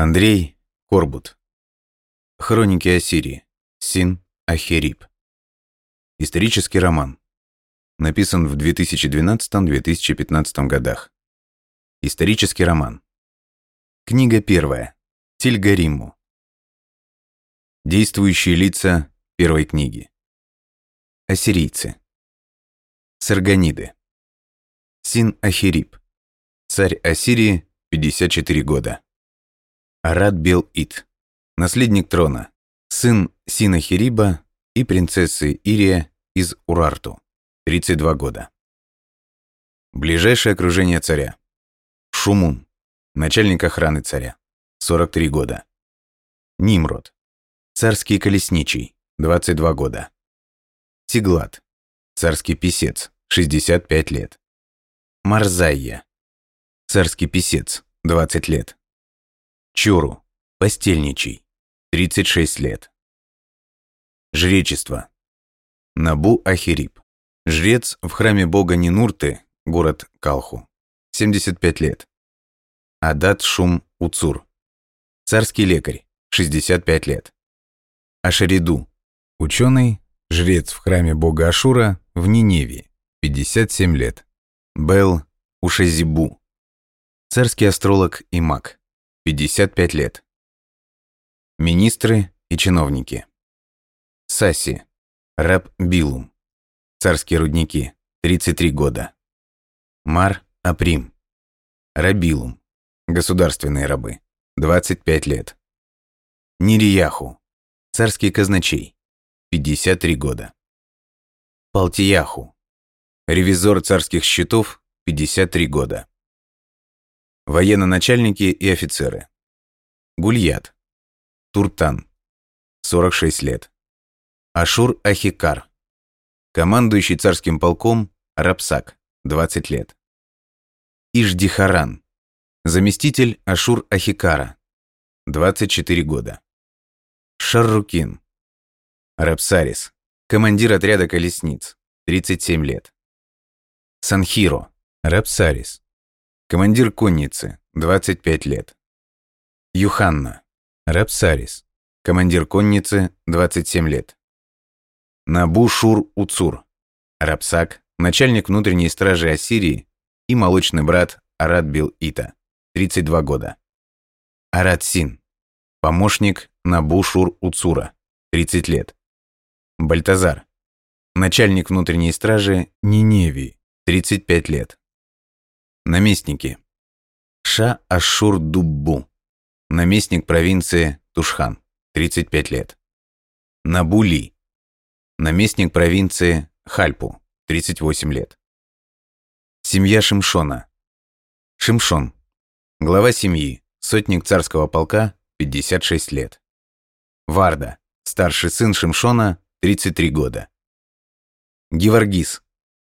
Андрей Корбут. Хроники Ассирии. Син Ахериб. Исторический роман. Написан в 2012-2015 годах. Исторический роман. Книга первая. Тильгариму. Действующие лица первой книги. Ассирийцы. Сарганиды. Син Ахериб. Царь Ассирии, 54 года. Арат Бел Ит, наследник трона, сын Синахириба и принцессы Ирия из Урарту, 32 года. Ближайшее окружение царя. Шумун, начальник охраны царя, 43 года. Нимрод, царский колесничий, 22 года. Тиглат, царский писец, 65 лет. Марзайя, царский писец, 20 лет. Чуру. Постельничий. 36 лет. Жречество. Набу Ахириб. Жрец в храме бога Нинурты, город Калху. 75 лет. Адат Шум Уцур. Царский лекарь. 65 лет. Ашариду. Ученый, жрец в храме бога Ашура в Ниневии. 57 лет. Бел Ушазибу. Царский астролог и маг. 55 лет. Министры и чиновники. Саси. Раб Билум. Царские рудники. 33 года. Мар Априм. Рабилум. Государственные рабы. 25 лет. Нирияху. Царский казначей. 53 года. Палтияху. Ревизор царских счетов. 53 года. Военно-начальники и офицеры. Гульят. Туртан. 46 лет. Ашур Ахикар. Командующий царским полком Рапсак. 20 лет. Иждихаран. Заместитель Ашур Ахикара. 24 года. Шаррукин. Рапсарис. Командир отряда колесниц. 37 лет. Санхиро. Рапсарис. Командир конницы, 25 лет. Юханна. Рапсарис. Командир конницы, 27 лет. Набу Шур Уцур. Рапсак, начальник внутренней стражи Ассирии и молочный брат Арат Бил Ита, 32 года. Арат Син. Помощник Набу Шур Уцура, 30 лет. Бальтазар. Начальник внутренней стражи Ниневии, 35 лет. Наместники. Ша Ашур Дуббу. Наместник провинции Тушхан. 35 лет. Набули. Наместник провинции Хальпу. 38 лет. Семья Шимшона. Шимшон. Глава семьи. Сотник царского полка. 56 лет. Варда. Старший сын Шимшона. 33 года. Геваргис.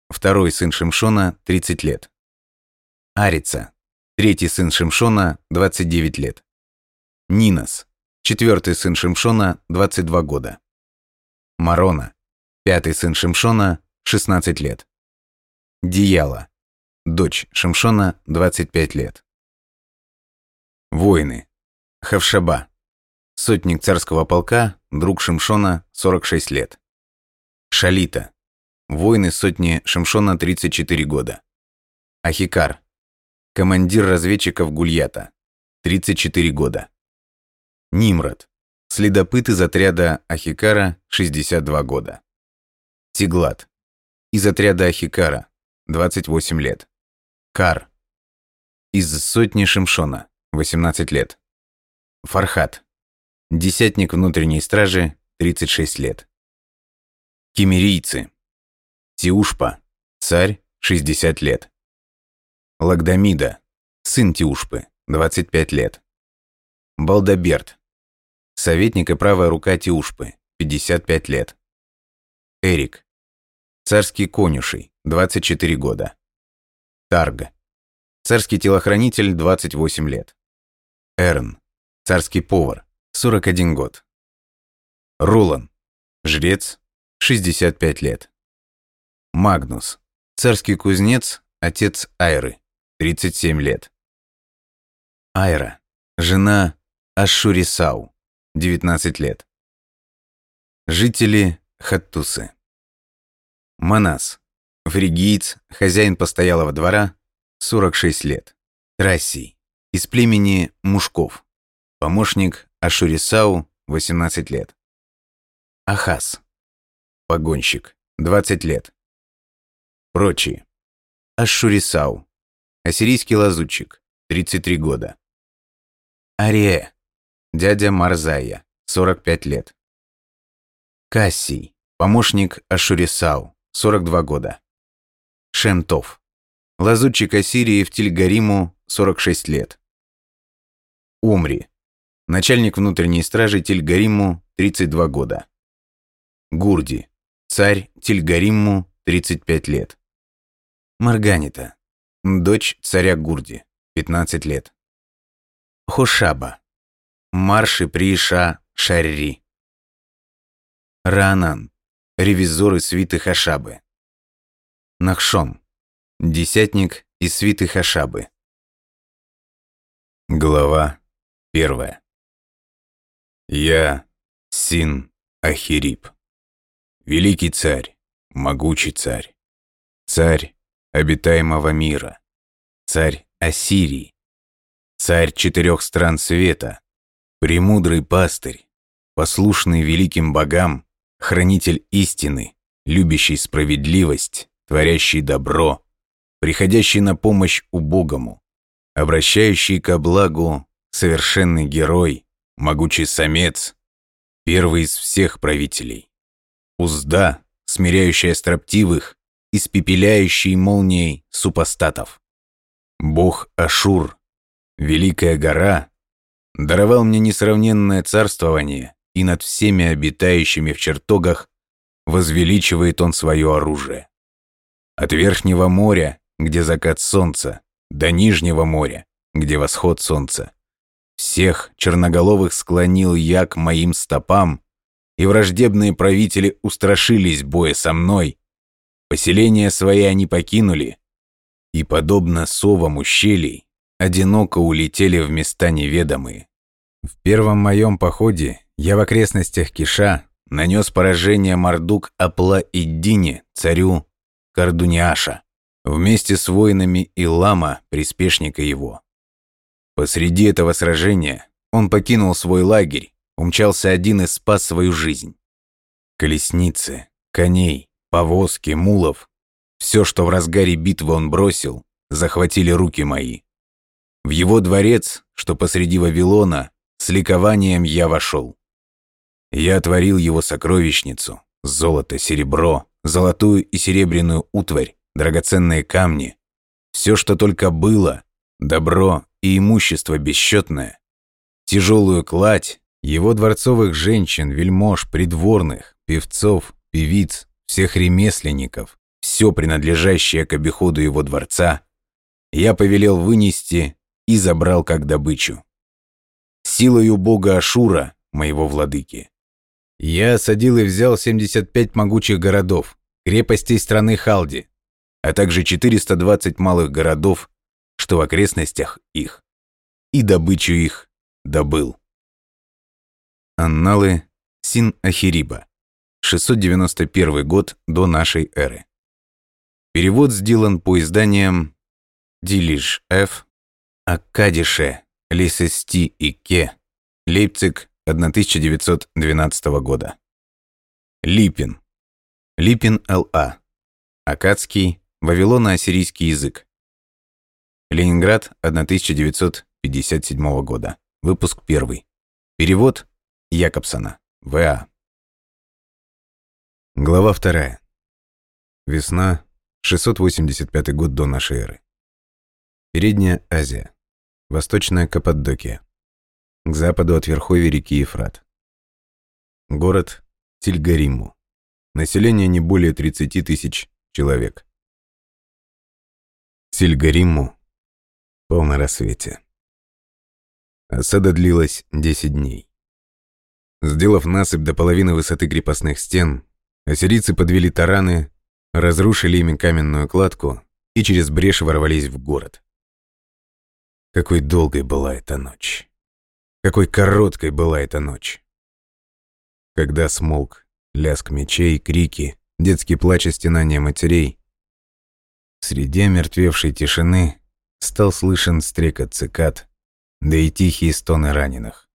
Второй сын Шимшона. 30 лет. Арица, третий сын Шимшона, 29 лет. Нинос, четвертый сын Шимшона, 22 года. Марона, пятый сын Шимшона, 16 лет. Дияла, дочь Шимшона, 25 лет. Воины. Хавшаба, сотник царского полка, друг Шимшона, 46 лет. Шалита, воины сотни Шимшона, 34 года. Ахикар, Командир разведчиков Гульята. 34 года. Нимрод. Следопыт из отряда Ахикара. 62 года. Тиглат. Из отряда Ахикара. 28 лет. Кар. Из сотни Шимшона. 18 лет. Фархат. Десятник внутренней стражи. 36 лет. Кемерийцы. Тиушпа. Царь. 60 лет. Лагдамида, сын Тиушпы, 25 лет. Балдаберт, советник и правая рука Тиушпы, 55 лет. Эрик, царский конюшей, 24 года. Тарг, царский телохранитель, 28 лет. Эрн, царский повар, 41 год. Рулан, жрец, 65 лет. Магнус, царский кузнец, отец Айры, 37 лет. Айра, жена Ашурисау, 19 лет. Жители Хаттусы. Манас, фригиец, хозяин постоялого двора, 46 лет. Рассий, из племени Мушков. Помощник Ашурисау, 18 лет. Ахас, погонщик, 20 лет. Прочие. Ашурисау, ассирийский лазутчик, 33 года. Арие, дядя Марзая, 45 лет. Кассий, помощник Ашурисау, 42 года. Шемтов, лазутчик Ассирии в Тильгариму, 46 лет. Умри, начальник внутренней стражи Тильгариму, 32 года. Гурди, царь Тильгариму, 35 лет. Марганита, дочь царя Гурди, 15 лет. Хошаба, марши Прииша Шарри. Раанан, ревизоры свиты Хашабы. Нахшон, десятник из свиты Хашабы. Глава первая. Я Син Ахирип, великий царь, могучий царь, царь обитаемого мира, царь Ассирии, царь четырех стран света, премудрый пастырь, послушный великим богам, хранитель истины, любящий справедливость, творящий добро, приходящий на помощь убогому, обращающий ко благу, совершенный герой, могучий самец, первый из всех правителей, узда, смиряющая строптивых, испепеляющий молнией супостатов. Бог Ашур, великая гора, даровал мне несравненное царствование, и над всеми обитающими в чертогах возвеличивает он свое оружие. От верхнего моря, где закат солнца, до нижнего моря, где восход солнца. Всех черноголовых склонил я к моим стопам, и враждебные правители устрашились боя со мной. Поселения свои они покинули, и, подобно совам ущелий, одиноко улетели в места неведомые. В первом моем походе я в окрестностях Киша нанес поражение Мардук Апла Иддине, царю Кардуниаша, вместе с воинами Илама, приспешника его. Посреди этого сражения он покинул свой лагерь, умчался один и спас свою жизнь. Колесницы, коней, повозки, мулов, все, что в разгаре битвы он бросил, захватили руки мои. В его дворец, что посреди Вавилона, с ликованием я вошел. Я отворил его сокровищницу, золото, серебро, золотую и серебряную утварь, драгоценные камни, все, что только было, добро и имущество бесчетное, тяжелую кладь, его дворцовых женщин, вельмож, придворных, певцов, певиц, всех ремесленников, все принадлежащее к обиходу его дворца, я повелел вынести и забрал как добычу силою бога Ашура, моего владыки. Я осадил и взял 75 могучих городов, крепостей страны Халди, а также 420 малых городов, что в окрестностях их, и добычу их добыл. Анналы Син-Ахириба, 691 год до нашей эры. Перевод сделан по изданиям Дилиш Ф. Аккадише Лисести и Ке, Лейпциг, 1912 года. Липин. Липин Л.А. Акадский, Вавилоно-ассирийский язык. Ленинград, 1957 года. Выпуск 1. Перевод Якобсона. В.А. Глава 2. Весна, 685 год до нашей эры. Передняя Азия. Восточная Каппадокия. К западу от верховья реки Ефрат. Город Тильгариму. Население не более 30 тысяч человек. Тильгариму. Пол на рассвете. Осада длилась 10 дней. Сделав насыпь до половины высоты крепостных стен, ассирийцы подвели тараны, разрушили ими каменную кладку и через брешь ворвались в город. Какой долгой была эта ночь. Какой короткой была эта ночь. Когда смолк лязг мечей, крики, детский плач и стенания матерей, среди омертвевшей тишины стал слышен стрекот цикад, да и тихие стоны раненых.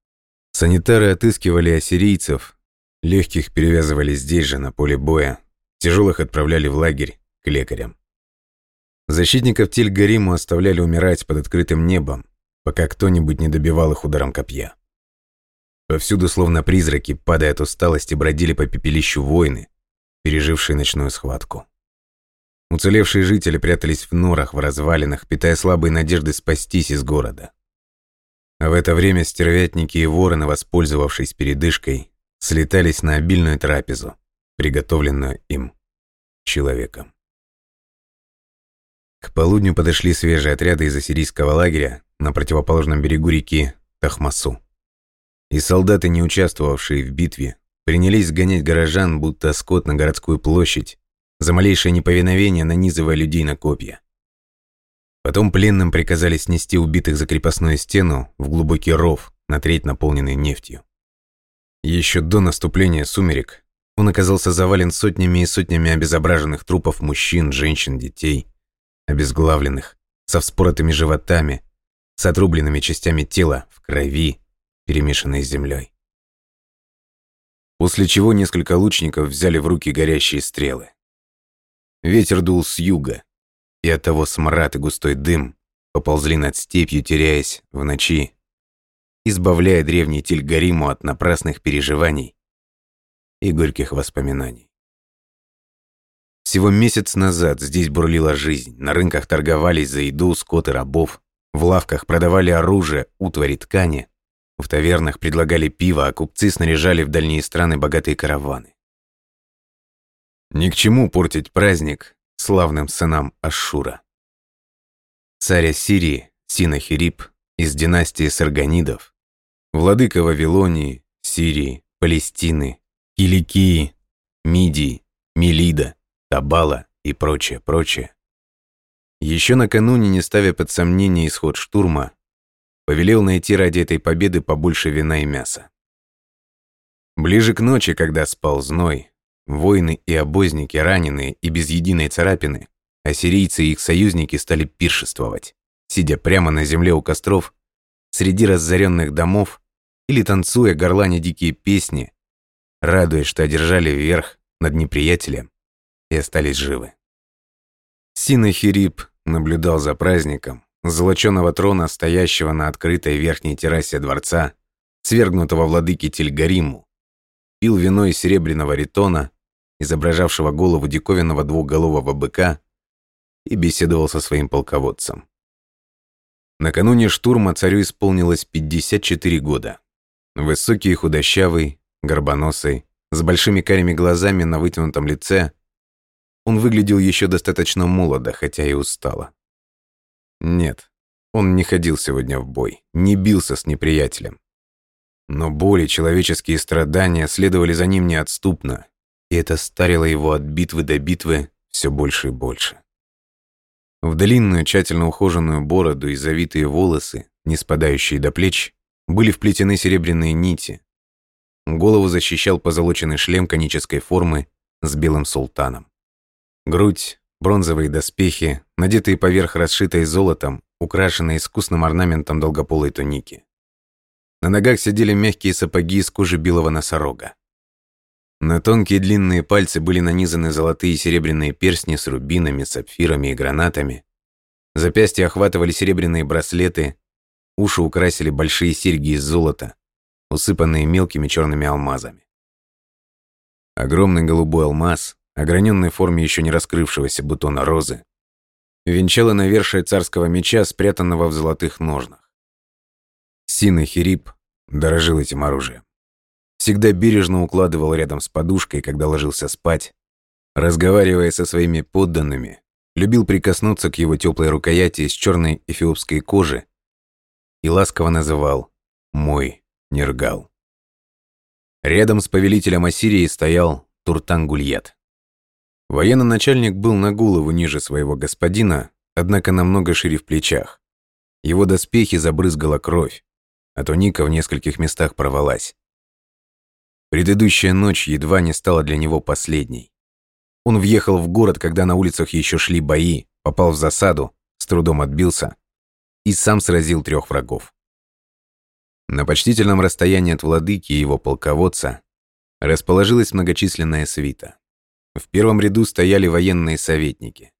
Санитары отыскивали ассирийцев, легких перевязывали здесь же, на поле боя, тяжелых отправляли в лагерь к лекарям. Защитников Тильгариму оставляли умирать под открытым небом, пока кто-нибудь не добивал их ударом копья. Повсюду, словно призраки, падая от усталости, бродили по пепелищу воины, пережившие ночную схватку. Уцелевшие жители прятались в норах, в развалинах, питая слабые надежды спастись из города. А в это время стервятники и вороны, воспользовавшись передышкой, слетались на обильную трапезу, приготовленную им человеком. К полудню подошли свежие отряды из ассирийского лагеря на противоположном берегу реки Тахмасу. И солдаты, не участвовавшие в битве, принялись гонять горожан, будто скот на городскую площадь, за малейшее неповиновение нанизывая людей на копья. Потом пленным приказали снести убитых за крепостную стену в глубокий ров, на треть наполненный нефтью. Еще до наступления сумерек он оказался завален сотнями и сотнями обезображенных трупов мужчин, женщин, детей, обезглавленных, со вспоротыми животами, с отрубленными частями тела, в крови, перемешанной с землей. После чего несколько лучников взяли в руки горящие стрелы. Ветер дул с юга, и от того смрад и густой дым поползли над степью, теряясь в ночи, избавляя древний Тильгариму от напрасных переживаний и горьких воспоминаний. Всего месяц назад здесь бурлила жизнь, на рынках торговались за еду, скот и рабов, в лавках продавали оружие, утвари, ткани, в тавернах предлагали пиво, а купцы снаряжали в дальние страны богатые караваны. Ни к чему портить праздник славным сынам Ашура. Царя Сирии, Синахирип, из династии Сарганидов, владыка Вавилонии, Сирии, Палестины, Киликии, Мидии, Мелида, Табала и прочее, прочее. Еще накануне, не ставя под сомнение исход штурма, повелел найти ради этой победы побольше вина и мяса. Ближе к ночи, когда спал зной, воины и обозники, раненые и без единой царапины, ассирийцы и их союзники стали пиршествовать, сидя прямо на земле у костров, среди разоренных домов или танцуя горланя дикие песни, радуясь, что одержали верх над неприятелем и остались живы. Синахирип наблюдал за праздником золоченого трона, стоящего на открытой верхней террасе дворца, свергнутого владыки Тильгариму, пил вино из серебряного ритона, изображавшего голову диковинного двухголового быка, и беседовал со своим полководцем. Накануне штурма царю исполнилось 54 года. Высокий и худощавый, горбоносый, с большими карими глазами на вытянутом лице, он выглядел еще достаточно молодо, хотя и устало. Нет, он не ходил сегодня в бой, не бился с неприятелем. Но боли, человеческие страдания следовали за ним неотступно, и это старило его от битвы до битвы все больше и больше. В длинную, тщательно ухоженную бороду и завитые волосы, не спадающие до плеч, были вплетены серебряные нити. Голову защищал позолоченный шлем конической формы с белым султаном. Грудь, бронзовые доспехи, надетые поверх расшитой золотом, украшенные искусным орнаментом долгополой туники. На ногах сидели мягкие сапоги из кожи белого носорога. На тонкие длинные пальцы были нанизаны золотые и серебряные перстни с рубинами, сапфирами и гранатами. Запястья охватывали серебряные браслеты, уши украсили большие серьги из золота, усыпанные мелкими черными алмазами. Огромный голубой алмаз, ограненной форме еще не раскрывшегося бутона розы, венчала навершие царского меча, спрятанного в золотых ножнах. Син Хирип дорожил этим оружием. Всегда бережно укладывал рядом с подушкой, когда ложился спать. Разговаривая со своими подданными, любил прикоснуться к его теплой рукояти из черной эфиопской кожи и ласково называл «мой Нергал». Рядом с повелителем Ассирии стоял Туртан-Гульят. Военный начальник был на голову ниже своего господина, однако намного шире в плечах. Его доспехи забрызгала кровь, а туника в нескольких местах порвалась. Предыдущая ночь едва не стала для него последней. Он въехал в город, когда на улицах еще шли бои, попал в засаду, с трудом отбился и сам сразил трех врагов. На почтительном расстоянии от владыки и его полководца расположилась многочисленная свита. В первом ряду стояли военные советники.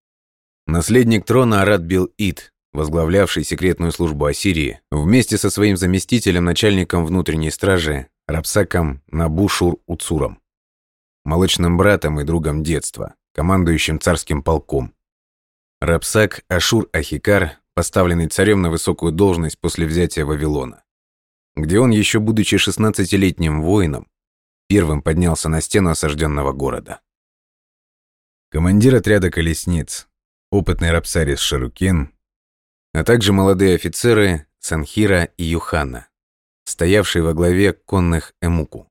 Наследник трона Арат бил Ид, возглавлявший секретную службу Ассирии, вместе со своим заместителем, начальником внутренней стражи, Рапсаком Набушур Уцуром, молочным братом и другом детства, командующим царским полком. Рапсак Ашур Ахикар, поставленный царем на высокую должность после взятия Вавилона, где он, еще будучи 16-летним воином, первым поднялся на стену осажденного города. Командир отряда колесниц, опытный рапсарис Шарукин, а также молодые офицеры Санхира и Юхана, стоявшие во главе конных Эмуку.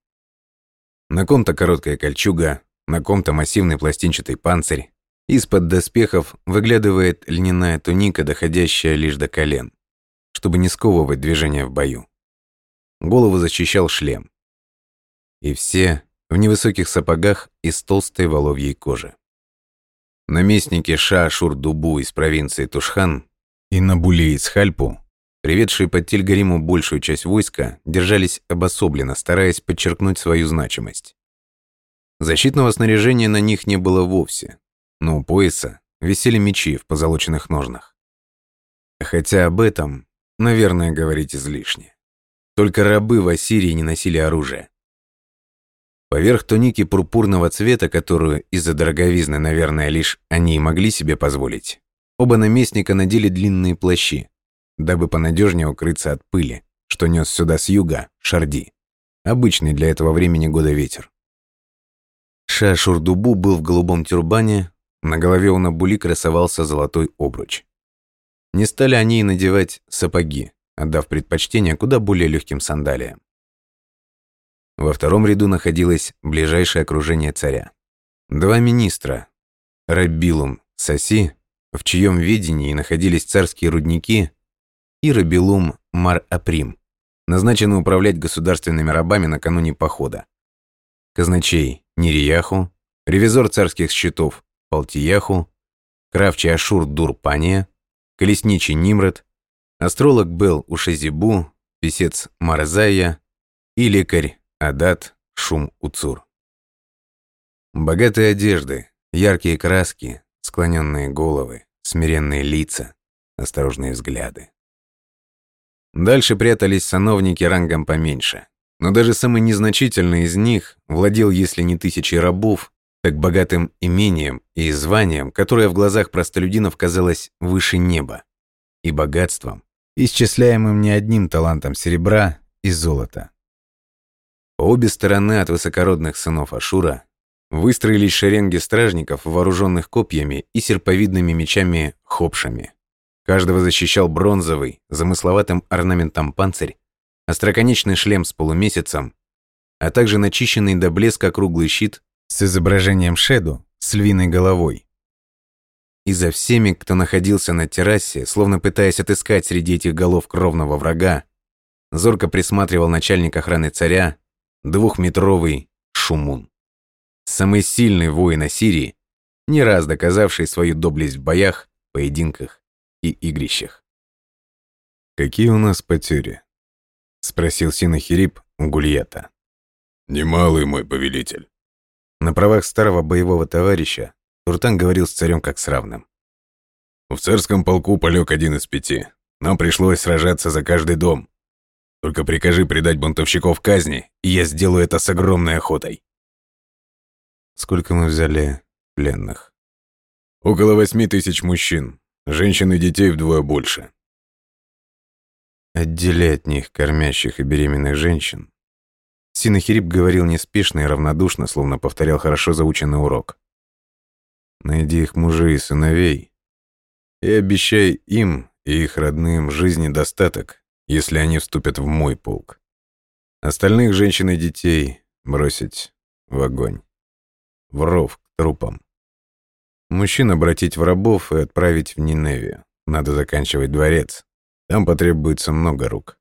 На ком-то короткая кольчуга, на ком-то массивный пластинчатый панцирь, из-под доспехов выглядывает льняная туника, доходящая лишь до колен, чтобы не сковывать движение в бою. Голову защищал шлем. И все в невысоких сапогах из толстой воловьей кожи. Наместники Ша-Шур-Дубу из провинции Тушхан и Набуле из Хальпу, приведшие под Тильгариму большую часть войска, держались обособленно, стараясь подчеркнуть свою значимость. Защитного снаряжения на них не было вовсе, но у пояса висели мечи в позолоченных ножнах. Хотя об этом, наверное, говорить излишне. Только рабы в Ассирии не носили оружие. Поверх туники пурпурного цвета, которую из-за дороговизны, наверное, лишь они и могли себе позволить, оба наместника надели длинные плащи, дабы понадежнее укрыться от пыли, что нес сюда с юга Шарди, обычный для этого времени года ветер. Ша Шурдубу был в голубом тюрбане, на голове у Набули красовался золотой обруч. Не стали они и надевать сапоги, отдав предпочтение куда более легким сандалиям. Во втором ряду находилось ближайшее окружение царя. Два министра, Рабилум Саси, в чьем видении находились царские рудники, и Рабилум Мар-Априм, назначенный управлять государственными рабами накануне похода. Казначей Нирияху, ревизор царских счетов Палтияху, кравчий Ашур Дурпания, колесничий Нимрод, астролог Бел Ушезибу, писец Марзая и лекарь Адат Шум Уцур. Богатые одежды, яркие краски, склоненные головы, смиренные лица, осторожные взгляды. Дальше прятались сановники рангом поменьше. Но даже самый незначительный из них владел, если не тысячей рабов, так богатым имением и званием, которое в глазах простолюдинов казалось выше неба, и богатством, исчисляемым не одним талантом серебра и золота. По обе стороны от высокородных сынов Ашура выстроились шеренги стражников, вооруженных копьями и серповидными мечами хопшами. Каждого защищал бронзовый, замысловатым орнаментом панцирь, остроконечный шлем с полумесяцем, а также начищенный до блеска круглый щит с изображением Шеду с львиной головой. И за всеми, кто находился на террасе, словно пытаясь отыскать среди этих голов кровного врага, зорко присматривал начальник охраны царя, двухметровый Шумун. Самый сильный воин Ассирии, не раз доказавший свою доблесть в боях, поединках и игрищах. «Какие у нас потери?» — спросил Синахирип у Гульята. «Немалый мой повелитель». На правах старого боевого товарища Туртан говорил с царем как с равным. В царском полку полег один из пяти. Нам пришлось сражаться за каждый дом. Только прикажи предать бунтовщиков казни, и я сделаю это с огромной охотой. Сколько мы взяли пленных? Около восьми тысяч мужчин. Женщин и детей вдвое больше. Отделяй от них кормящих и беременных женщин. Синахирип говорил неспешно и равнодушно, словно повторял хорошо заученный урок. Найди их мужей и сыновей, и обещай им и их родным жизни достаток, если они вступят в мой полк. Остальных женщин и детей бросить в огонь. В ров к трупам. Мужчин обратить в рабов и отправить в Ниневию. Надо заканчивать дворец. Там потребуется много рук.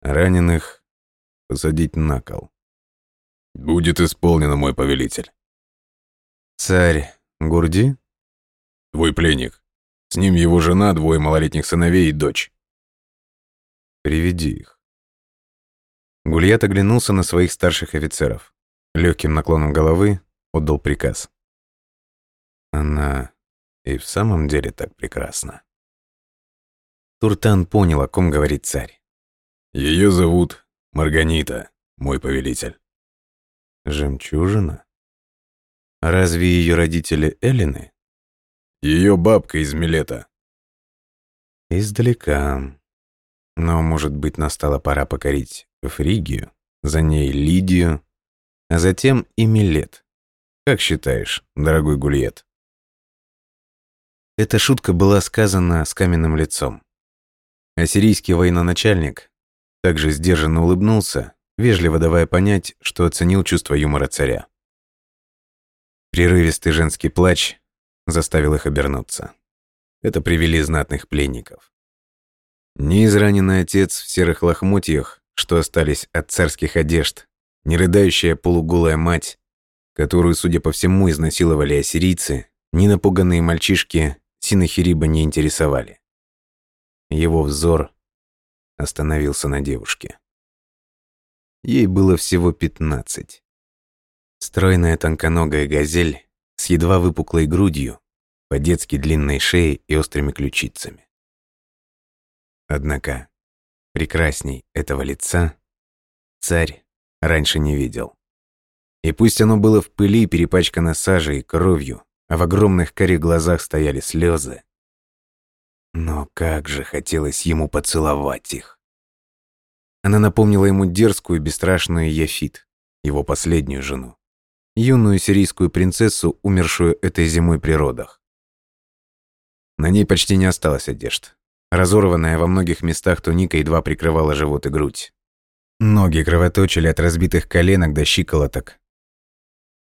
Раненых посадить на кол. Будет исполнено, мой повелитель. Царь Гурди? Твой пленник. С ним его жена, двое малолетних сыновей и дочь. Приведи их. Гульят оглянулся на своих старших офицеров. Легким наклоном головы отдал приказ. Она и в самом деле так прекрасна. Туртан понял, о ком говорит царь. Ее зовут Марганита, мой повелитель. Жемчужина? Разве ее родители Эллины? Ее бабка из Милета. Издалека. Но, может быть, настала пора покорить Фригию, за ней Лидию, а затем и Милет. Как считаешь, дорогой Гульет? Эта шутка была сказана с каменным лицом. Ассирийский военачальник также сдержанно улыбнулся, вежливо давая понять, что оценил чувство юмора царя. Прерывистый женский плач заставил их обернуться. Это привели знатных пленников. Неизраненный отец в серых лохмотьях, что остались от царских одежд, нерыдающая полуголая мать, которую, судя по всему, изнасиловали ассирийцы, ни напуганные мальчишки Синахириба не интересовали. Его взор остановился на девушке. Ей было всего пятнадцать. Стройная тонконогая газель с едва выпуклой грудью, по-детски длинной шеей и острыми ключицами. Однако прекрасней этого лица царь раньше не видел. И пусть оно было в пыли, перепачкано сажей и кровью, а в огромных карих глазах стояли слезы, но как же хотелось ему поцеловать их. Она напомнила ему дерзкую, бесстрашную Яфит, его последнюю жену юную сирийскую принцессу, умершую этой зимой при родах. На ней почти не осталось одежд. Разорванная во многих местах туника едва прикрывала живот и грудь. Ноги кровоточили от разбитых коленок до щиколоток.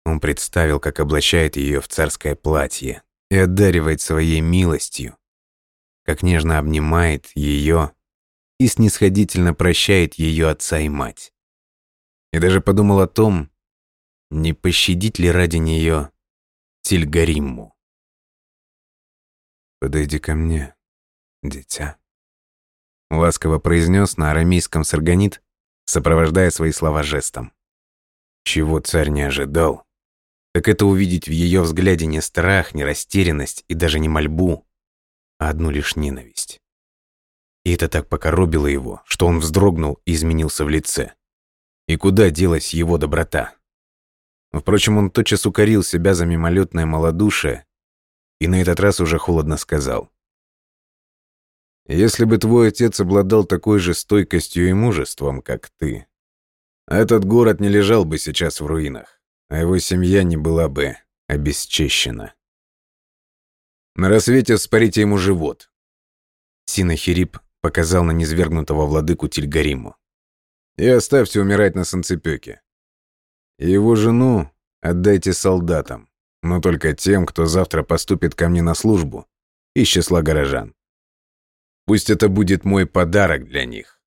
Он представил, как облачает ее в царское платье и одаривает своей милостью, как нежно обнимает ее и снисходительно прощает ее отца и мать. И даже подумал о том, не пощадить ли ради нее Тильгаримму? «Подойди ко мне, дитя», — ласково произнес на арамейском сарганит, сопровождая свои слова жестом. Чего царь не ожидал, так это увидеть в ее взгляде не страх, не растерянность и даже не мольбу, а одну лишь ненависть. И это так покоробило его, что он вздрогнул и изменился в лице. И куда делась его доброта? Впрочем, он тотчас укорил себя за мимолетное малодушие и на этот раз уже холодно сказал. «Если бы твой отец обладал такой же стойкостью и мужеством, как ты, этот город не лежал бы сейчас в руинах, а его семья не была бы обесчещена. На рассвете спарите ему живот». Синахирип показал на низвергнутого владыку Тильгариму. «И оставьте умирать на санцепёке. Его жену отдайте солдатам, но только тем, кто завтра поступит ко мне на службу из числа горожан. Пусть это будет мой подарок для них.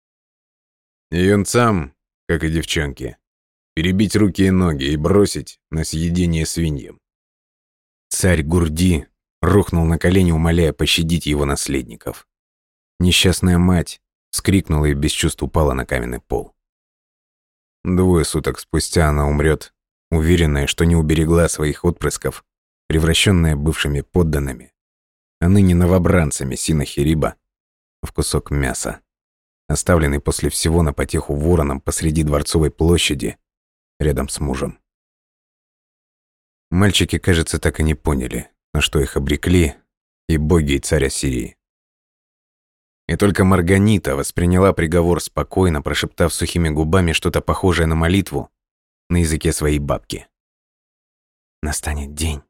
И юнцам, как и девчонки, перебить руки и ноги и бросить на съедение свиньям. Царь Гурди рухнул на колени, умоляя пощадить его наследников. Несчастная мать вскрикнула и без чувств упала на каменный пол. Двое суток спустя она умрет, уверенная, что не уберегла своих отпрысков, превращенная бывшими подданными, а ныне новобранцами Синахириба, в кусок мяса, оставленный после всего на потеху вороном посреди Дворцовой площади, рядом с мужем. Мальчики, кажется, так и не поняли, на что их обрекли и боги, и царя Сирии. И только Марганита восприняла приговор спокойно, прошептав сухими губами что-то похожее на молитву на языке своей бабки. «Настанет день,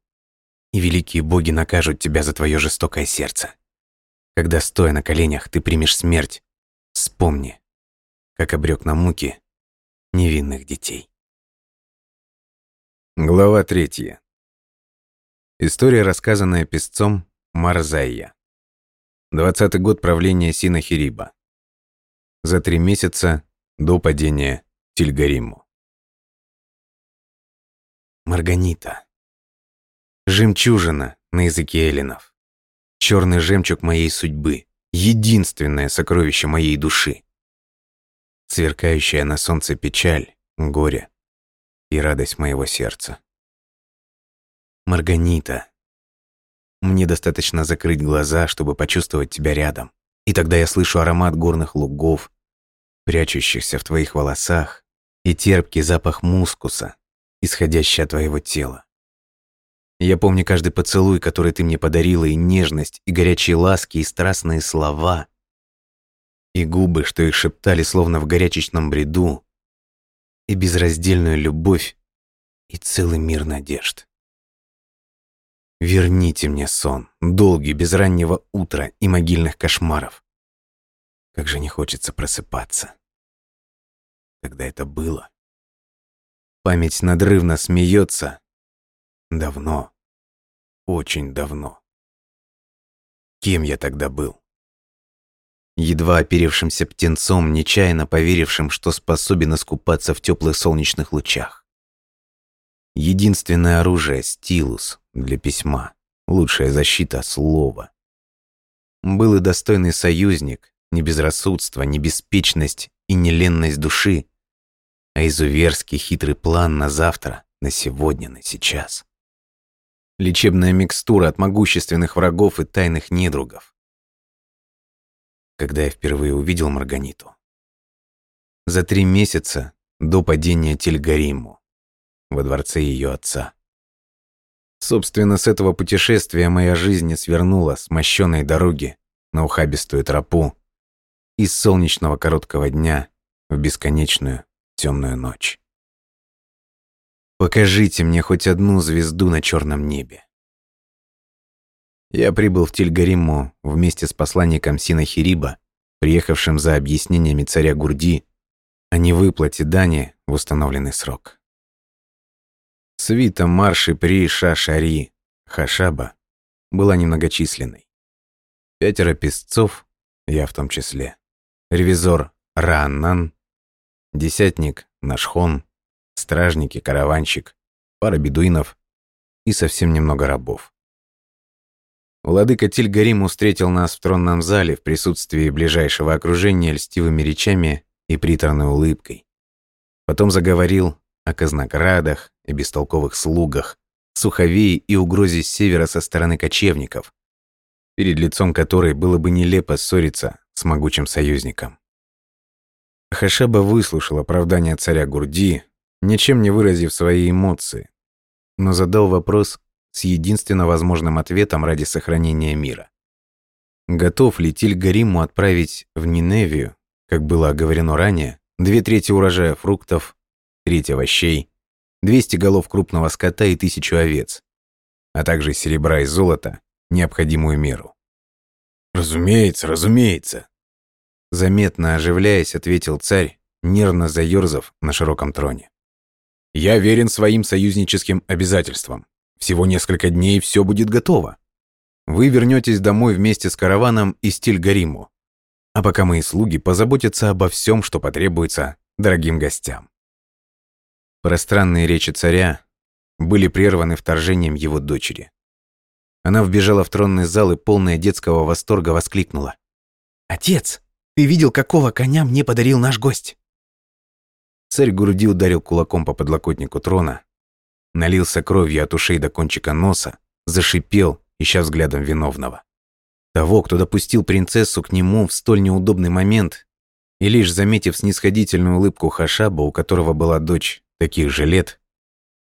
и великие боги накажут тебя за твое жестокое сердце. Когда, стоя на коленях, ты примешь смерть, вспомни, как обрек на муки невинных детей». Глава третья. История, рассказанная песцом Марзайя. Двадцатый год правления Синахириба. За три месяца до падения Тильгариму. Марганита. Жемчужина на языке эллинов. Черный жемчуг моей судьбы. Единственное сокровище моей души. Сверкающая на солнце печаль, горе и радость моего сердца. Марганита. Мне достаточно закрыть глаза, чтобы почувствовать тебя рядом. И тогда я слышу аромат горных лугов, прячущихся в твоих волосах, и терпкий запах мускуса, исходящий от твоего тела. Я помню каждый поцелуй, который ты мне подарила, и нежность, и горячие ласки, и страстные слова, и губы, что их шептали словно в горячечном бреду, и безраздельную любовь, и целый мир надежд. Верните мне сон, долгий, без раннего утра и могильных кошмаров. Как же не хочется просыпаться. Когда это было? Память надрывно смеется. Давно. Очень давно. Кем я тогда был? Едва оперевшимся птенцом, нечаянно поверившим, что способен искупаться в теплых солнечных лучах. Единственное оружие — стилус для письма, лучшая защита — слова. Был и достойный союзник, не безрассудство, не беспечность и не ленность души, а изуверский хитрый план на завтра, на сегодня, на сейчас. Лечебная микстура от могущественных врагов и тайных недругов. Когда я впервые увидел Марганиту. За три месяца до падения Тельгариму во дворце ее отца. Собственно, с этого путешествия моя жизнь свернула с мощенной дороги на ухабистую тропу из солнечного короткого дня в бесконечную темную ночь. Покажите мне хоть одну звезду на черном небе. Я прибыл в Тильгариму вместе с посланником Синахириба, приехавшим за объяснениями царя Гурди о невыплате дани в установленный срок. Свита марши при Шашари Хашаба была немногочисленной. Пятеро песцов, я в том числе, ревизор Рааннан, десятник Нашхон, стражники, караванщик, пара бедуинов и совсем немного рабов. Владыка Тильгарим встретил нас в тронном зале в присутствии ближайшего окружения льстивыми речами и приторной улыбкой. Потом заговорил о казноградах и бестолковых слугах, суховее и угрозе с севера со стороны кочевников, перед лицом которой было бы нелепо ссориться с могучим союзником. Хашаба выслушал оправдание царя Гурди, ничем не выразив свои эмоции, но задал вопрос с единственно возможным ответом ради сохранения мира. Готов ли Тильгариму отправить в Ниневию, как было оговорено ранее, две трети урожая фруктов треть овощей, 200 голов крупного скота и тысячу овец, а также серебра и золота, необходимую меру. «Разумеется, разумеется!» Заметно оживляясь, ответил царь, нервно заерзав на широком троне. «Я верен своим союзническим обязательствам. Всего несколько дней, и все будет готово. Вы вернетесь домой вместе с караваном из Тильгариму, а пока мои слуги позаботятся обо всем, что потребуется дорогим гостям. Пространные речи царя были прерваны вторжением его дочери. Она вбежала в тронный зал и, полная детского восторга, воскликнула. «Отец, ты видел, какого коня мне подарил наш гость?» Царь Гурди ударил кулаком по подлокотнику трона, налился кровью от ушей до кончика носа, зашипел, ища взглядом виновного. Того, кто допустил принцессу к нему в столь неудобный момент, и лишь заметив снисходительную улыбку Хашаба, у которого была дочь таких же лет,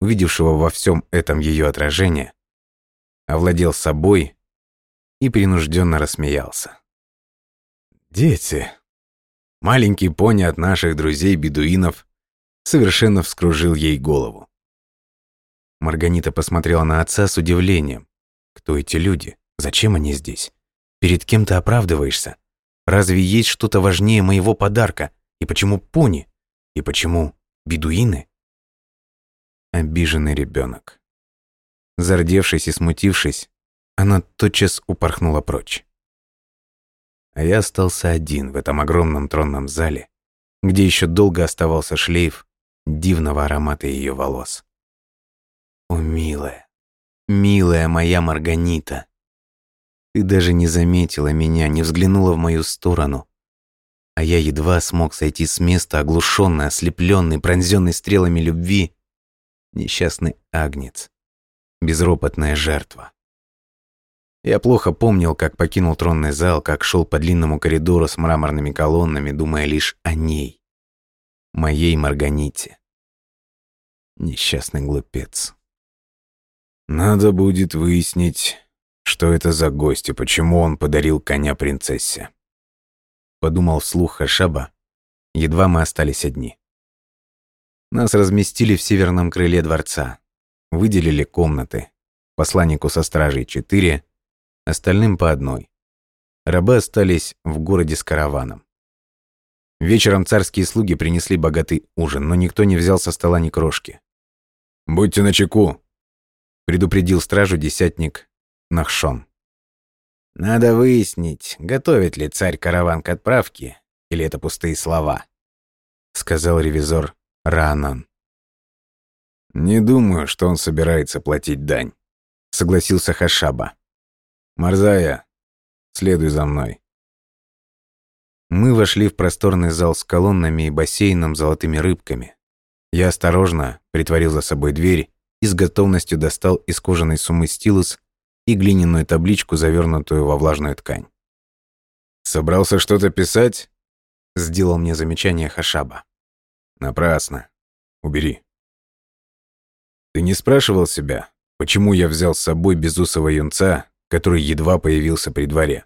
увидевшего во всем этом ее отражение, овладел собой и принужденно рассмеялся. «Дети!» Маленький пони от наших друзей-бедуинов совершенно вскружил ей голову. Марганита посмотрела на отца с удивлением. «Кто эти люди? Зачем они здесь? Перед кем ты оправдываешься? Разве есть что-то важнее моего подарка? И почему пони? И почему бедуины?» обиженный ребенок. Зардевшись и смутившись, она тотчас упорхнула прочь. А я остался один в этом огромном тронном зале где еще долго оставался шлейф дивного аромата ее волос. О, милая, милая моя Марганита, ты даже не заметила меня, не взглянула в мою сторону, а я едва смог сойти с места, оглушенный, ослепленный, пронзенный стрелами любви, несчастный агнец, безропотная жертва. Я плохо помнил, как покинул тронный зал, как шел по длинному коридору с мраморными колоннами, думая лишь о ней, моей Марганите. Несчастный глупец. Надо будет выяснить, что это за гость и почему он подарил коня принцессе. Подумал вслух Хашаба. Едва мы остались одни. Нас разместили в северном крыле дворца. Выделили комнаты. Посланнику со стражей четыре, остальным по одной. Рабы остались в городе с караваном. Вечером царские слуги принесли богатый ужин, но никто не взял со стола ни крошки. «Будьте начеку», — предупредил стражу десятник Нахшон. «Надо выяснить, готовит ли царь караван к отправке, или это пустые слова», — сказал ревизор Раанан. «Не думаю, что он собирается платить дань», — согласился Хашаба. «Марзая, следуй за мной». Мы вошли в просторный зал с колоннами и бассейном с золотыми рыбками. Я осторожно притворил за собой дверь и с готовностью достал из кожаной суммы стилус и глиняную табличку, завернутую во влажную ткань. «Собрался что-то писать?» — сделал мне замечание Хашаба. «Напрасно. Убери». «Ты не спрашивал себя, почему я взял с собой безусого юнца который едва появился при дворе.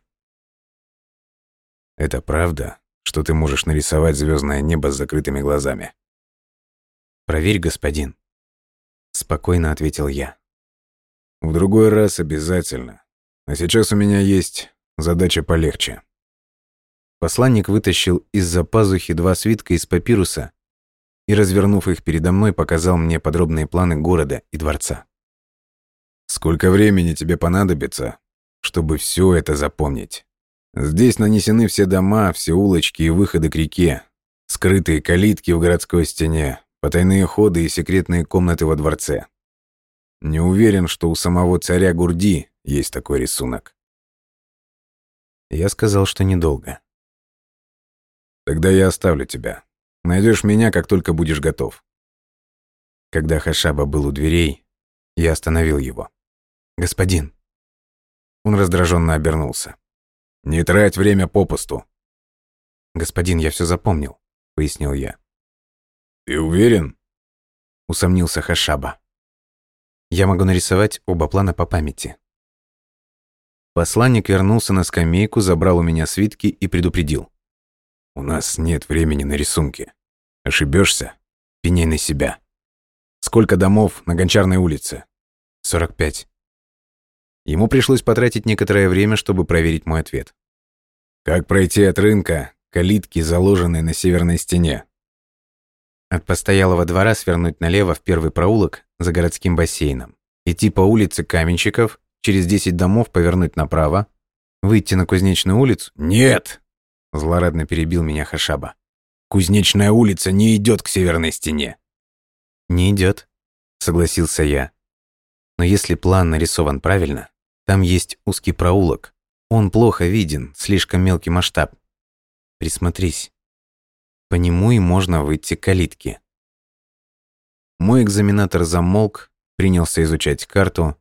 «Это правда, что ты можешь нарисовать звездное небо с закрытыми глазами?» «Проверь, господин», — спокойно ответил я. «В другой раз обязательно. А сейчас у меня есть задача полегче». Посланник вытащил из-за пазухи два свитка из папируса и, развернув их передо мной, показал мне подробные планы города и дворца. Сколько времени тебе понадобится, чтобы все это запомнить? Здесь нанесены все дома, все улочки и выходы к реке, скрытые калитки в городской стене, потайные ходы и секретные комнаты во дворце. Не уверен, что у самого царя Гурди есть такой рисунок. Я сказал, что недолго. Тогда я оставлю тебя. Найдешь меня, как только будешь готов. Когда Хашаба был у дверей, я остановил его. «Господин». Он раздраженно обернулся. «Не трать время попусту». «Господин, я все запомнил», — пояснил я. «Ты уверен?» — усомнился Хашаба. «Я могу нарисовать оба плана по памяти». Посланник вернулся на скамейку, забрал у меня свитки и предупредил. «У нас нет времени на рисунки. Ошибешься? Пеней на себя. Сколько домов на Гончарной улице?» «Сорок пять». Ему пришлось потратить некоторое время, чтобы проверить мой ответ. «Как пройти от рынка калитки, заложенные на северной стене?» От постоялого двора свернуть налево в первый проулок за городским бассейном. Идти по улице Каменщиков, через 10 домов повернуть направо, выйти на Кузнечную улицу. «Нет!» – злорадно перебил меня Хашаба. «Кузнечная улица не идет к северной стене». «Не идет», – согласился я. «Но если план нарисован правильно, там есть узкий проулок. Он плохо виден, слишком мелкий масштаб. Присмотрись. По нему и можно выйти к калитке. Мой экзаменатор замолк, принялся изучать карту.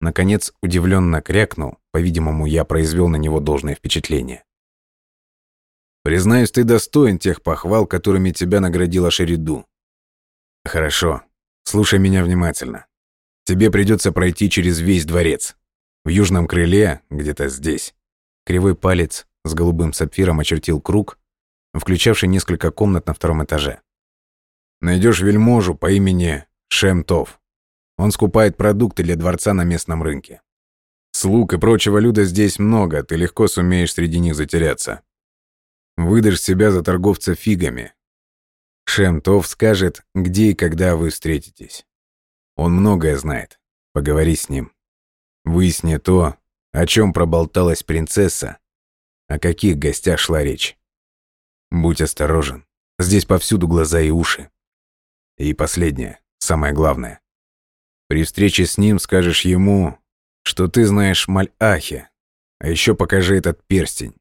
Наконец, удивленно крякнул. По-видимому, я произвел на него должное впечатление. «Признаюсь, ты достоин тех похвал, которыми тебя наградила Шериду». «Хорошо. Слушай меня внимательно. Тебе придется пройти через весь дворец. В южном крыле, где-то здесь, кривой палец с голубым сапфиром очертил круг, включавший несколько комнат на втором этаже. Найдешь вельможу по имени Шемтов. Он скупает продукты для дворца на местном рынке. Слуг и прочего люда здесь много, ты легко сумеешь среди них затеряться. Выдашь себя за торговца фигами. Шемтов скажет, где и когда вы встретитесь. Он многое знает. Поговори с ним. Выясни то, о чем проболталась принцесса, о каких гостях шла речь. Будь осторожен. Здесь повсюду глаза и уши. И последнее, самое главное. При встрече с ним скажешь ему, что ты знаешь Мальахе, а еще покажи этот перстень,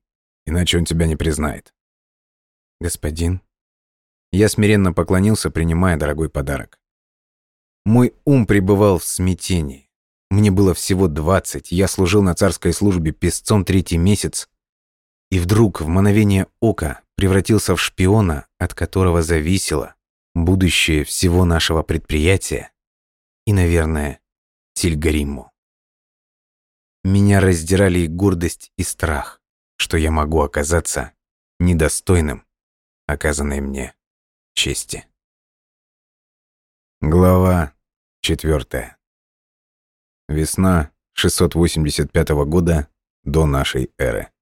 иначе он тебя не признает. Господин. Я смиренно поклонился, принимая дорогой подарок. Мой ум пребывал в смятении. Мне было всего двадцать, я служил на царской службе песцом третий месяц, и вдруг в мгновение ока превратился в шпиона, от которого зависело будущее всего нашего предприятия и, наверное, Тильгариму. Меня раздирали и гордость, и страх, что я могу оказаться недостойным оказанной мне чести. Глава четвертая. Весна 685 года до нашей эры.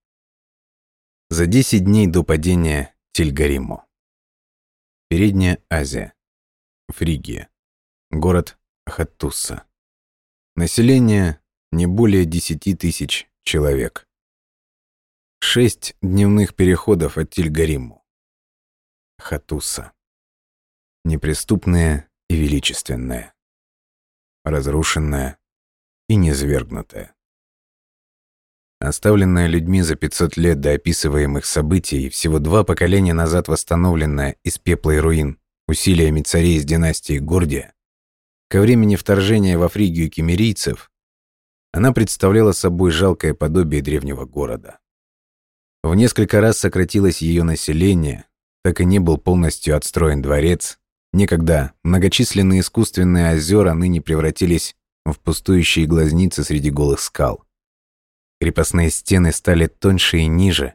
За 10 дней до падения Тильгариму. Передняя Азия. Фригия. Город Хаттусса. Население не более 10 тысяч человек. Шесть дневных переходов от Тильгариму. Хатуса. Неприступная и величественная. Разрушенная и низвергнутая. Оставленная людьми за 500 лет до описываемых событий, всего два поколения назад восстановленная из пепла и руин усилиями царей из династии Гордия, ко времени вторжения во Фригию кемерийцев, она представляла собой жалкое подобие древнего города. В несколько раз сократилось ее население, так и не был полностью отстроен дворец, некогда многочисленные искусственные озера ныне превратились в пустующие глазницы среди голых скал. Крепостные стены стали тоньше и ниже.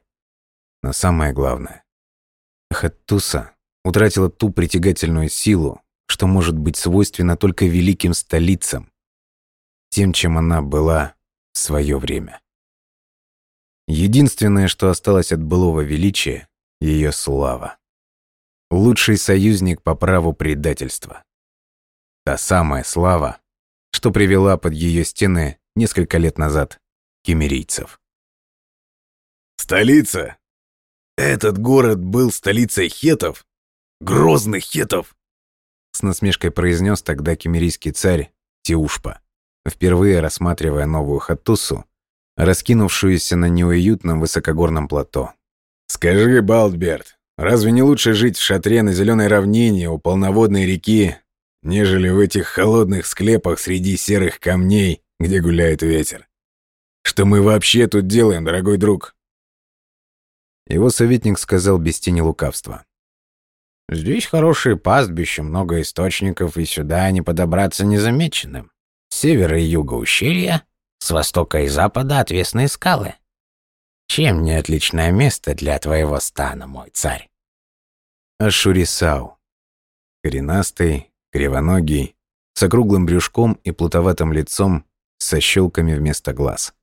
Но самое главное, Хаттуса утратила ту притягательную силу, что может быть свойственно только великим столицам, тем, чем она была в свое время. Единственное, что осталось от былого величия — ее слава. Лучший союзник по праву предательства. Та самая слава, что привела под ее стены несколько лет назад кемерийцев. «Столица? Этот город был столицей хетов? Грозных хетов?» С насмешкой произнес тогда кемерийский царь Тиушпа, впервые рассматривая новую Хаттусу, раскинувшуюся на неуютном высокогорном плато. «Скажи, Балдберт, разве не лучше жить в шатре на зеленой равнине у полноводной реки, нежели в этих холодных склепах среди серых камней, где гуляет ветер. Что мы вообще тут делаем, дорогой друг?» Его советник сказал без тени лукавства. «Здесь хорошие пастбища, много источников, и сюда не подобраться незамеченным. С севера и юга ущелья, с востока и запада отвесные скалы. Чем не отличное место для твоего стана, мой царь?» Ашурисау. Коренастый, кривоногий, с округлым брюшком и плутоватым лицом, со щелками вместо глаз.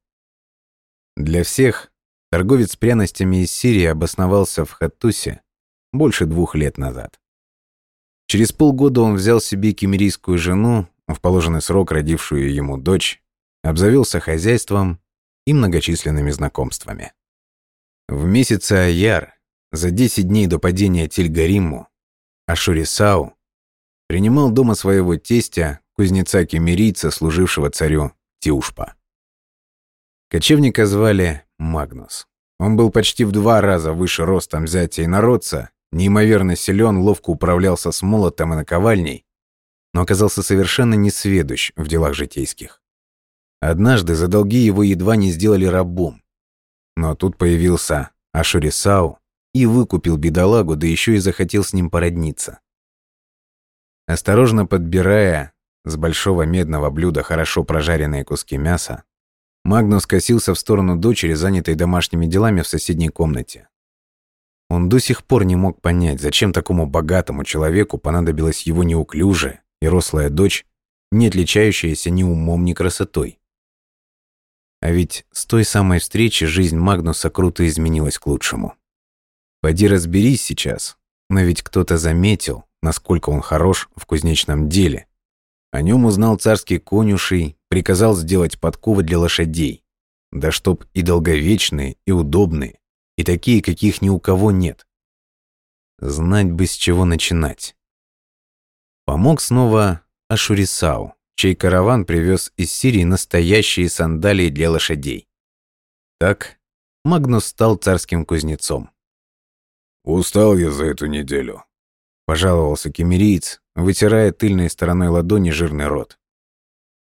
Для всех торговец пряностями из Сирии обосновался в Хаттусе больше двух лет назад. Через полгода он взял себе кемерийскую жену, в положенный срок родившую ему дочь, обзавелся хозяйством и многочисленными знакомствами. В месяце Аяр, за 10 дней до падения Тильгариму, Ашурисау принимал дома своего тестя, кузнеца-кемерийца, служившего царю Тиушпа. Кочевника звали Магнус. Он был почти в два раза выше ростом зятя и народца, неимоверно силен, ловко управлялся с молотом и наковальней, но оказался совершенно несведущ в делах житейских. Однажды за долги его едва не сделали рабом. Но тут появился Ашурисау и выкупил бедолагу, да еще и захотел с ним породниться. Осторожно подбирая с большого медного блюда хорошо прожаренные куски мяса, Магнус косился в сторону дочери, занятой домашними делами в соседней комнате. Он до сих пор не мог понять, зачем такому богатому человеку понадобилась его неуклюжая и рослая дочь, не отличающаяся ни умом, ни красотой. А ведь с той самой встречи жизнь Магнуса круто изменилась к лучшему. Пойди разберись сейчас, но ведь кто-то заметил, насколько он хорош в кузнечном деле. О нем узнал царский конюший, приказал сделать подковы для лошадей. Да чтоб и долговечные, и удобные, и такие, каких ни у кого нет. Знать бы, с чего начинать. Помог снова Ашурисау, чей караван привез из Сирии настоящие сандалии для лошадей. Так Магнус стал царским кузнецом. «Устал я за эту неделю», — пожаловался кемериец, вытирая тыльной стороной ладони жирный рот.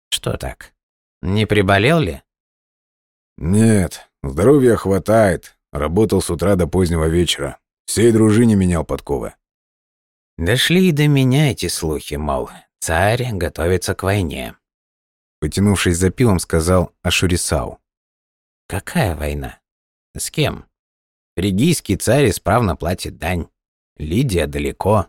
«Что так? Не приболел ли?» «Нет, здоровья хватает. Работал с утра до позднего вечера. Всей дружине менял подковы». «Дошли и до меня эти слухи, мол, царь готовится к войне». Потянувшись за пивом, сказал Ашурисау. «Какая война? С кем? Ригийский царь исправно платит дань. Лидия далеко.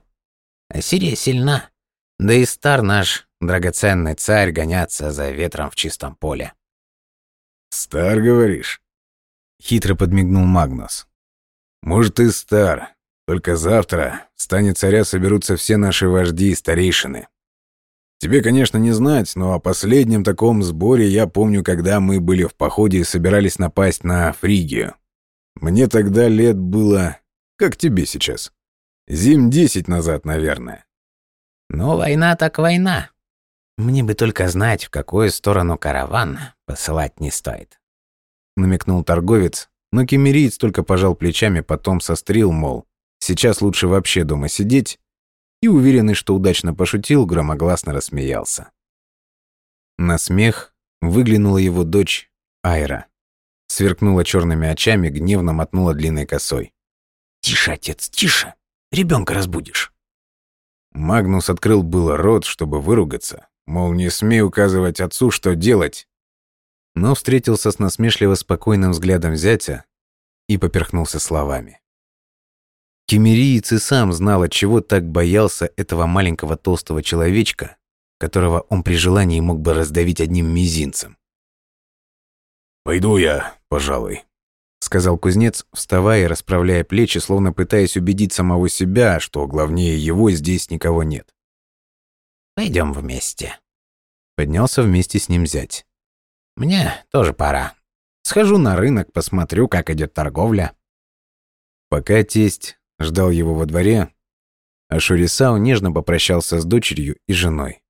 Ассирия сильна. Да и стар наш драгоценный царь гоняться за ветром в чистом поле. «Стар, говоришь?» Хитро подмигнул Магнус. «Может, и стар. Только завтра в стане царя соберутся все наши вожди и старейшины. Тебе, конечно, не знать, но о последнем таком сборе я помню, когда мы были в походе и собирались напасть на Фригию. Мне тогда лет было... Как тебе сейчас? Зим десять назад, наверное. Ну, война так война. Мне бы только знать, в какую сторону караван посылать не стоит. Намекнул торговец, но кемериец только пожал плечами, потом сострил, мол, сейчас лучше вообще дома сидеть, и, уверенный, что удачно пошутил, громогласно рассмеялся. На смех выглянула его дочь Айра. Сверкнула черными очами, гневно мотнула длинной косой. «Тише, отец, тише! Ребенка разбудишь!» Магнус открыл было рот, чтобы выругаться, мол, не смей указывать отцу, что делать. Но встретился с насмешливо спокойным взглядом зятя и поперхнулся словами. Кемериец и сам знал, от чего так боялся этого маленького толстого человечка, которого он при желании мог бы раздавить одним мизинцем. «Пойду я, пожалуй», — сказал кузнец, вставая и расправляя плечи, словно пытаясь убедить самого себя, что главнее его здесь никого нет. Пойдем вместе. Поднялся вместе с ним зять. Мне тоже пора. Схожу на рынок, посмотрю, как идет торговля. Пока тесть ждал его во дворе, а Шурисау нежно попрощался с дочерью и женой.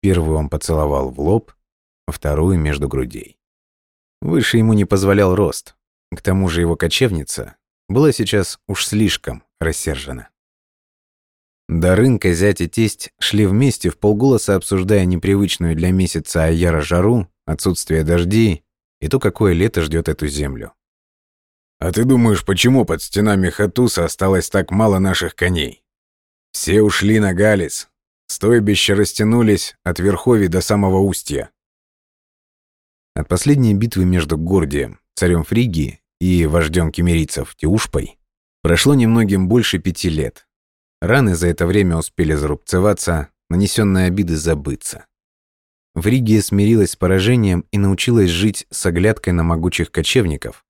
Первую он поцеловал в лоб, а вторую между грудей. Выше ему не позволял рост, к тому же его кочевница была сейчас уж слишком рассержена. До рынка зять и тесть шли вместе в полголоса, обсуждая непривычную для месяца Аяра жару, отсутствие дождей и то, какое лето ждет эту землю. «А ты думаешь, почему под стенами Хатуса осталось так мало наших коней? Все ушли на Галис, стойбища растянулись от верховий до самого устья». От последней битвы между Гордием царем Фригии и вождем кемерийцев Теушпой, прошло немногим больше пяти лет. Раны за это время успели зарубцеваться, нанесенные обиды забыться. Фригия смирилась с поражением и научилась жить с оглядкой на могучих кочевников,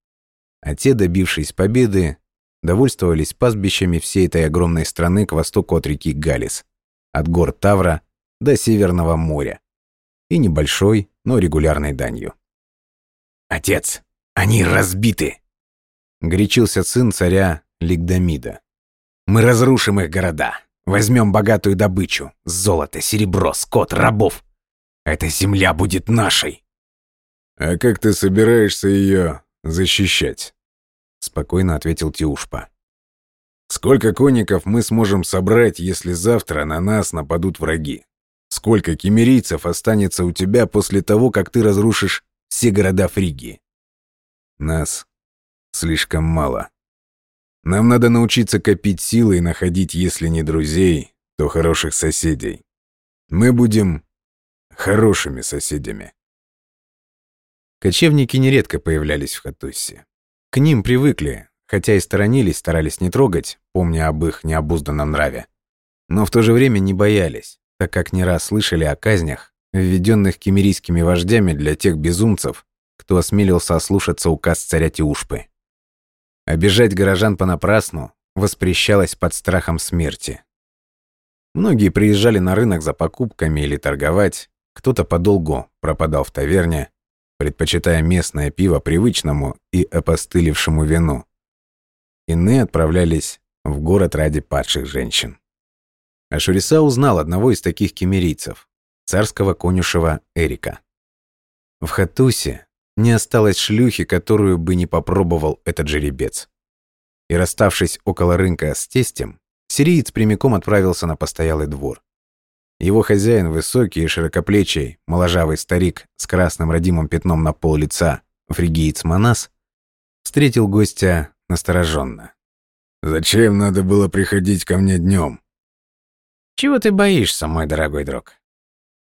а те, добившись победы, довольствовались пастбищами всей этой огромной страны к востоку от реки Галис, от гор Тавра до Северного моря и небольшой, но регулярной данью. «Отец, они разбиты!» — горячился сын царя Лигдамида. «Мы разрушим их города, возьмем богатую добычу, золото, серебро, скот, рабов. Эта земля будет нашей!» «А как ты собираешься ее защищать?» — спокойно ответил Тиушпа. «Сколько конников мы сможем собрать, если завтра на нас нападут враги? Сколько кемерийцев останется у тебя после того, как ты разрушишь все города Фригии?» Нас слишком мало. Нам надо научиться копить силы и находить, если не друзей, то хороших соседей. Мы будем хорошими соседями. Кочевники нередко появлялись в Хатуссе. К ним привыкли, хотя и сторонились, старались не трогать, помня об их необузданном нраве. Но в то же время не боялись, так как не раз слышали о казнях, введенных кемерийскими вождями для тех безумцев, кто осмелился ослушаться указ царя Тиушпы. Обижать горожан понапрасну воспрещалось под страхом смерти. Многие приезжали на рынок за покупками или торговать, кто-то подолгу пропадал в таверне, предпочитая местное пиво привычному и опостылевшему вину. Иные отправлялись в город ради падших женщин. Ашуриса узнал одного из таких кемерийцев, царского конюшева Эрика. В Хатусе не осталось шлюхи, которую бы не попробовал этот жеребец. И расставшись около рынка с тестем, сириец прямиком отправился на постоялый двор. Его хозяин, высокий и широкоплечий, моложавый старик с красным родимым пятном на пол лица, фригиец Манас, встретил гостя настороженно. «Зачем надо было приходить ко мне днем? «Чего ты боишься, мой дорогой друг?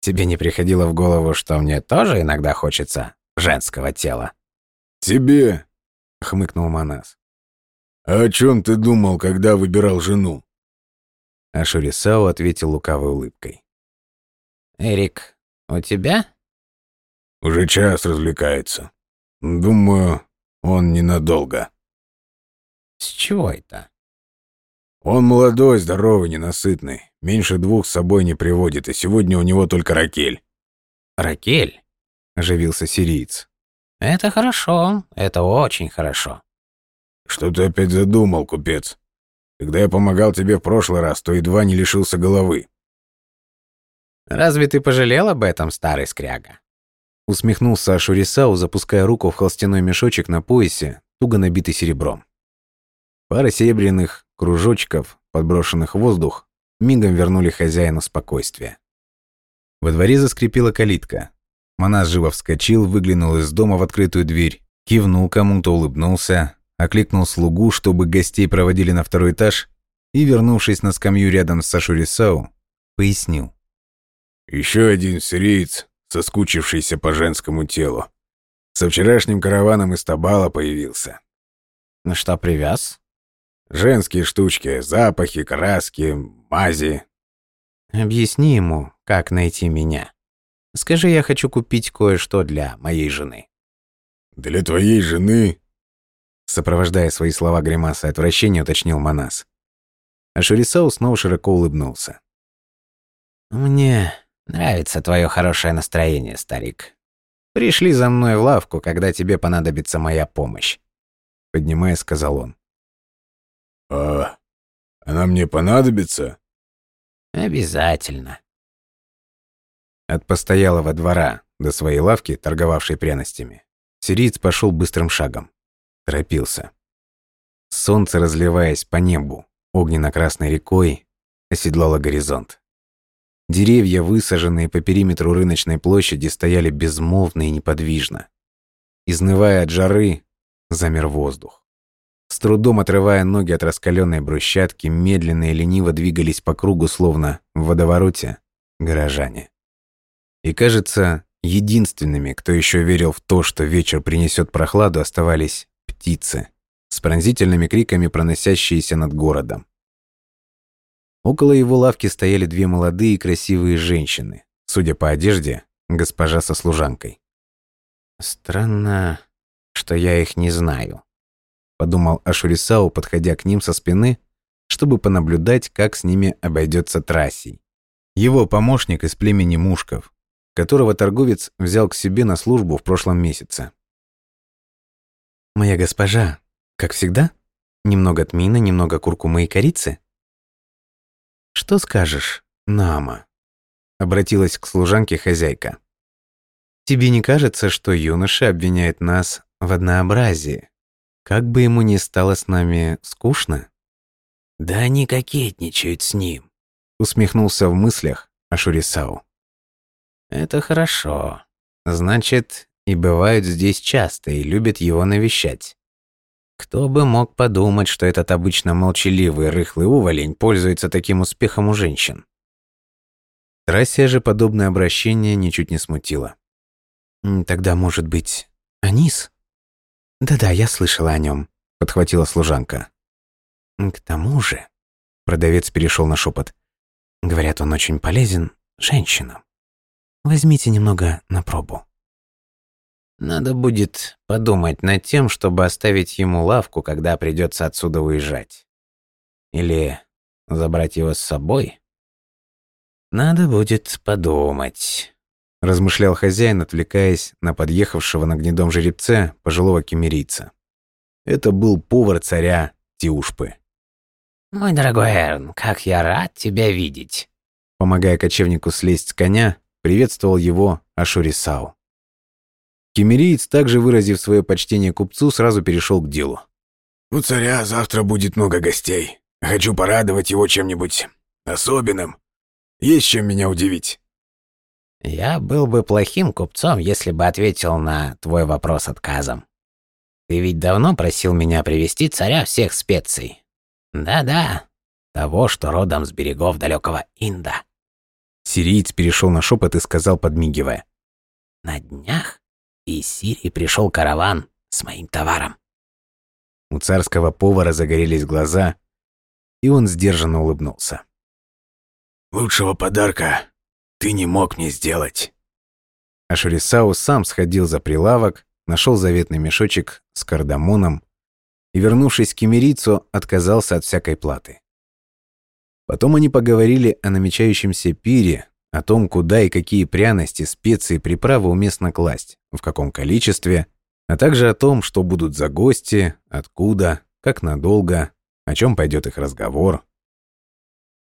Тебе не приходило в голову, что мне тоже иногда хочется женского тела?» «Тебе?» — хмыкнул Манас. «А о чем ты думал, когда выбирал жену?» А Шурисао ответил лукавой улыбкой. «Эрик, у тебя?» «Уже час развлекается. Думаю, он ненадолго». «С чего это?» «Он молодой, здоровый, ненасытный. Меньше двух с собой не приводит, и сегодня у него только Ракель». «Ракель?» – оживился сириец. «Это хорошо, это очень хорошо». «Что ты опять задумал, купец?» Когда я помогал тебе в прошлый раз, то едва не лишился головы». «Разве ты пожалел об этом, старый скряга?» Усмехнулся Ашурисау, запуская руку в холстяной мешочек на поясе, туго набитый серебром. Пара серебряных кружочков, подброшенных в воздух, мигом вернули хозяину спокойствие. Во дворе заскрипела калитка. Манас живо вскочил, выглянул из дома в открытую дверь, кивнул кому-то, улыбнулся, окликнул слугу, чтобы гостей проводили на второй этаж, и, вернувшись на скамью рядом с Сашурисау, пояснил. «Еще один сириец, соскучившийся по женскому телу. Со вчерашним караваном из Табала появился». «На что привяз?» «Женские штучки, запахи, краски, мази». «Объясни ему, как найти меня. Скажи, я хочу купить кое-что для моей жены». «Для твоей жены?» Сопровождая свои слова гримасой отвращения, уточнил Манас. А Шурисау снова широко улыбнулся. «Мне нравится твое хорошее настроение, старик. Пришли за мной в лавку, когда тебе понадобится моя помощь», — поднимая, сказал он. «А она мне понадобится?» «Обязательно». От постоялого двора до своей лавки, торговавшей пряностями, сириец пошел быстрым шагом торопился. Солнце, разливаясь по небу, огненно-красной рекой, оседлало горизонт. Деревья, высаженные по периметру рыночной площади, стояли безмолвно и неподвижно. Изнывая от жары, замер воздух. С трудом отрывая ноги от раскаленной брусчатки, медленно и лениво двигались по кругу, словно в водовороте, горожане. И кажется, единственными, кто еще верил в то, что вечер принесет прохладу, оставались птицы, с пронзительными криками проносящиеся над городом. Около его лавки стояли две молодые и красивые женщины, судя по одежде, госпожа со служанкой. «Странно, что я их не знаю», — подумал Ашурисау, подходя к ним со спины, чтобы понаблюдать, как с ними обойдется Трассий. Его помощник из племени Мушков, которого торговец взял к себе на службу в прошлом месяце. «Моя госпожа, как всегда, немного тмина, немного куркумы и корицы?» «Что скажешь, Нама?» — обратилась к служанке хозяйка. «Тебе не кажется, что юноша обвиняет нас в однообразии? Как бы ему ни стало с нами скучно?» «Да они кокетничают с ним», — усмехнулся в мыслях Ашурисау. «Это хорошо. Значит, и бывают здесь часто и любят его навещать. Кто бы мог подумать, что этот обычно молчаливый рыхлый уволень пользуется таким успехом у женщин. Трассия же подобное обращение ничуть не смутило. «Тогда, может быть, Анис?» «Да-да, я слышала о нем», — подхватила служанка. «К тому же», — продавец перешел на шепот, «говорят, он очень полезен женщинам. Возьмите немного на пробу». Надо будет подумать над тем, чтобы оставить ему лавку, когда придется отсюда уезжать. Или забрать его с собой. Надо будет подумать. Размышлял хозяин, отвлекаясь на подъехавшего на гнедом жеребце пожилого кемерийца. Это был повар царя Тиушпы. Мой дорогой Эрн, как я рад тебя видеть. Помогая кочевнику слезть с коня, приветствовал его Ашурисау. Кемериец, также выразив свое почтение купцу, сразу перешел к делу. «У царя завтра будет много гостей. Хочу порадовать его чем-нибудь особенным. Есть чем меня удивить». Я был бы плохим купцом, если бы ответил на твой вопрос отказом. Ты ведь давно просил меня привести царя всех специй. Да-да, того, что родом с берегов далекого Инда. Сириец перешел на шепот и сказал, подмигивая. На днях из Сирии пришел караван с моим товаром. У царского повара загорелись глаза, и он сдержанно улыбнулся. «Лучшего подарка ты не мог мне сделать». Ашурисау сам сходил за прилавок, нашел заветный мешочек с кардамоном и, вернувшись к Кемерицу, отказался от всякой платы. Потом они поговорили о намечающемся пире, о том, куда и какие пряности, специи, приправы уместно класть, в каком количестве, а также о том, что будут за гости, откуда, как надолго, о чем пойдет их разговор.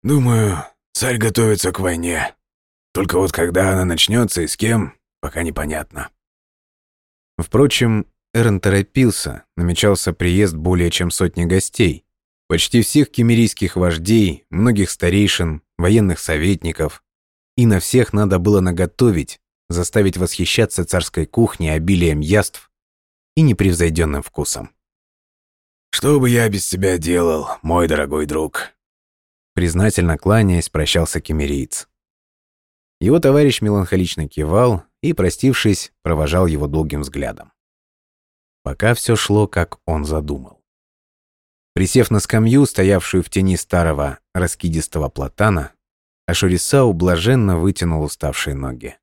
«Думаю, царь готовится к войне. Только вот когда она начнется и с кем, пока непонятно». Впрочем, Эрен торопился, намечался приезд более чем сотни гостей. Почти всех кемерийских вождей, многих старейшин, военных советников, и на всех надо было наготовить, заставить восхищаться царской кухней обилием яств и непревзойденным вкусом. «Что бы я без тебя делал, мой дорогой друг?» Признательно кланяясь, прощался кемериец. Его товарищ меланхолично кивал и, простившись, провожал его долгим взглядом. Пока все шло, как он задумал. Присев на скамью, стоявшую в тени старого раскидистого платана, Ашурисау блаженно вытянул уставшие ноги.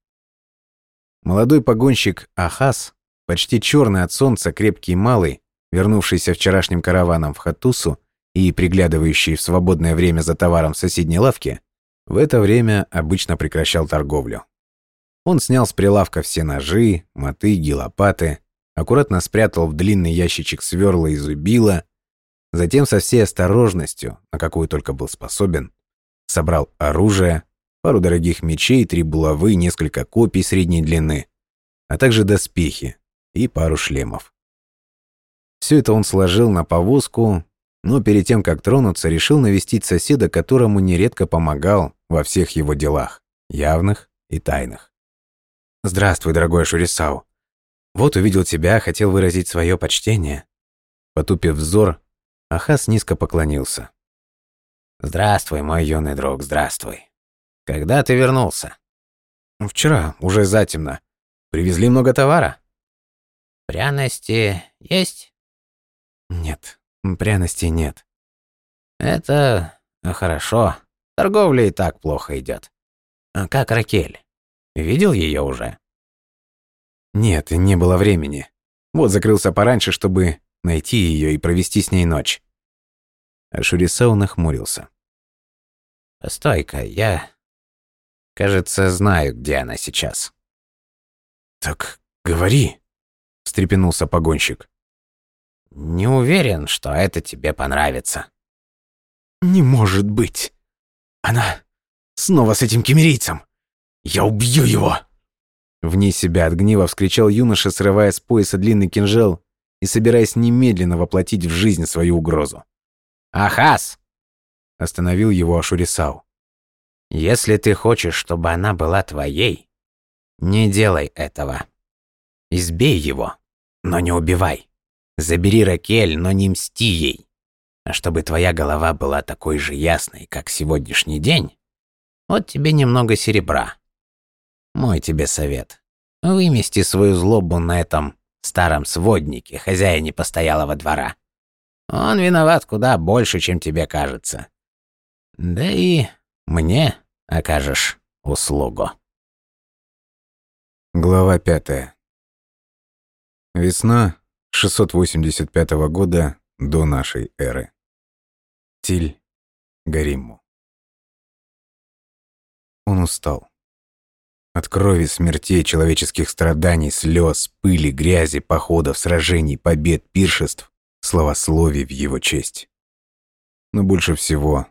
Молодой погонщик Ахас, почти черный от солнца, крепкий малый, вернувшийся вчерашним караваном в Хатусу и приглядывающий в свободное время за товаром в соседней лавке, в это время обычно прекращал торговлю. Он снял с прилавка все ножи, мотыги, лопаты, аккуратно спрятал в длинный ящичек сверла и зубила, затем со всей осторожностью, на какую только был способен, собрал оружие, пару дорогих мечей, три булавы, несколько копий средней длины, а также доспехи и пару шлемов. Все это он сложил на повозку, но перед тем, как тронуться, решил навестить соседа, которому нередко помогал во всех его делах, явных и тайных. «Здравствуй, дорогой Шурисау. Вот увидел тебя, хотел выразить свое почтение». Потупив взор, Ахас низко поклонился. Здравствуй, мой юный друг, здравствуй. Когда ты вернулся? Вчера, уже затемно. Привезли много товара? Пряности есть? Нет, пряностей нет. Это хорошо. Торговля и так плохо идет. А как Ракель? Видел ее уже? Нет, не было времени. Вот закрылся пораньше, чтобы найти ее и провести с ней ночь. Шурисау нахмурился. «Постой-ка, я, кажется, знаю, где она сейчас». «Так говори», — встрепенулся погонщик. «Не уверен, что это тебе понравится». «Не может быть! Она снова с этим кемерийцем! Я убью его!» Вне себя от гнева вскричал юноша, срывая с пояса длинный кинжал и собираясь немедленно воплотить в жизнь свою угрозу. «Ахас!» — остановил его Ашурисау. «Если ты хочешь, чтобы она была твоей, не делай этого. Избей его, но не убивай. Забери Ракель, но не мсти ей. А чтобы твоя голова была такой же ясной, как сегодняшний день, вот тебе немного серебра. Мой тебе совет. Вымести свою злобу на этом старом своднике, хозяине постоялого двора. Он виноват куда больше, чем тебе кажется. Да и мне окажешь услугу. Глава пятая. Весна 685 года до нашей эры. Тиль Гариму. Он устал. От крови, смертей, человеческих страданий, слез, пыли, грязи, походов, сражений, побед, пиршеств, словословий в его честь. но больше всего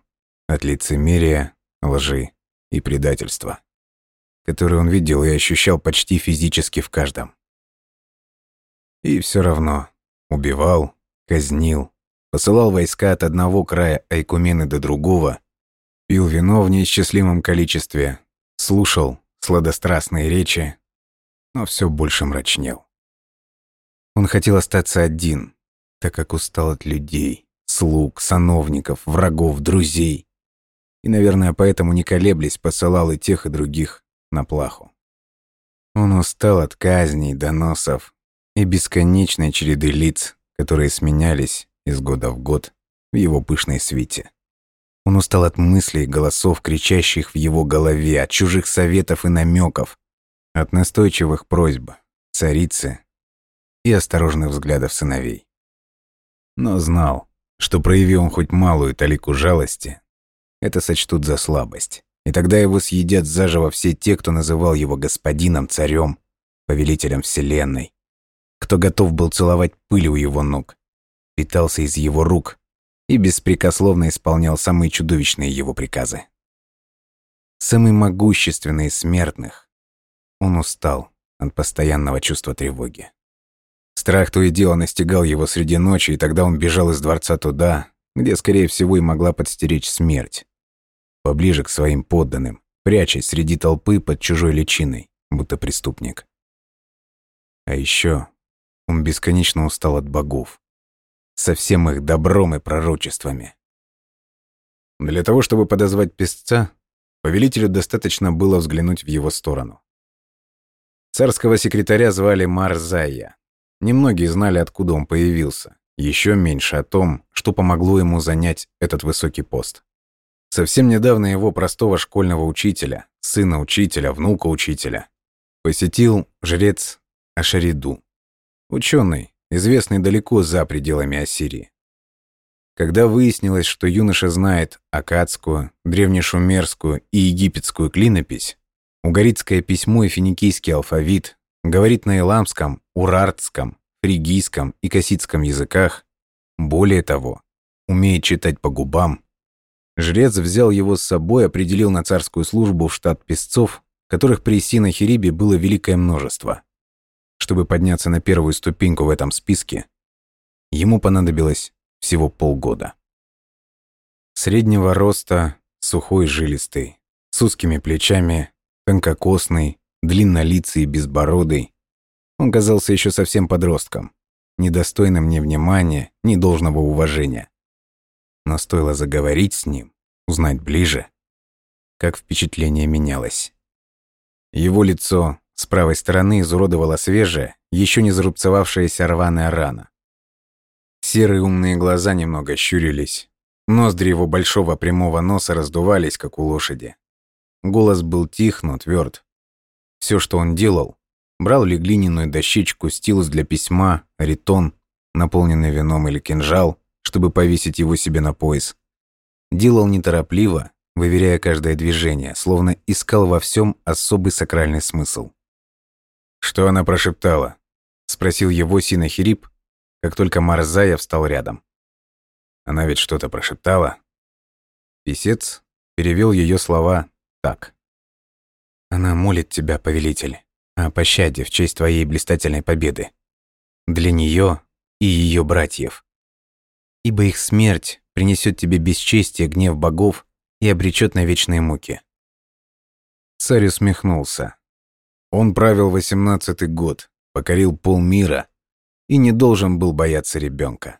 от лицемерия, лжи и предательства, которые он видел и ощущал почти физически в каждом. И все равно убивал, казнил, посылал войска от одного края Айкумены до другого, пил вино в неисчислимом количестве, слушал сладострастные речи, но все больше мрачнел. Он хотел остаться один, так как устал от людей, слуг, сановников, врагов, друзей. И, наверное, поэтому, не колеблясь, посылал и тех, и других на плаху. Он устал от казней, доносов и бесконечной череды лиц, которые сменялись из года в год в его пышной свите. Он устал от мыслей, голосов, кричащих в его голове, от чужих советов и намеков, от настойчивых просьб царицы и осторожных взглядов сыновей. Но знал, что прояви он хоть малую талику жалости, это сочтут за слабость, и тогда его съедят заживо все те, кто называл его господином, царем, повелителем вселенной, кто готов был целовать пыль у его ног, питался из его рук и беспрекословно исполнял самые чудовищные его приказы. Самый могущественный из смертных, он устал от постоянного чувства тревоги. Страх то и дело настигал его среди ночи, и тогда он бежал из дворца туда, где, скорее всего, и могла подстеречь смерть. Поближе к своим подданным, прячась среди толпы под чужой личиной, будто преступник. А еще он бесконечно устал от богов, со всем их добром и пророчествами. Для того, чтобы подозвать песца, повелителю достаточно было взглянуть в его сторону. Царского секретаря звали Марзая. Немногие знали, откуда он появился. Еще меньше о том, что помогло ему занять этот высокий пост. Совсем недавно его простого школьного учителя, сына учителя, внука учителя, посетил жрец Ашариду. Ученый, известный далеко за пределами Ассирии. Когда выяснилось, что юноша знает акадскую, древнешумерскую и египетскую клинопись, Угаритское письмо и финикийский алфавит говорит на иламском, урартском, фригийском и касситском языках. Более того, умеет читать по губам. Жрец взял его с собой, определил на царскую службу в штат песцов, которых при Синахирибе было великое множество. Чтобы подняться на первую ступеньку в этом списке, ему понадобилось всего полгода. Среднего роста, сухой жилистый, с узкими плечами, тонкокосный, длиннолицый и безбородый. Он казался еще совсем подростком, недостойным ни внимания, ни должного уважения. Но стоило заговорить с ним, узнать ближе, как впечатление менялось. Его лицо с правой стороны изуродовала свежая, еще не зарубцевавшаяся рваная рана. Серые умные глаза немного щурились, ноздри его большого прямого носа раздувались, как у лошади. Голос был тих, но тверд. Все, что он делал, брал ли глиняную дощечку, стилус для письма, ритон, наполненный вином или кинжал, чтобы повесить его себе на пояс. Делал неторопливо, выверяя каждое движение, словно искал во всем особый сакральный смысл. «Что она прошептала?» — спросил его Синахирип, как только Марзая встал рядом. «Она ведь что-то прошептала?» Песец перевел ее слова так. Она молит тебя, повелитель, о пощаде в честь твоей блистательной победы. Для нее и ее братьев. Ибо их смерть принесет тебе бесчестие, гнев богов и обречет на вечные муки. Царь усмехнулся. Он правил восемнадцатый год, покорил полмира и не должен был бояться ребенка.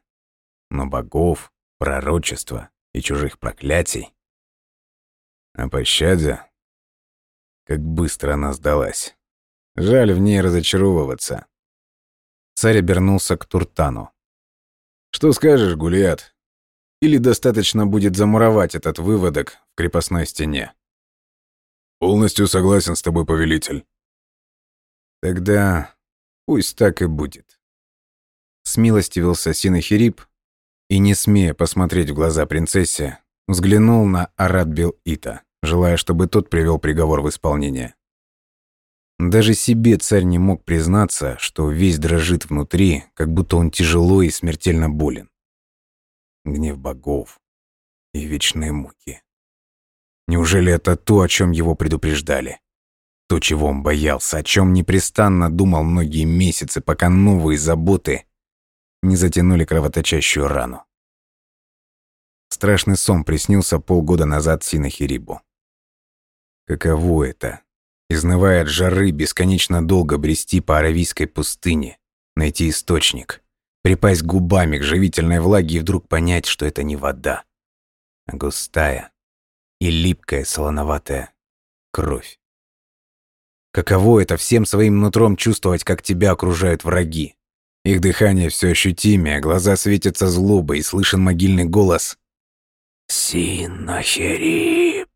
Но богов, пророчества и чужих проклятий о пощаде? Как быстро она сдалась. Жаль в ней разочаровываться. Царь обернулся к Туртану. «Что скажешь, Гулиат? Или достаточно будет замуровать этот выводок в крепостной стене?» «Полностью согласен с тобой, повелитель». «Тогда пусть так и будет». Смилостивился Синахирип и, не смея посмотреть в глаза принцессе, Взглянул на Арадбил Ита, желая, чтобы тот привел приговор в исполнение. Даже себе царь не мог признаться, что весь дрожит внутри, как будто он тяжело и смертельно болен. Гнев богов. и вечные муки. Неужели это то, о чем его предупреждали? То, чего он боялся, о чем непрестанно думал многие месяцы, пока новые заботы не затянули кровоточащую рану. Страшный сон приснился полгода назад Синахирибу. Каково это? Изнывая от жары, бесконечно долго брести по Аравийской пустыне, найти источник, припасть губами к живительной влаге и вдруг понять, что это не вода, а густая и липкая солоноватая кровь. Каково это всем своим нутром чувствовать, как тебя окружают враги? Их дыхание все ощутимее, глаза светятся злобой, и слышен могильный голос «Синахерип».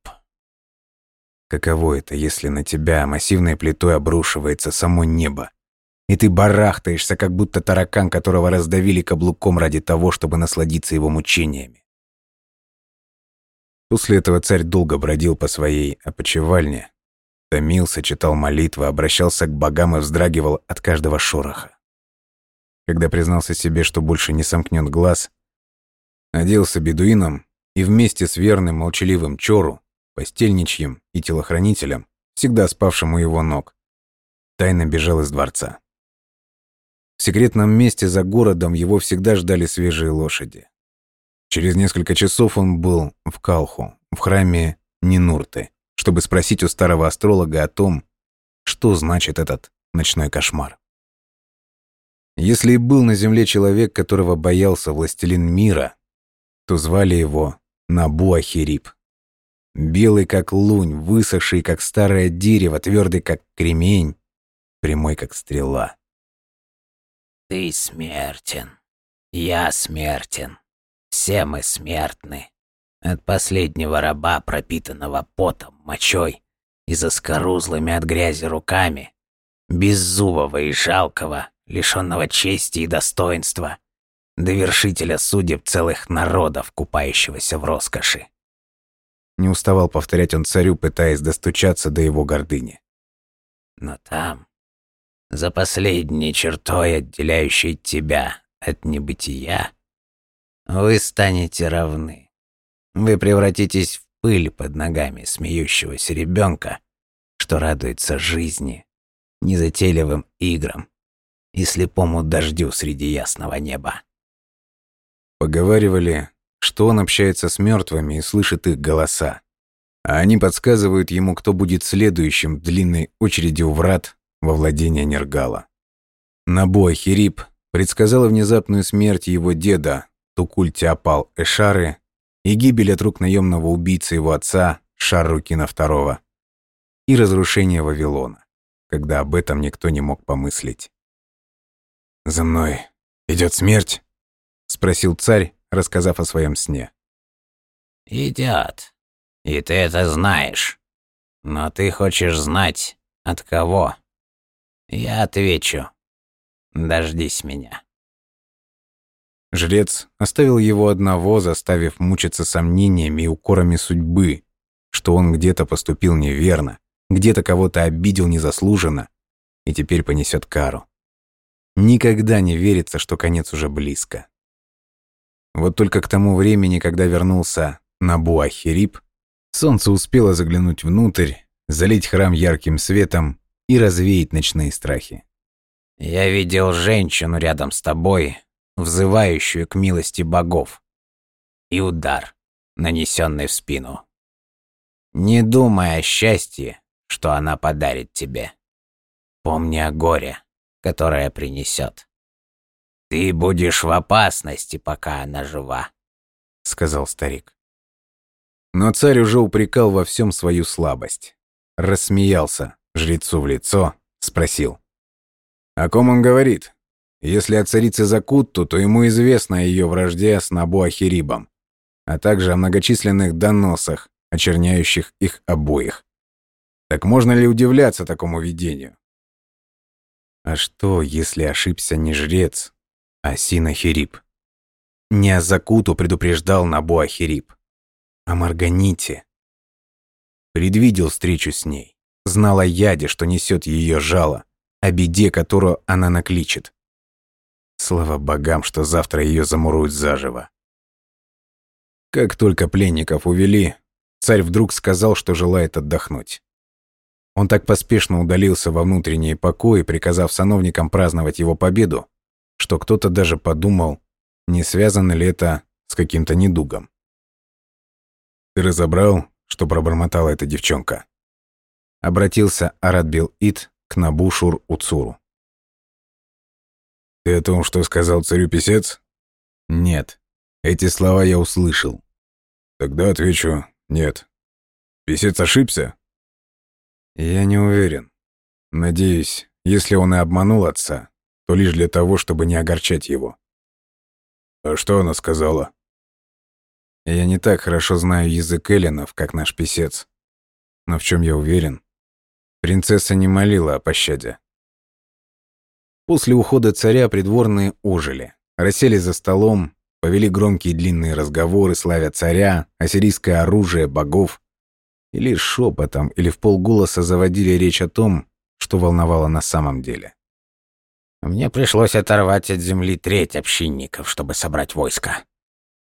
Каково это, если на тебя массивной плитой обрушивается само небо, и ты барахтаешься, как будто таракан, которого раздавили каблуком ради того, чтобы насладиться его мучениями. После этого царь долго бродил по своей опочивальне, томился, читал молитвы, обращался к богам и вздрагивал от каждого шороха. Когда признался себе, что больше не сомкнет глаз, оделся бедуином и вместе с верным молчаливым Чору, постельничьим и телохранителем, всегда спавшим у его ног, тайно бежал из дворца. В секретном месте за городом его всегда ждали свежие лошади. Через несколько часов он был в Калху, в храме Нинурты, чтобы спросить у старого астролога о том, что значит этот ночной кошмар. Если и был на земле человек, которого боялся властелин мира, то звали его Набу-Ахирип. Белый, как лунь, высохший, как старое дерево, твердый, как кремень, прямой, как стрела. «Ты смертен. Я смертен. Все мы смертны. От последнего раба, пропитанного потом, мочой и заскорузлыми от грязи руками, беззубого и жалкого, лишенного чести и достоинства, довершителя судеб целых народов, купающегося в роскоши. Не уставал повторять он царю, пытаясь достучаться до его гордыни. Но там, за последней чертой, отделяющей тебя от небытия, вы станете равны. Вы превратитесь в пыль под ногами смеющегося ребенка, что радуется жизни, незатейливым играм и слепому дождю среди ясного неба. Поговаривали, что он общается с мертвыми и слышит их голоса, а они подсказывают ему, кто будет следующим в длинной очереди у врат во владение Нергала. Набой Хирип предсказала внезапную смерть его деда, Тукульти опал Эшары, и гибель от рук наемного убийцы его отца Шаррукина II, и разрушение Вавилона, когда об этом никто не мог помыслить. «За мной идет смерть?» — спросил царь, рассказав о своем сне. «Идет. И ты это знаешь. Но ты хочешь знать, от кого?» Я отвечу. Дождись меня. Жрец оставил его одного, заставив мучиться сомнениями и укорами судьбы, что он где-то поступил неверно, где-то кого-то обидел незаслуженно и теперь понесет кару. Никогда не верится, что конец уже близко. Вот только к тому времени, когда вернулся Набуахирип, солнце успело заглянуть внутрь, залить храм ярким светом и развеять ночные страхи. «Я видел женщину рядом с тобой, взывающую к милости богов, и удар, нанесенный в спину. Не думай о счастье, что она подарит тебе. Помни о горе, которое принесет. Ты будешь в опасности, пока она жива», — сказал старик. Но царь уже упрекал во всем свою слабость. Рассмеялся, жрецу в лицо, спросил. «О ком он говорит? Если о царице Закутту, то ему известно о ее вражде с Набу-Ахирибом, а также о многочисленных доносах, очерняющих их обоих. Так можно ли удивляться такому видению? А что, если ошибся не жрец, а Синахириб? Не о Закуту предупреждал Набу-Ахириб, а Марганите. Предвидел встречу с ней знала яде, что несет ее жало, о беде, которую она накличет. Слава богам, что завтра ее замуруют заживо. Как только пленников увели, царь вдруг сказал, что желает отдохнуть. Он так поспешно удалился во внутренние покои, приказав сановникам праздновать его победу, что кто-то даже подумал, не связано ли это с каким-то недугом. «Ты разобрал, что пробормотала эта девчонка?» Обратился Арадбил Ит к Набушур Уцуру. «Ты о том, что сказал царю писец?» «Нет. Эти слова я услышал». «Тогда отвечу «нет». Писец ошибся?» «Я не уверен. Надеюсь, если он и обманул отца, то лишь для того, чтобы не огорчать его». «А что она сказала?» «Я не так хорошо знаю язык эллинов, как наш писец. Но в чем я уверен? Принцесса не молила о пощаде. После ухода царя придворные ожили, расселись за столом, повели громкие длинные разговоры, славя царя, ассирийское оружие, богов, и лишь шепотом или в полголоса заводили речь о том, что волновало на самом деле. Мне пришлось оторвать от земли треть общинников, чтобы собрать войско.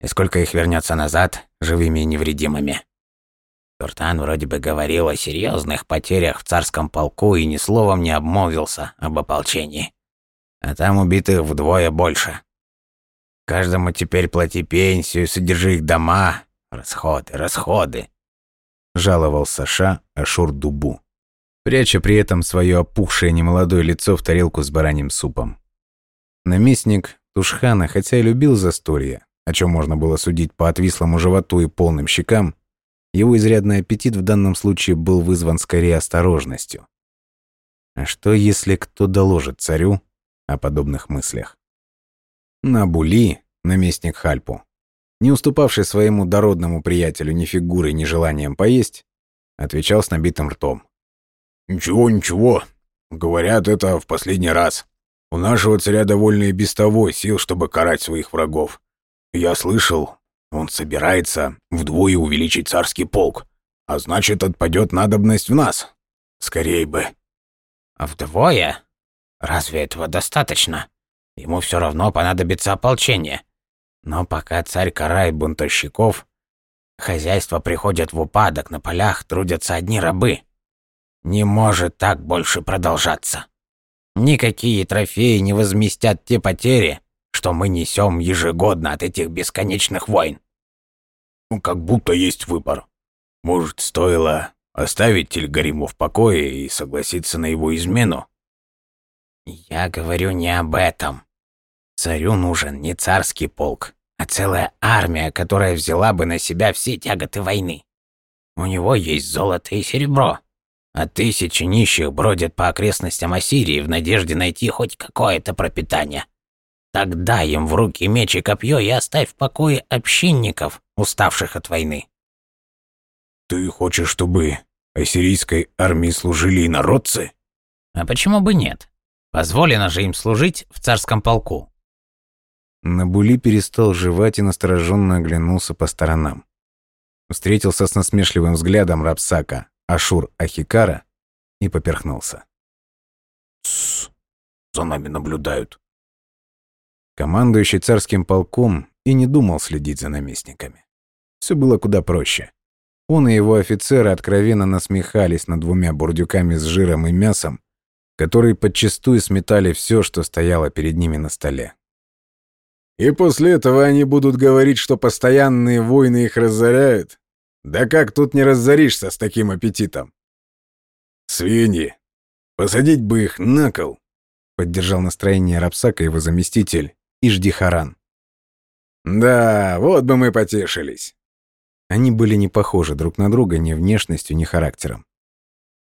И сколько их вернется назад, живыми и невредимыми. Туртан вроде бы говорил о серьезных потерях в царском полку и ни словом не обмолвился об ополчении а там убитых вдвое больше. Каждому теперь плати пенсию, содержи их дома. Расходы, расходы. Жаловался Ша Ашур Дубу, пряча при этом свое опухшее немолодое лицо в тарелку с бараньим супом. Наместник Тушхана, хотя и любил застолье, о чем можно было судить по отвислому животу и полным щекам, его изрядный аппетит в данном случае был вызван скорее осторожностью. А что, если кто доложит царю, о подобных мыслях. Набули, наместник Хальпу, не уступавший своему дородному приятелю ни фигурой, ни желанием поесть, отвечал с набитым ртом. «Ничего, ничего. Говорят, это в последний раз. У нашего царя довольно и без того сил, чтобы карать своих врагов. Я слышал, он собирается вдвое увеличить царский полк, а значит, отпадет надобность в нас. Скорей бы». «А «Вдвое?» Разве этого достаточно? Ему все равно понадобится ополчение. Но пока царь карает бунтовщиков, хозяйство приходит в упадок, на полях трудятся одни рабы. Не может так больше продолжаться. Никакие трофеи не возместят те потери, что мы несем ежегодно от этих бесконечных войн. Ну, как будто есть выбор. Может, стоило оставить Тельгариму в покое и согласиться на его измену? «Я говорю не об этом. Царю нужен не царский полк, а целая армия, которая взяла бы на себя все тяготы войны. У него есть золото и серебро, а тысячи нищих бродят по окрестностям Ассирии в надежде найти хоть какое-то пропитание. Тогда им в руки меч и копье и оставь в покое общинников, уставших от войны». «Ты хочешь, чтобы ассирийской армии служили инородцы?» «А почему бы нет? Позволено же им служить в царском полку. Набули перестал жевать и настороженно оглянулся по сторонам. Встретился с насмешливым взглядом Рапсака, Ашур Ахикара и поперхнулся. «Тссс, за нами наблюдают». Командующий царским полком и не думал следить за наместниками. Все было куда проще. Он и его офицеры откровенно насмехались над двумя бурдюками с жиром и мясом, которые подчастую сметали все, что стояло перед ними на столе. И после этого они будут говорить, что постоянные войны их разоряют? Да как тут не разоришься с таким аппетитом? Свиньи! Посадить бы их на кол! Поддержал настроение Рапсака его заместитель Иждихаран. Да, вот бы мы потешились. Они были не похожи друг на друга ни внешностью, ни характером.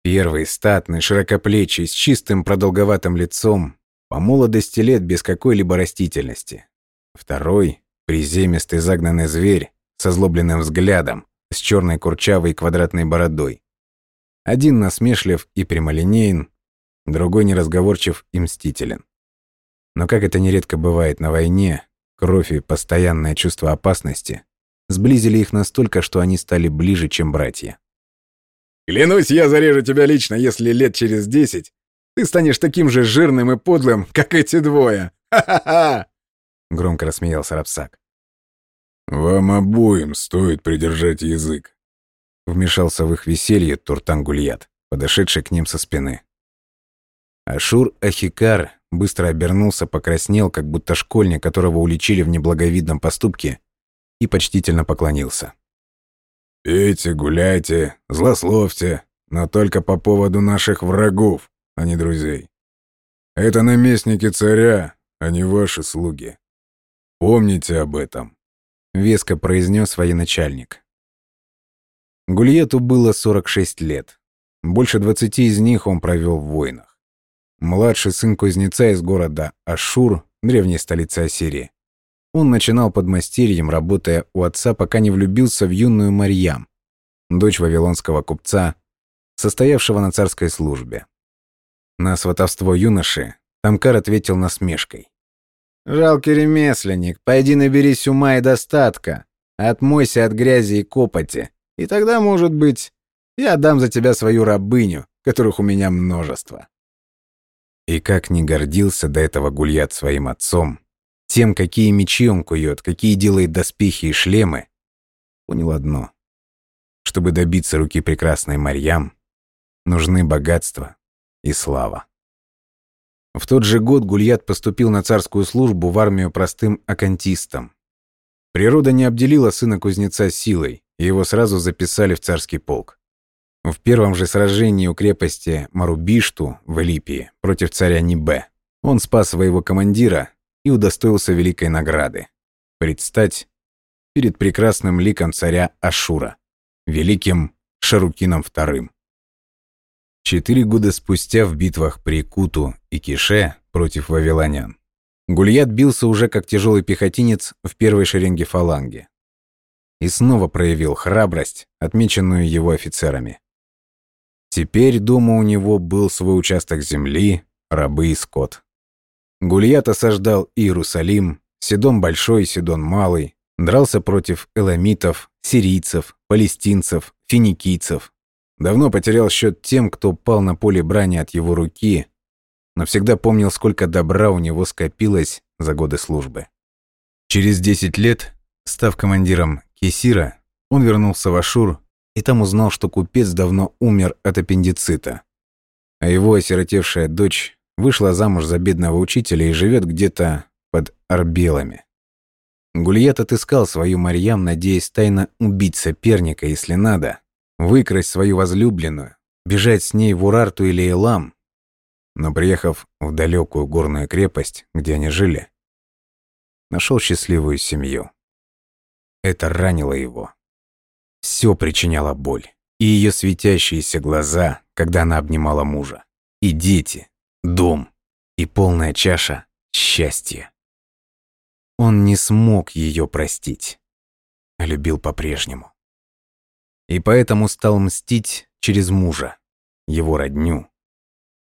Первый, статный, широкоплечий, с чистым продолговатым лицом, по молодости лет без какой-либо растительности. Второй, приземистый загнанный зверь, со злобленным взглядом, с черной курчавой квадратной бородой. Один насмешлив и прямолинеен, другой неразговорчив и мстителен. Но как это нередко бывает на войне, кровь и постоянное чувство опасности сблизили их настолько, что они стали ближе, чем братья. Клянусь, я зарежу тебя лично, если лет через десять ты станешь таким же жирным и подлым, как эти двое. Ха-ха-ха!» Громко рассмеялся Рапсак. «Вам обоим стоит придержать язык», — вмешался в их веселье Туртан Гульят, подошедший к ним со спины. Ашур Ахикар быстро обернулся, покраснел, как будто школьник, которого уличили в неблаговидном поступке, и почтительно поклонился. «Пейте, гуляйте, злословьте, но только по поводу наших врагов, а не друзей. Это наместники царя, а не ваши слуги. Помните об этом», — веско произнес военачальник. Гульету было 46 лет. Больше 20 из них он провел в войнах. Младший сын кузнеца из города Ашур, древней столицы Ассирии. Он начинал подмастерьем, работая у отца, пока не влюбился в юную Марьям, дочь вавилонского купца, состоявшего на царской службе. На сватовство юноши Тамкар ответил насмешкой. «Жалкий ремесленник, пойди наберись ума и достатка, отмойся от грязи и копоти, и тогда, может быть, я дам за тебя свою рабыню, которых у меня множество». И как не гордился до этого Гульят своим отцом, тем, какие мечи он кует, какие делает доспехи и шлемы, понял одно. Чтобы добиться руки прекрасной Марьям, нужны богатство и слава. В тот же год Гульят поступил на царскую службу в армию простым акантистом. Природа не обделила сына кузнеца силой, и его сразу записали в царский полк. В первом же сражении у крепости Марубишту в Элипии против царя Нибе он спас своего командира и удостоился великой награды – предстать перед прекрасным ликом царя Ашура, великим Шарукином II. Четыре года спустя в битвах при Куту и Кише против вавилонян Гульят бился уже как тяжелый пехотинец в первой шеренге фаланги. И снова проявил храбрость, отмеченную его офицерами. Теперь дома у него был свой участок земли, рабы и скот. Гульят осаждал Иерусалим, Сидон Большой, Сидон Малый, дрался против эламитов, сирийцев, палестинцев, финикийцев. Давно потерял счет тем, кто пал на поле брани от его руки, но всегда помнил, сколько добра у него скопилось за годы службы. Через 10 лет, став командиром Кесира, он вернулся в Ашур и там узнал, что купец давно умер от аппендицита, а его осиротевшая дочь вышла замуж за бедного учителя и живет где-то под Арбелами. Гульят отыскал свою Марьям, надеясь тайно убить соперника, если надо, выкрасть свою возлюбленную, бежать с ней в Урарту или Элам. Но приехав в далекую горную крепость, где они жили, нашел счастливую семью. Это ранило его. Все причиняло боль. И ее светящиеся глаза, когда она обнимала мужа. И дети, дом, и полная чаша счастья. Он не смог ее простить, а любил по-прежнему. И поэтому стал мстить через мужа, его родню.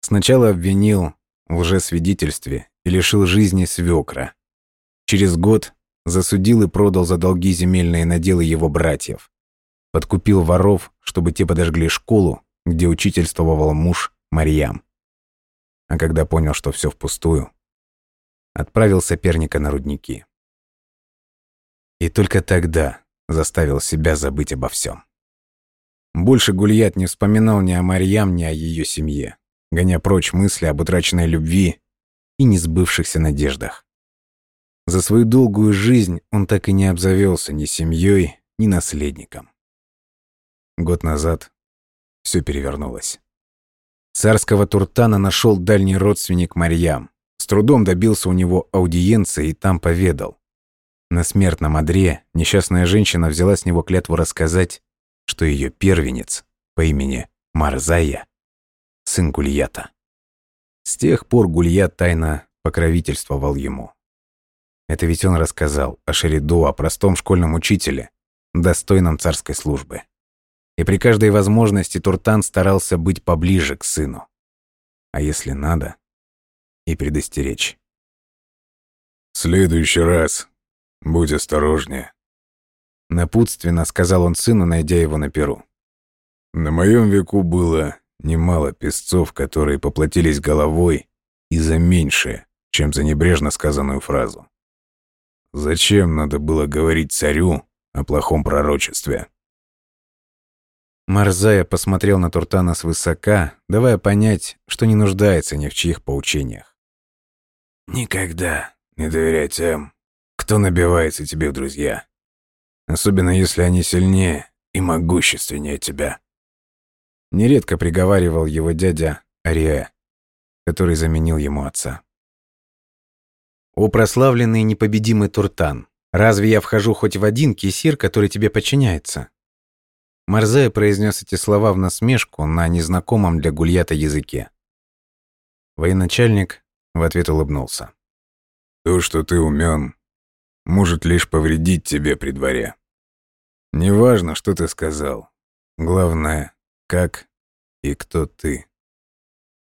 Сначала обвинил в лжесвидетельстве и лишил жизни свекра. Через год засудил и продал за долги земельные наделы его братьев подкупил воров, чтобы те подожгли школу, где учительствовал муж Марьям. А когда понял, что все впустую, отправил соперника на рудники. И только тогда заставил себя забыть обо всем. Больше Гульят не вспоминал ни о Марьям, ни о ее семье, гоня прочь мысли об утраченной любви и несбывшихся надеждах. За свою долгую жизнь он так и не обзавелся ни семьей, ни наследником. Год назад все перевернулось. Царского Туртана нашел дальний родственник Марьям. С трудом добился у него аудиенции и там поведал. На смертном одре несчастная женщина взяла с него клятву рассказать, что ее первенец по имени Марзая – сын Гульята. С тех пор Гульят тайно покровительствовал ему. Это ведь он рассказал о Шериду, о простом школьном учителе, достойном царской службы и при каждой возможности Туртан старался быть поближе к сыну. А если надо, и предостеречь. «В следующий раз будь осторожнее», — напутственно сказал он сыну, найдя его на перу. «На моем веку было немало песцов, которые поплатились головой и за меньшее, чем за небрежно сказанную фразу. Зачем надо было говорить царю о плохом пророчестве? Марзая посмотрел на Туртана свысока, давая понять, что не нуждается ни в чьих поучениях. «Никогда не доверяй тем, кто набивается тебе в друзья. Особенно если они сильнее и могущественнее тебя». Нередко приговаривал его дядя Ариэ, который заменил ему отца. «О прославленный непобедимый Туртан, разве я вхожу хоть в один кисир, который тебе подчиняется?» Марзая произнес эти слова в насмешку на незнакомом для Гульята языке. Военачальник в ответ улыбнулся. «То, что ты умен, может лишь повредить тебе при дворе. Неважно, что ты сказал. Главное, как и кто ты.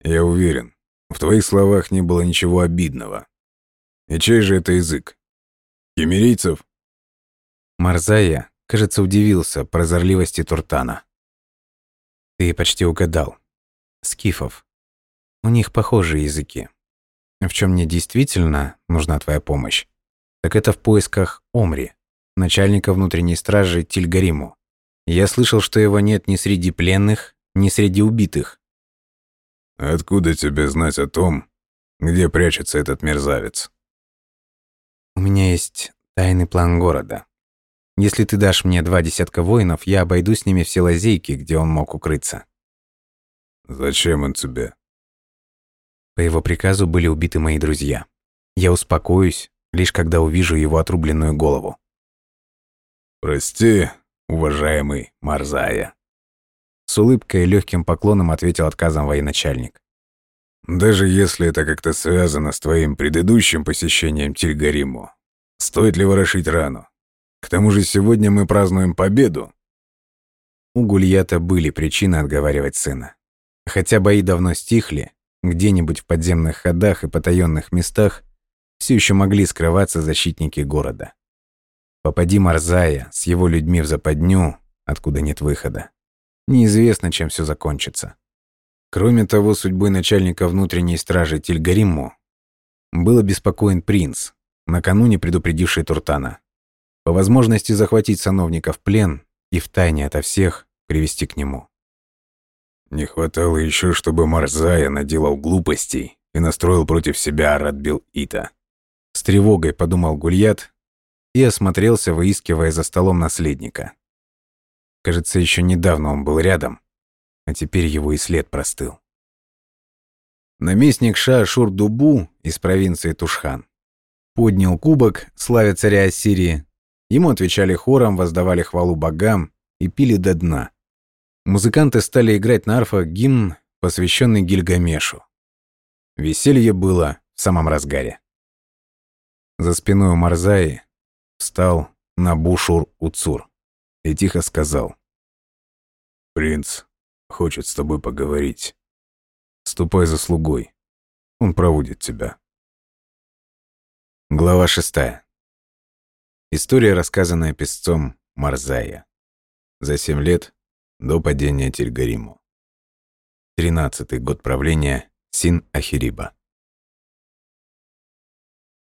Я уверен, в твоих словах не было ничего обидного. И чей же это язык? Кемерийцев? Марзая Кажется, удивился прозорливости Туртана. Ты почти угадал. Скифов. У них похожие языки. В чем мне действительно нужна твоя помощь, так это в поисках Омри, начальника внутренней стражи Тильгариму. Я слышал, что его нет ни среди пленных, ни среди убитых. Откуда тебе знать о том, где прячется этот мерзавец? У меня есть тайный план города. Если ты дашь мне два десятка воинов, я обойду с ними все лазейки, где он мог укрыться. Зачем он тебе? По его приказу были убиты мои друзья. Я успокоюсь, лишь когда увижу его отрубленную голову. Прости, уважаемый Марзая. С улыбкой и легким поклоном ответил отказом военачальник. Даже если это как-то связано с твоим предыдущим посещением Тильгариму, стоит ли ворошить рану? К тому же сегодня мы празднуем победу. У Гульята были причины отговаривать сына. Хотя бои давно стихли, где-нибудь в подземных ходах и потаенных местах все еще могли скрываться защитники города. Попади Марзая с его людьми в западню, откуда нет выхода. Неизвестно, чем все закончится. Кроме того, судьбой начальника внутренней стражи Тильгариму был обеспокоен принц, накануне предупредивший Туртана по возможности захватить сановника в плен и втайне ото всех привести к нему. Не хватало еще, чтобы Марзая наделал глупостей и настроил против себя Арадбил Ита. С тревогой подумал Гульят и осмотрелся, выискивая за столом наследника. Кажется, еще недавно он был рядом, а теперь его и след простыл. Наместник Ша Шур-Дубу из провинции Тушхан поднял кубок, славя царя Ассирии, Ему отвечали хором, воздавали хвалу богам и пили до дна. Музыканты стали играть на арфах гимн, посвященный Гильгамешу. Веселье было в самом разгаре. За спиной у Марзаи встал Набушур-Уцур и тихо сказал. «Принц хочет с тобой поговорить. Ступай за слугой. Он проводит тебя». Глава шестая. История, рассказанная песцом Марзая. За семь лет до падения Тельгариму. Тринадцатый год правления Син-Ахириба.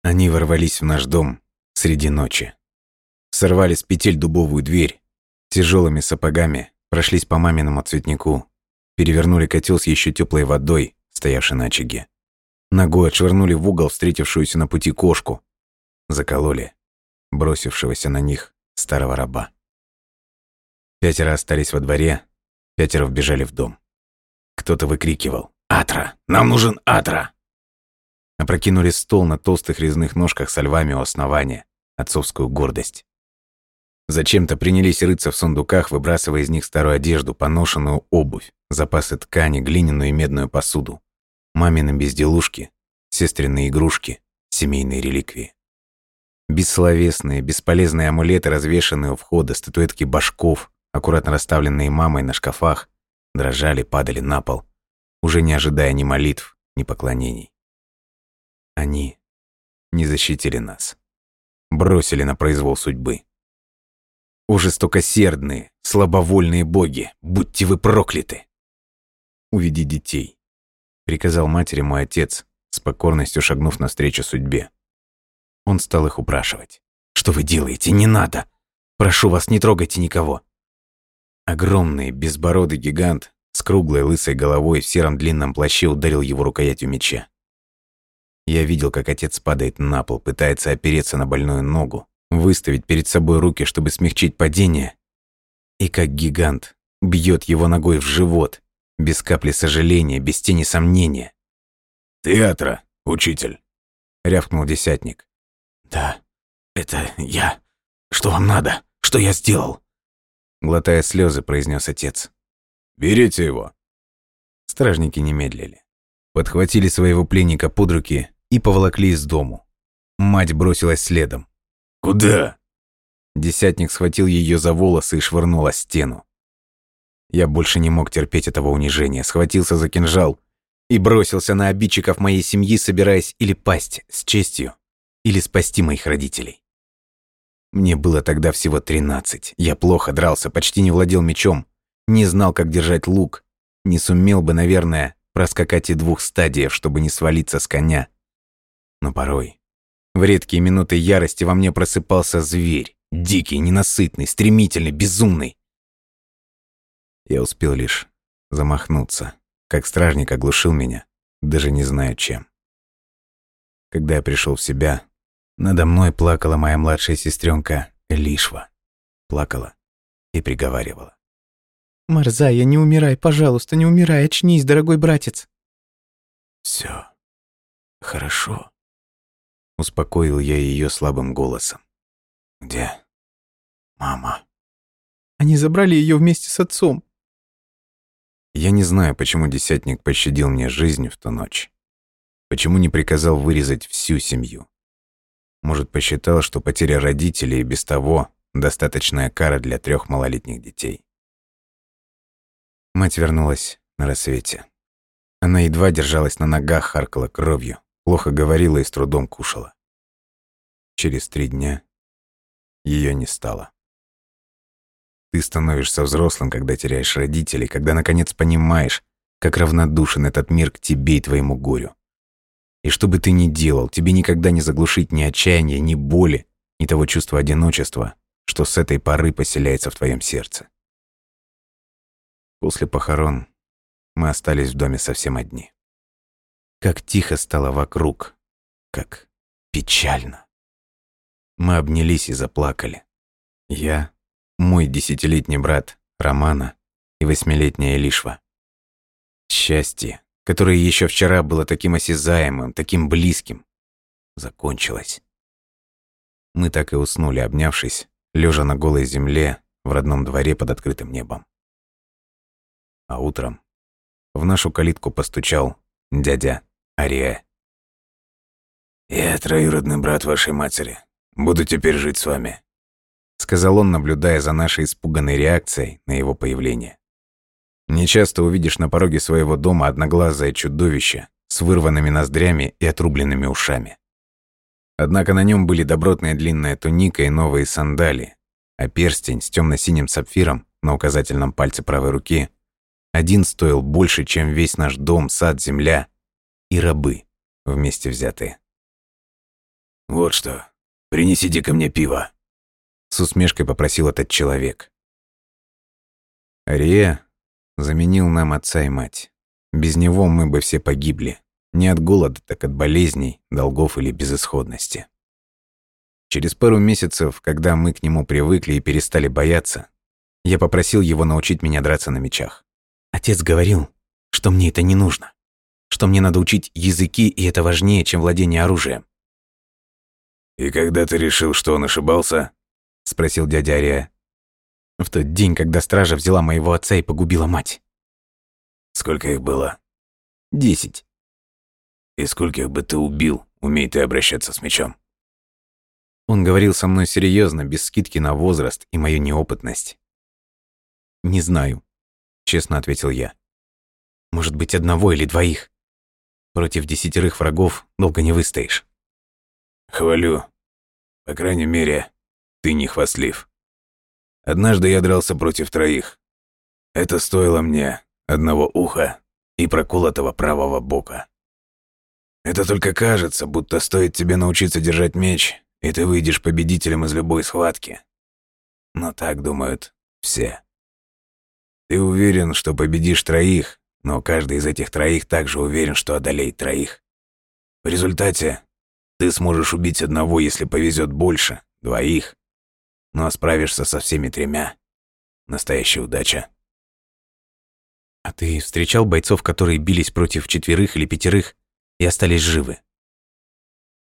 Они ворвались в наш дом среди ночи. Сорвали с петель дубовую дверь, тяжелыми сапогами прошлись по маминому цветнику, перевернули котел с еще теплой водой, стоявший на очаге. Ногой отшвырнули в угол встретившуюся на пути кошку. Закололи бросившегося на них старого раба. Пятеро остались во дворе, пятеро вбежали в дом. Кто-то выкрикивал «Атра! Нам нужен Атра!» Опрокинули стол на толстых резных ножках со львами у основания, отцовскую гордость. Зачем-то принялись рыться в сундуках, выбрасывая из них старую одежду, поношенную обувь, запасы ткани, глиняную и медную посуду, мамины безделушки, сестренные игрушки, семейные реликвии. Бессловесные, бесполезные амулеты, развешанные у входа, статуэтки башков, аккуратно расставленные мамой на шкафах, дрожали, падали на пол, уже не ожидая ни молитв, ни поклонений. Они не защитили нас. Бросили на произвол судьбы. О, жестокосердные, слабовольные боги, будьте вы прокляты! Уведи детей, приказал матери мой отец, с покорностью шагнув навстречу судьбе. Он стал их упрашивать. Что вы делаете? Не надо! Прошу вас, не трогайте никого!» Огромный, безбородый гигант с круглой лысой головой в сером длинном плаще ударил его рукоятью меча. Я видел, как отец падает на пол, пытается опереться на больную ногу, выставить перед собой руки, чтобы смягчить падение, и как гигант бьет его ногой в живот, без капли сожаления, без тени сомнения. «Театра, учитель», — рявкнул десятник. «Да, это я. Что вам надо? Что я сделал?» Глотая слезы, произнес отец. «Берите его». Стражники не медлили. Подхватили своего пленника под руки и поволокли из дому. Мать бросилась следом. «Куда?» Десятник схватил ее за волосы и швырнул о стену. Я больше не мог терпеть этого унижения, схватился за кинжал и бросился на обидчиков моей семьи, собираясь или пасть с честью, или спасти моих родителей. Мне было тогда всего тринадцать. Я плохо дрался, почти не владел мечом, не знал, как держать лук, не сумел бы, наверное, проскакать и двух стадиев, чтобы не свалиться с коня. Но порой, в редкие минуты ярости во мне просыпался зверь, дикий, ненасытный, стремительный, безумный. Я успел лишь замахнуться, как стражник оглушил меня, даже не знаю чем. Когда я пришел в себя, надо мной плакала моя младшая сестренка Лишва. Плакала и приговаривала. «Марзая, не умирай, пожалуйста, не умирай, очнись, дорогой братец!» Все хорошо», — успокоил я ее слабым голосом. «Где мама?» «Они забрали ее вместе с отцом. Я не знаю, почему десятник пощадил мне жизнь в ту ночь. Почему не приказал вырезать всю семью. Может, посчитал, что потеря родителей без того достаточная кара для трех малолетних детей. Мать вернулась на рассвете. Она едва держалась на ногах, харкала кровью, плохо говорила и с трудом кушала. Через три дня ее не стало. Ты становишься взрослым, когда теряешь родителей, когда наконец понимаешь, как равнодушен этот мир к тебе и твоему горю. И что бы ты ни делал, тебе никогда не заглушить ни отчаяния, ни боли, ни того чувства одиночества, что с этой поры поселяется в твоем сердце. После похорон мы остались в доме совсем одни. Как тихо стало вокруг, как печально. Мы обнялись и заплакали. Я, мой десятилетний брат Романа и восьмилетняя Лишва. Счастье, которое еще вчера было таким осязаемым, таким близким, закончилось. Мы так и уснули, обнявшись, лежа на голой земле в родном дворе под открытым небом. А утром в нашу калитку постучал дядя Ария. «Я троюродный брат вашей матери. Буду теперь жить с вами. — сказал он, наблюдая за нашей испуганной реакцией на его появление. «Нечасто увидишь на пороге своего дома одноглазое чудовище с вырванными ноздрями и отрубленными ушами. Однако на нем были добротная длинная туника и новые сандалии, а перстень с темно-синим сапфиром на указательном пальце правой руки один стоил больше, чем весь наш дом, сад, земля и рабы вместе взятые. «Вот что, принесите ко мне пиво», с усмешкой попросил этот человек. Ария заменил нам отца и мать. Без него мы бы все погибли. Не от голода, так от болезней, долгов или безысходности. Через пару месяцев, когда мы к нему привыкли и перестали бояться, я попросил его научить меня драться на мечах. Отец говорил, что мне это не нужно, что мне надо учить языки, и это важнее, чем владение оружием. «И когда ты решил, что он ошибался?» — спросил дядя Ария. «В тот день, когда стража взяла моего отца и погубила мать». «Сколько их было?» «Десять». «И скольких бы ты убил, умей ты обращаться с мечом?» Он говорил со мной серьезно, без скидки на возраст и мою неопытность. «Не знаю», — честно ответил я. «Может быть, одного или двоих. Против десятерых врагов долго не выстоишь». «Хвалю. По крайней мере, ты не хвастлив. Однажды я дрался против троих. Это стоило мне одного уха и проколотого правого бока. Это только кажется, будто стоит тебе научиться держать меч, и ты выйдешь победителем из любой схватки. Но так думают все. Ты уверен, что победишь троих, но каждый из этих троих также уверен, что одолеет троих. В результате ты сможешь убить одного, если повезет больше, двоих, но справишься со всеми тремя. Настоящая удача. А ты встречал бойцов, которые бились против четверых или пятерых и остались живы?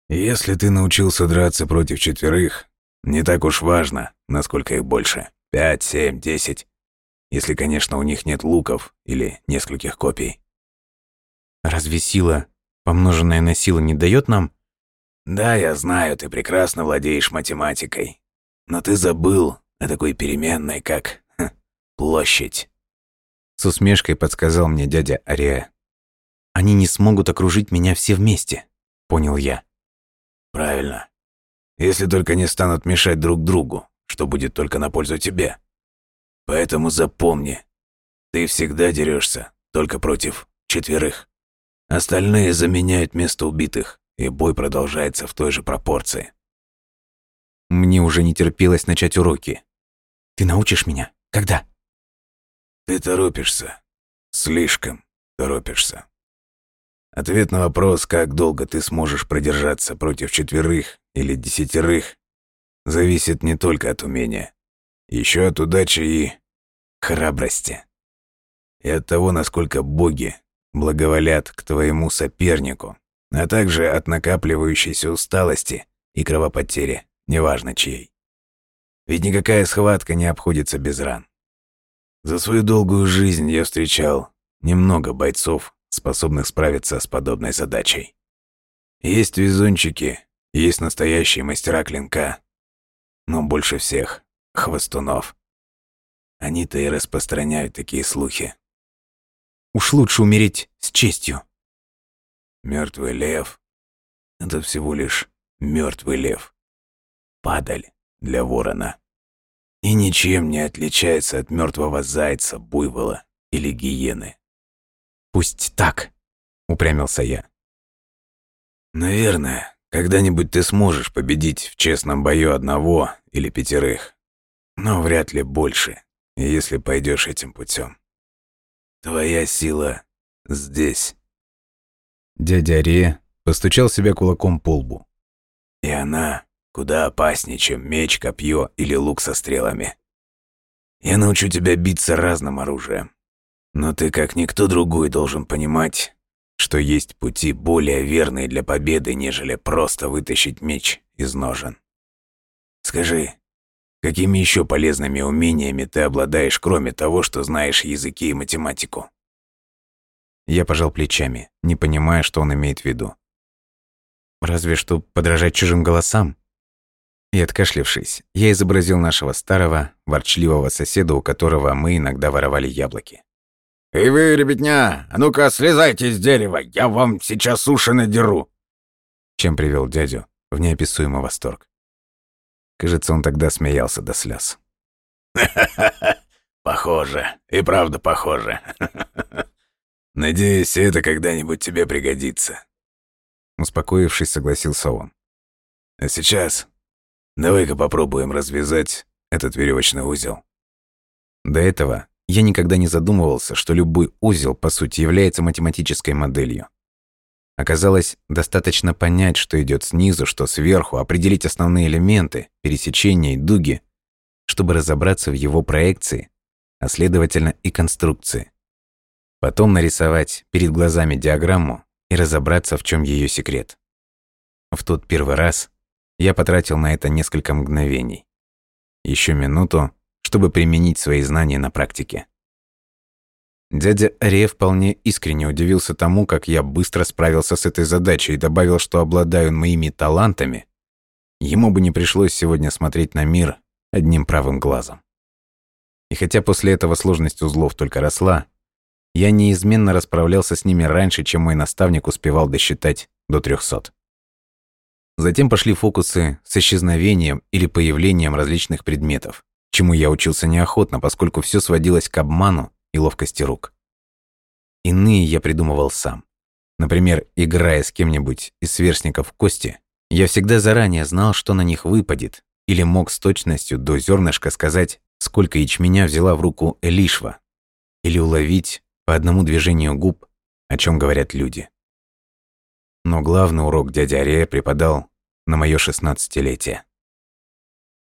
Если ты научился драться против четверых, не так уж важно, насколько их больше. Пять, семь, десять. Если, конечно, у них нет луков или нескольких копий. Разве сила, помноженная на силу, не дает нам? Да, я знаю, ты прекрасно владеешь математикой. Но ты забыл о такой переменной, как ха, площадь. С усмешкой подсказал мне дядя Ариэ. Они не смогут окружить меня все вместе, понял я. Правильно. Если только не станут мешать друг другу, что будет только на пользу тебе. Поэтому запомни, ты всегда дерешься только против четверых. Остальные заменяют место убитых, и бой продолжается в той же пропорции. Мне уже не терпелось начать уроки. Ты научишь меня? Когда? Ты торопишься. Слишком торопишься. Ответ на вопрос, как долго ты сможешь продержаться против четверых или десятерых, зависит не только от умения, еще от удачи и храбрости. И от того, насколько боги благоволят к твоему сопернику, а также от накапливающейся усталости и кровопотери, неважно чьей. Ведь никакая схватка не обходится без ран. За свою долгую жизнь я встречал немного бойцов, способных справиться с подобной задачей. Есть везунчики, есть настоящие мастера клинка, но больше всех — хвостунов. Они-то и распространяют такие слухи. Уж лучше умереть с честью. Мертвый лев — это всего лишь мертвый лев. Падаль для ворона. И ничем не отличается от мертвого зайца, буйвола или гиены. Пусть так, упрямился я. Наверное, когда-нибудь ты сможешь победить в честном бою одного или пятерых. Но вряд ли больше, если пойдешь этим путем. Твоя сила здесь. Дядя Ре постучал себя кулаком по лбу. И она куда опаснее, чем меч, копье или лук со стрелами. Я научу тебя биться разным оружием. Но ты, как никто другой, должен понимать, что есть пути более верные для победы, нежели просто вытащить меч из ножен. Скажи, какими еще полезными умениями ты обладаешь, кроме того, что знаешь языки и математику? Я пожал плечами, не понимая, что он имеет в виду. Разве что подражать чужим голосам. И откашлившись, я изобразил нашего старого, ворчливого соседа, у которого мы иногда воровали яблоки. «И вы, ребятня, а ну-ка слезайте с дерева, я вам сейчас уши надеру!» Чем привел дядю в неописуемый восторг. Кажется, он тогда смеялся до слез. Похоже, и правда похоже. Надеюсь, это когда-нибудь тебе пригодится. Успокоившись, согласился он. А сейчас давай-ка попробуем развязать этот веревочный узел. До этого я никогда не задумывался, что любой узел, по сути, является математической моделью. Оказалось, достаточно понять, что идет снизу, что сверху, определить основные элементы, пересечения и дуги, чтобы разобраться в его проекции, а следовательно и конструкции. Потом нарисовать перед глазами диаграмму и разобраться, в чем ее секрет. В тот первый раз я потратил на это несколько мгновений. Еще минуту, чтобы применить свои знания на практике. Дядя Аре вполне искренне удивился тому, как я быстро справился с этой задачей и добавил, что обладаю моими талантами. Ему бы не пришлось сегодня смотреть на мир одним правым глазом. И хотя после этого сложность узлов только росла, я неизменно расправлялся с ними раньше, чем мой наставник успевал досчитать до трехсот. Затем пошли фокусы с исчезновением или появлением различных предметов чему я учился неохотно, поскольку все сводилось к обману и ловкости рук. Иные я придумывал сам. Например, играя с кем-нибудь из сверстников в кости, Я всегда заранее знал, что на них выпадет, или мог с точностью до зернышка сказать, сколько ячменя взяла в руку Элишва, или уловить по одному движению губ, о чем говорят люди. Но главный урок дядя Арея преподал на мое шестнадцатилетие.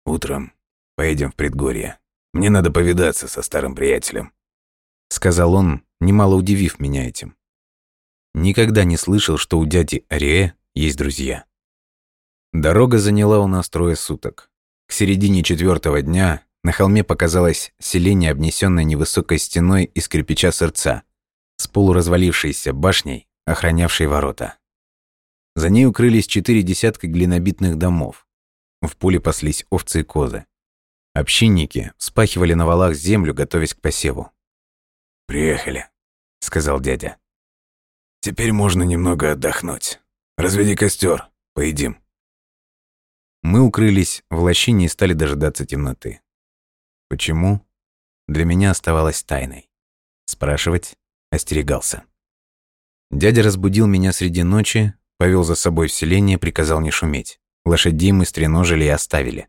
«Утром поедем в предгорье. Мне надо повидаться со старым приятелем», — сказал он, немало удивив меня этим. Никогда не слышал, что у дяди Арея есть друзья. Дорога заняла у нас трое суток. К середине четвертого дня на холме показалось селение, обнесенное невысокой стеной из кирпича сырца, с полуразвалившейся башней, охранявшей ворота. За ней укрылись четыре десятка глинобитных домов. В поле паслись овцы и козы. Общинники спахивали на валах землю, готовясь к посеву. «Приехали», — сказал дядя. «Теперь можно немного отдохнуть. Разведи костер, поедим». Мы укрылись в лощине и стали дожидаться темноты. Почему? Для меня оставалось тайной. Спрашивать остерегался. Дядя разбудил меня среди ночи, повел за собой в селение, приказал не шуметь. Лошадей мы стреножили и оставили.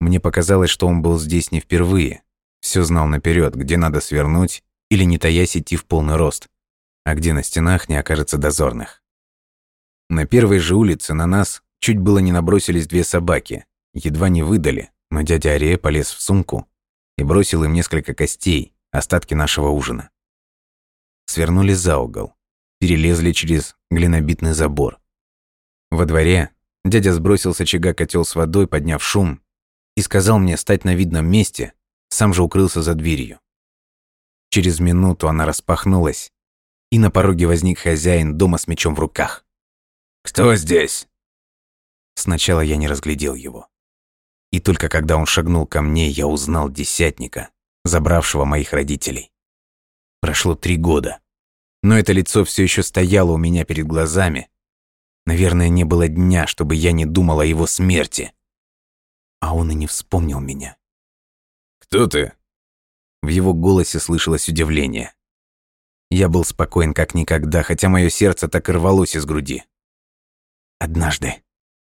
Мне показалось, что он был здесь не впервые. Все знал наперед, где надо свернуть или не таясь идти в полный рост, а где на стенах не окажется дозорных. На первой же улице на нас Чуть было не набросились две собаки, едва не выдали, но дядя Арея полез в сумку и бросил им несколько костей, остатки нашего ужина. Свернули за угол, перелезли через глинобитный забор. Во дворе дядя сбросил с очага котел с водой, подняв шум, и сказал мне стать на видном месте, сам же укрылся за дверью. Через минуту она распахнулась, и на пороге возник хозяин дома с мечом в руках. «Кто здесь?» Сначала я не разглядел его. И только когда он шагнул ко мне, я узнал десятника, забравшего моих родителей. Прошло три года. Но это лицо все еще стояло у меня перед глазами. Наверное, не было дня, чтобы я не думал о его смерти. А он и не вспомнил меня. «Кто ты?» В его голосе слышалось удивление. Я был спокоен как никогда, хотя мое сердце так и рвалось из груди. Однажды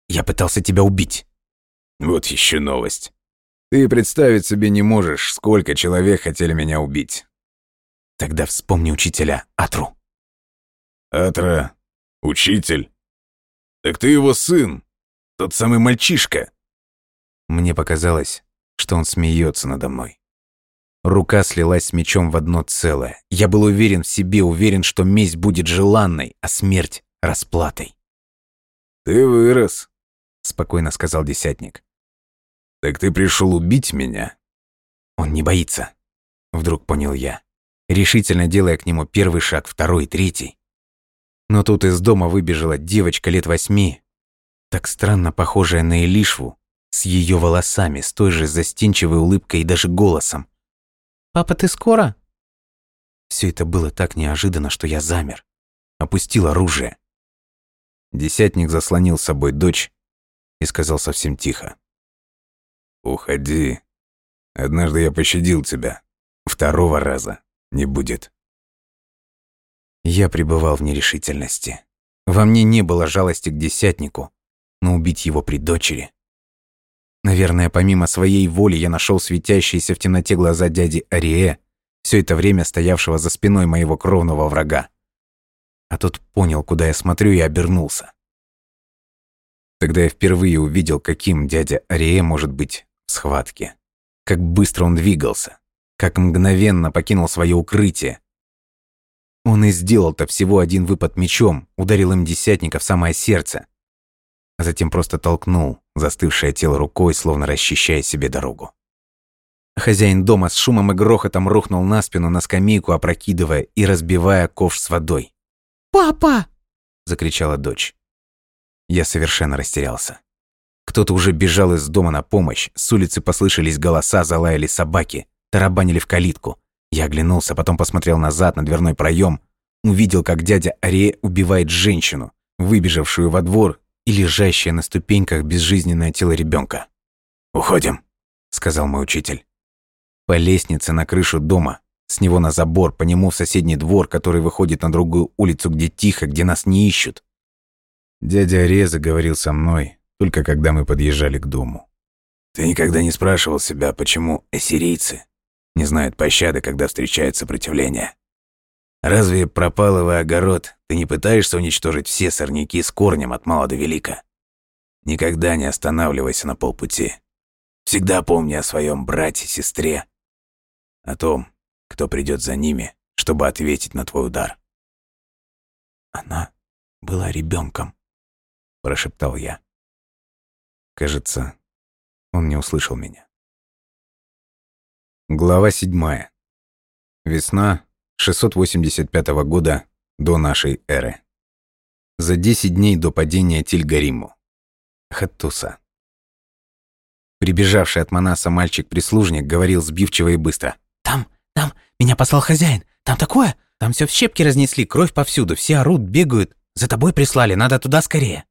я пытался тебя убить. Вот еще новость. Ты представить себе не можешь, сколько человек хотели меня убить. Тогда вспомни учителя Атру. Атра? Учитель? Так ты его сын, тот самый мальчишка. Мне показалось, что он смеется надо мной. Рука слилась с мечом в одно целое. Я был уверен в себе, уверен, что месть будет желанной, а смерть — расплатой. «Ты вырос», — спокойно сказал десятник. «Так ты пришел убить меня?» «Он не боится», — вдруг понял я, решительно делая к нему первый шаг, второй, третий. Но тут из дома выбежала девочка лет восьми, так странно похожая на Элишву, с ее волосами, с той же застенчивой улыбкой и даже голосом. «Папа, ты скоро?» Все это было так неожиданно, что я замер. Опустил оружие. Десятник заслонил с собой дочь и сказал совсем тихо. «Уходи. Однажды я пощадил тебя. Второго раза не будет». Я пребывал в нерешительности. Во мне не было жалости к десятнику, но убить его при дочери. Наверное, помимо своей воли я нашел светящиеся в темноте глаза дяди Арие, все это время стоявшего за спиной моего кровного врага. А тот понял, куда я смотрю, и обернулся. Тогда я впервые увидел, каким дядя Арие может быть в схватке. Как быстро он двигался. Как мгновенно покинул свое укрытие. Он и сделал-то всего один выпад мечом, ударил им десятника в самое сердце. А затем просто толкнул застывшее тело рукой, словно расчищая себе дорогу. Хозяин дома с шумом и грохотом рухнул на спину на скамейку, опрокидывая и разбивая ковш с водой. «Папа!» – закричала дочь. Я совершенно растерялся. Кто-то уже бежал из дома на помощь, с улицы послышались голоса, залаяли собаки, тарабанили в калитку. Я оглянулся, потом посмотрел назад на дверной проем, увидел, как дядя Аре убивает женщину, выбежавшую во двор и лежащее на ступеньках безжизненное тело ребенка. «Уходим», — сказал мой учитель. По лестнице на крышу дома, с него на забор, по нему в соседний двор, который выходит на другую улицу, где тихо, где нас не ищут. Дядя Реза говорил со мной, только когда мы подъезжали к дому. Ты никогда не спрашивал себя, почему ассирийцы не знают пощады, когда встречают сопротивление? Разве пропалывая огород, ты не пытаешься уничтожить все сорняки с корнем от мала до велика? Никогда не останавливайся на полпути. Всегда помни о своем брате, сестре, о том, кто придет за ними, чтобы ответить на твой удар. Она была ребенком, прошептал я. Кажется, он не услышал меня. Глава 7. Весна 685 года до нашей эры. За 10 дней до падения Тильгариму. Хаттуса. Прибежавший от Манаса мальчик-прислужник говорил сбивчиво и быстро. «Там, там, меня послал хозяин. Там такое? Там все в щепки разнесли, кровь повсюду, все орут, бегают. За тобой прислали, надо туда скорее».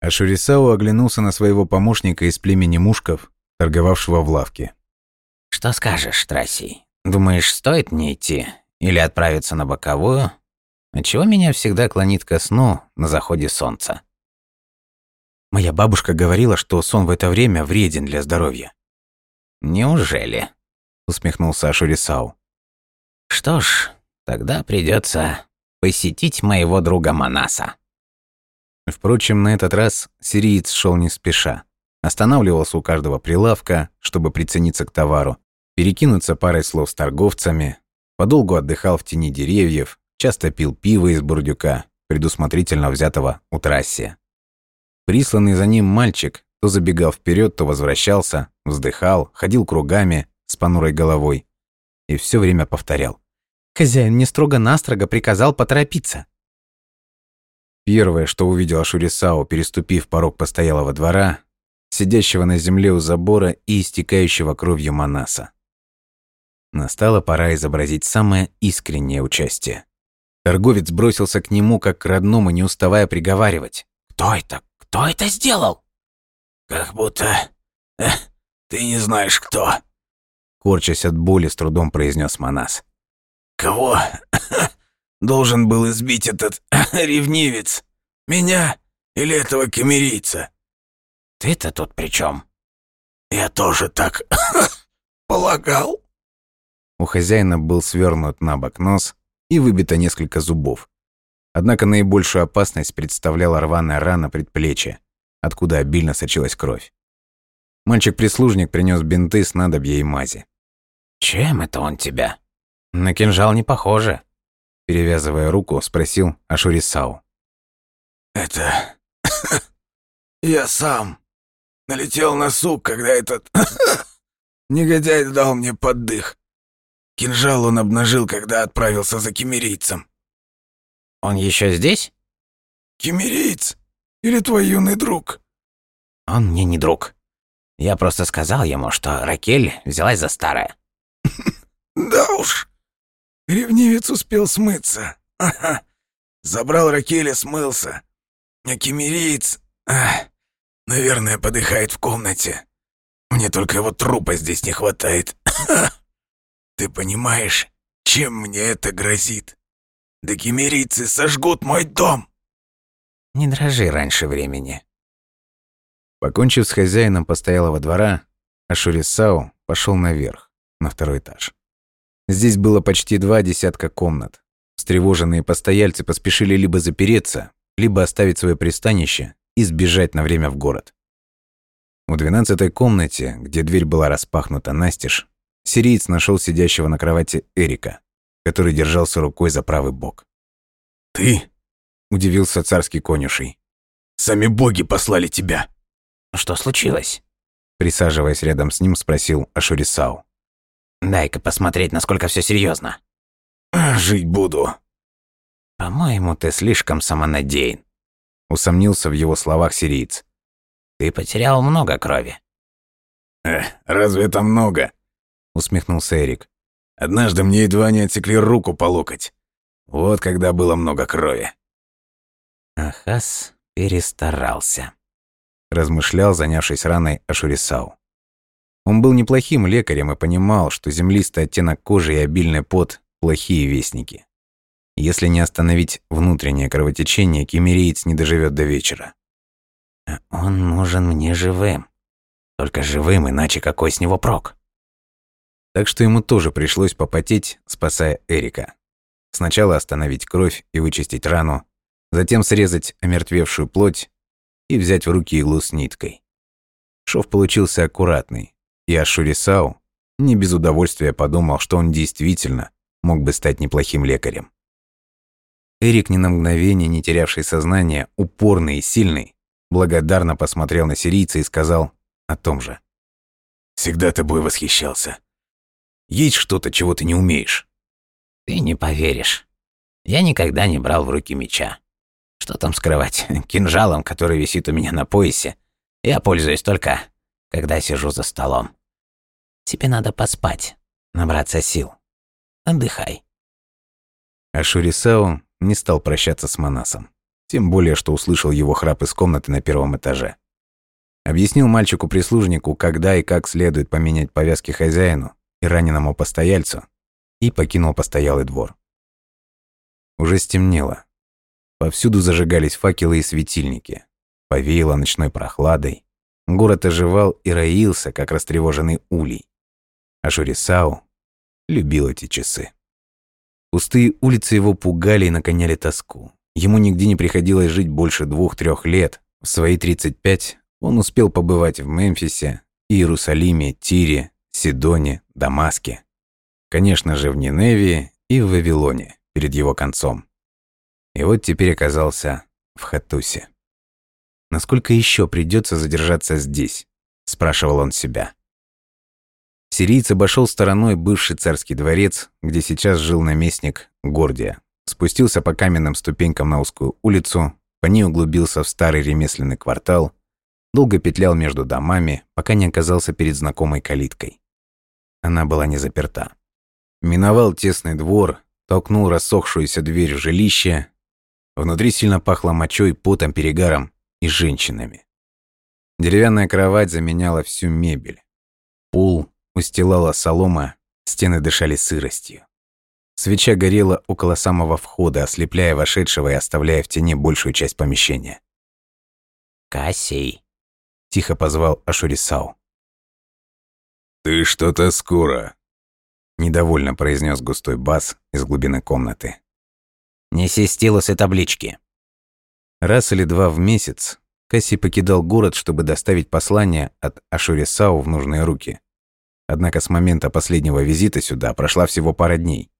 А Шурисау оглянулся на своего помощника из племени Мушков, торговавшего в лавке. «Что скажешь, Трасий? Думаешь, стоит мне идти? Или отправиться на боковую? Отчего меня всегда клонит ко сну на заходе солнца?» Моя бабушка говорила, что сон в это время вреден для здоровья. «Неужели?» — усмехнулся Ашурисау. «Что ж, тогда придется посетить моего друга Манаса». Впрочем, на этот раз сириец шел не спеша. Останавливался у каждого прилавка, чтобы прицениться к товару, перекинуться парой слов с торговцами, подолгу отдыхал в тени деревьев, часто пил пиво из бурдюка, предусмотрительно взятого у трассе. Присланный за ним мальчик то забегал вперед, то возвращался, вздыхал, ходил кругами с понурой головой и все время повторял. «Хозяин мне строго-настрого приказал поторопиться». Первое, что увидел Ашурисао, переступив порог постоялого двора, сидящего на земле у забора и истекающего кровью Манаса. Настала пора изобразить самое искреннее участие. Торговец бросился к нему, как к родному, не уставая приговаривать. «Кто это? Кто это сделал?» «Как будто... Э, ты не знаешь, кто», — корчась от боли, с трудом произнес Манас. «Кого должен был избить этот ревнивец? Меня или этого камерийца?» «Ты-то тут при чем? «Я тоже так полагал». У хозяина был свернут на бок нос и выбито несколько зубов. Однако наибольшую опасность представляла рваная рана предплечья, откуда обильно сочилась кровь. Мальчик-прислужник принес бинты, снадобья и мази. «Чем это он тебя? На кинжал не похоже», — перевязывая руку, спросил Ашурисау. «Это... я сам налетел на сук, когда этот негодяй дал мне поддых. Кинжал он обнажил, когда отправился за кемерийцем. Он еще здесь? Кемерийц? Или твой юный друг? Он мне не друг. Я просто сказал ему, что Ракель взялась за старое. Да уж. Ревнивец успел смыться. Ага. Забрал Ракель и смылся. А кемериец, ах, наверное, подыхает в комнате. Мне только его трупа здесь не хватает. Ты понимаешь, чем мне это грозит? Да кемерийцы сожгут мой дом. Не дрожи раньше времени. Покончив с хозяином постоялого двора, Ашурисау пошел наверх, на второй этаж. Здесь было почти два десятка комнат. Встревоженные постояльцы поспешили либо запереться, либо оставить свое пристанище и сбежать на время в город. В двенадцатой комнате, где дверь была распахнута настежь, Сириец нашел сидящего на кровати Эрика, который держался рукой за правый бок. «Ты?» – удивился царский конюшей. «Сами боги послали тебя!» «Что случилось?» Присаживаясь рядом с ним, спросил Ашурисау. «Дай-ка посмотреть, насколько все серьезно. «Жить буду». «По-моему, ты слишком самонадеян», – усомнился в его словах сириец. «Ты потерял много крови». «Э, разве это много?» усмехнулся Эрик. Однажды мне едва не отсекли руку по локоть. Вот когда было много крови. Ахас перестарался. Размышлял, занявшись раной Ашурисау. Он был неплохим лекарем и понимал, что землистый оттенок кожи и обильный пот – плохие вестники. Если не остановить внутреннее кровотечение, кемериец не доживет до вечера. А он нужен мне живым. Только живым, иначе какой с него прок? Так что ему тоже пришлось попотеть, спасая Эрика. Сначала остановить кровь и вычистить рану, затем срезать омертвевшую плоть и взять в руки иглу с ниткой. Шов получился аккуратный, и Ашурисау не без удовольствия подумал, что он действительно мог бы стать неплохим лекарем. Эрик, ни на мгновение не терявший сознание, упорный и сильный, благодарно посмотрел на сирийца и сказал о том же. «Всегда тобой восхищался. Есть что-то, чего ты не умеешь?» Ты не поверишь. Я никогда не брал в руки меча. Что там скрывать? Кинжалом, который висит у меня на поясе, я пользуюсь только, когда сижу за столом. Тебе надо поспать, набраться сил. Отдыхай. А Шурисао не стал прощаться с Манасом. Тем более, что услышал его храп из комнаты на первом этаже. Объяснил мальчику-прислужнику, когда и как следует поменять повязки хозяину и раненому постояльцу, и покинул постоялый двор. Уже стемнело. Повсюду зажигались факелы и светильники. Повеяло ночной прохладой. Город оживал и роился, как растревоженный улей. А Шурисау любил эти часы. Пустые улицы его пугали и наконяли тоску. Ему нигде не приходилось жить больше двух-трех лет. В свои 35 он успел побывать в Мемфисе, Иерусалиме, Тире, Сидоне, Дамаске. Конечно же, в Ниневии и в Вавилоне перед его концом. И вот теперь оказался в Хатусе. «Насколько еще придется задержаться здесь?» – спрашивал он себя. Сириец обошел стороной бывший царский дворец, где сейчас жил наместник Гордия. Спустился по каменным ступенькам на узкую улицу, по ней углубился в старый ремесленный квартал, долго петлял между домами, пока не оказался перед знакомой калиткой. Она была не заперта. Миновал тесный двор, толкнул рассохшуюся дверь в жилище. Внутри сильно пахло мочой, потом, перегаром и женщинами. Деревянная кровать заменяла всю мебель. Пол устилала солома, стены дышали сыростью. Свеча горела около самого входа, ослепляя вошедшего и оставляя в тени большую часть помещения. Кассий. Тихо позвал Ашурисау. «Ты что-то скоро», Недовольно произнес густой бас из глубины комнаты. «Неси стилус и таблички». Раз или два в месяц Касси покидал город, чтобы доставить послание от Ашурисау в нужные руки. Однако с момента последнего визита сюда прошла всего пара дней.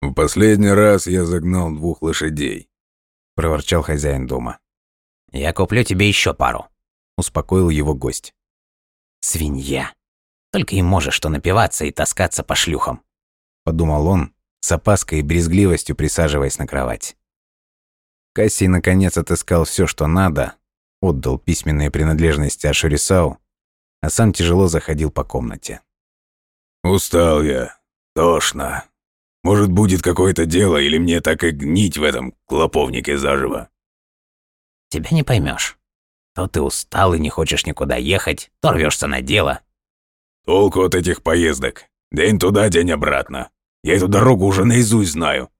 «В последний раз я загнал двух лошадей», – проворчал хозяин дома. «Я куплю тебе еще пару», – успокоил его гость. «Свинья. Только и можешь что напиваться и таскаться по шлюхам подумал он, с опаской и брезгливостью присаживаясь на кровать. Кассий наконец отыскал все, что надо, отдал письменные принадлежности Ашурисау, а сам тяжело заходил по комнате. «Устал я. Тошно. Может, будет какое-то дело, или мне так и гнить в этом клоповнике заживо?» «Тебя не поймешь. То ты устал и не хочешь никуда ехать, то рвешься на дело». «Толку от этих поездок. День туда, день обратно. Я эту дорогу уже наизусть знаю.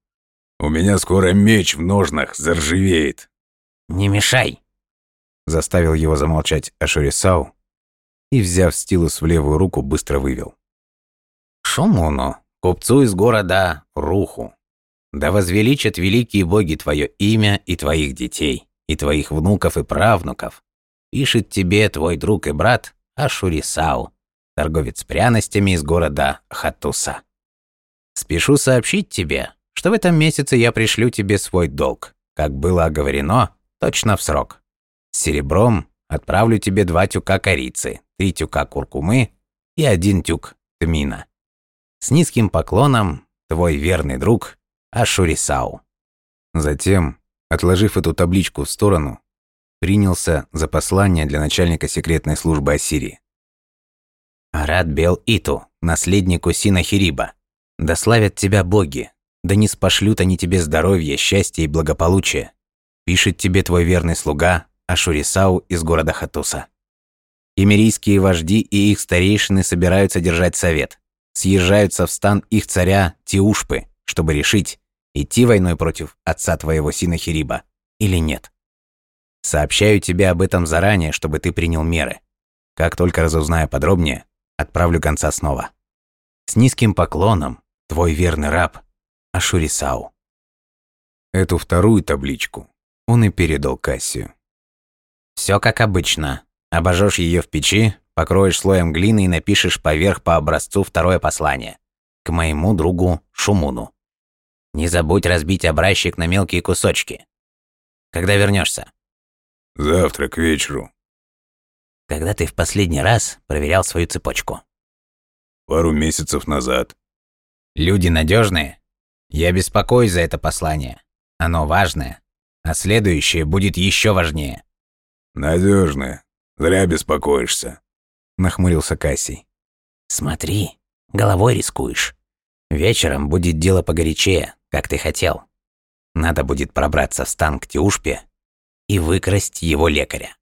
У меня скоро меч в ножнах заржавеет». «Не мешай!» Заставил его замолчать Ашурисау и, взяв стилус в левую руку, быстро вывел. «Шумуну, купцу из города Руху, да возвеличат великие боги твое имя и твоих детей, и твоих внуков и правнуков. Пишет тебе твой друг и брат Ашурисау, торговец пряностями из города Хатуса. Спешу сообщить тебе, что в этом месяце я пришлю тебе свой долг, как было оговорено, точно в срок. С серебром отправлю тебе два тюка корицы, три тюка куркумы и один тюк тмина. С низким поклоном, твой верный друг Ашурисау. Затем, отложив эту табличку в сторону, принялся за послание для начальника секретной службы Ассирии. Арат Бел Иту, наследнику Синахириба, да славят тебя боги, да не спошлют они тебе здоровье, счастье и благополучие. Пишет тебе твой верный слуга Ашурисау из города Хатуса. Эмирийские вожди и их старейшины собираются держать совет. Съезжаются в стан их царя Тиушпы, чтобы решить, идти войной против отца твоего Синахириба или нет. Сообщаю тебе об этом заранее, чтобы ты принял меры. Как только разузнаю подробнее, отправлю конца снова. С низким поклоном, твой верный раб Ашурисау. Эту вторую табличку он и передал Кассию. Все как обычно. Обожжешь ее в печи, покроешь слоем глины и напишешь поверх по образцу второе послание. К моему другу Шумуну. Не забудь разбить образчик на мелкие кусочки. Когда вернешься? Завтра к вечеру. Когда ты в последний раз проверял свою цепочку? Пару месяцев назад. Люди надежные. Я беспокоюсь за это послание. Оно важное, а следующее будет еще важнее. Надежное. Зря беспокоишься. Нахмурился Кассий. Смотри, головой рискуешь. Вечером будет дело погорячее, как ты хотел. Надо будет пробраться в стан к Тиушпе и выкрасть его лекаря.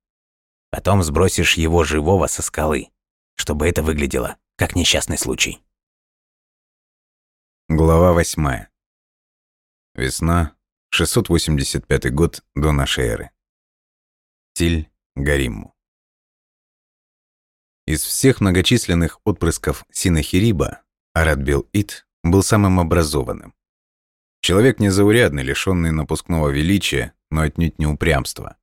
Потом сбросишь его живого со скалы, чтобы это выглядело как несчастный случай. Глава восьмая. Весна, 685 год до нашей эры. Тиль Гаримму. Из всех многочисленных отпрысков Синахириба Арадбил-Ит был самым образованным. Человек незаурядный, лишённый напускного величия, но отнюдь не упрямства.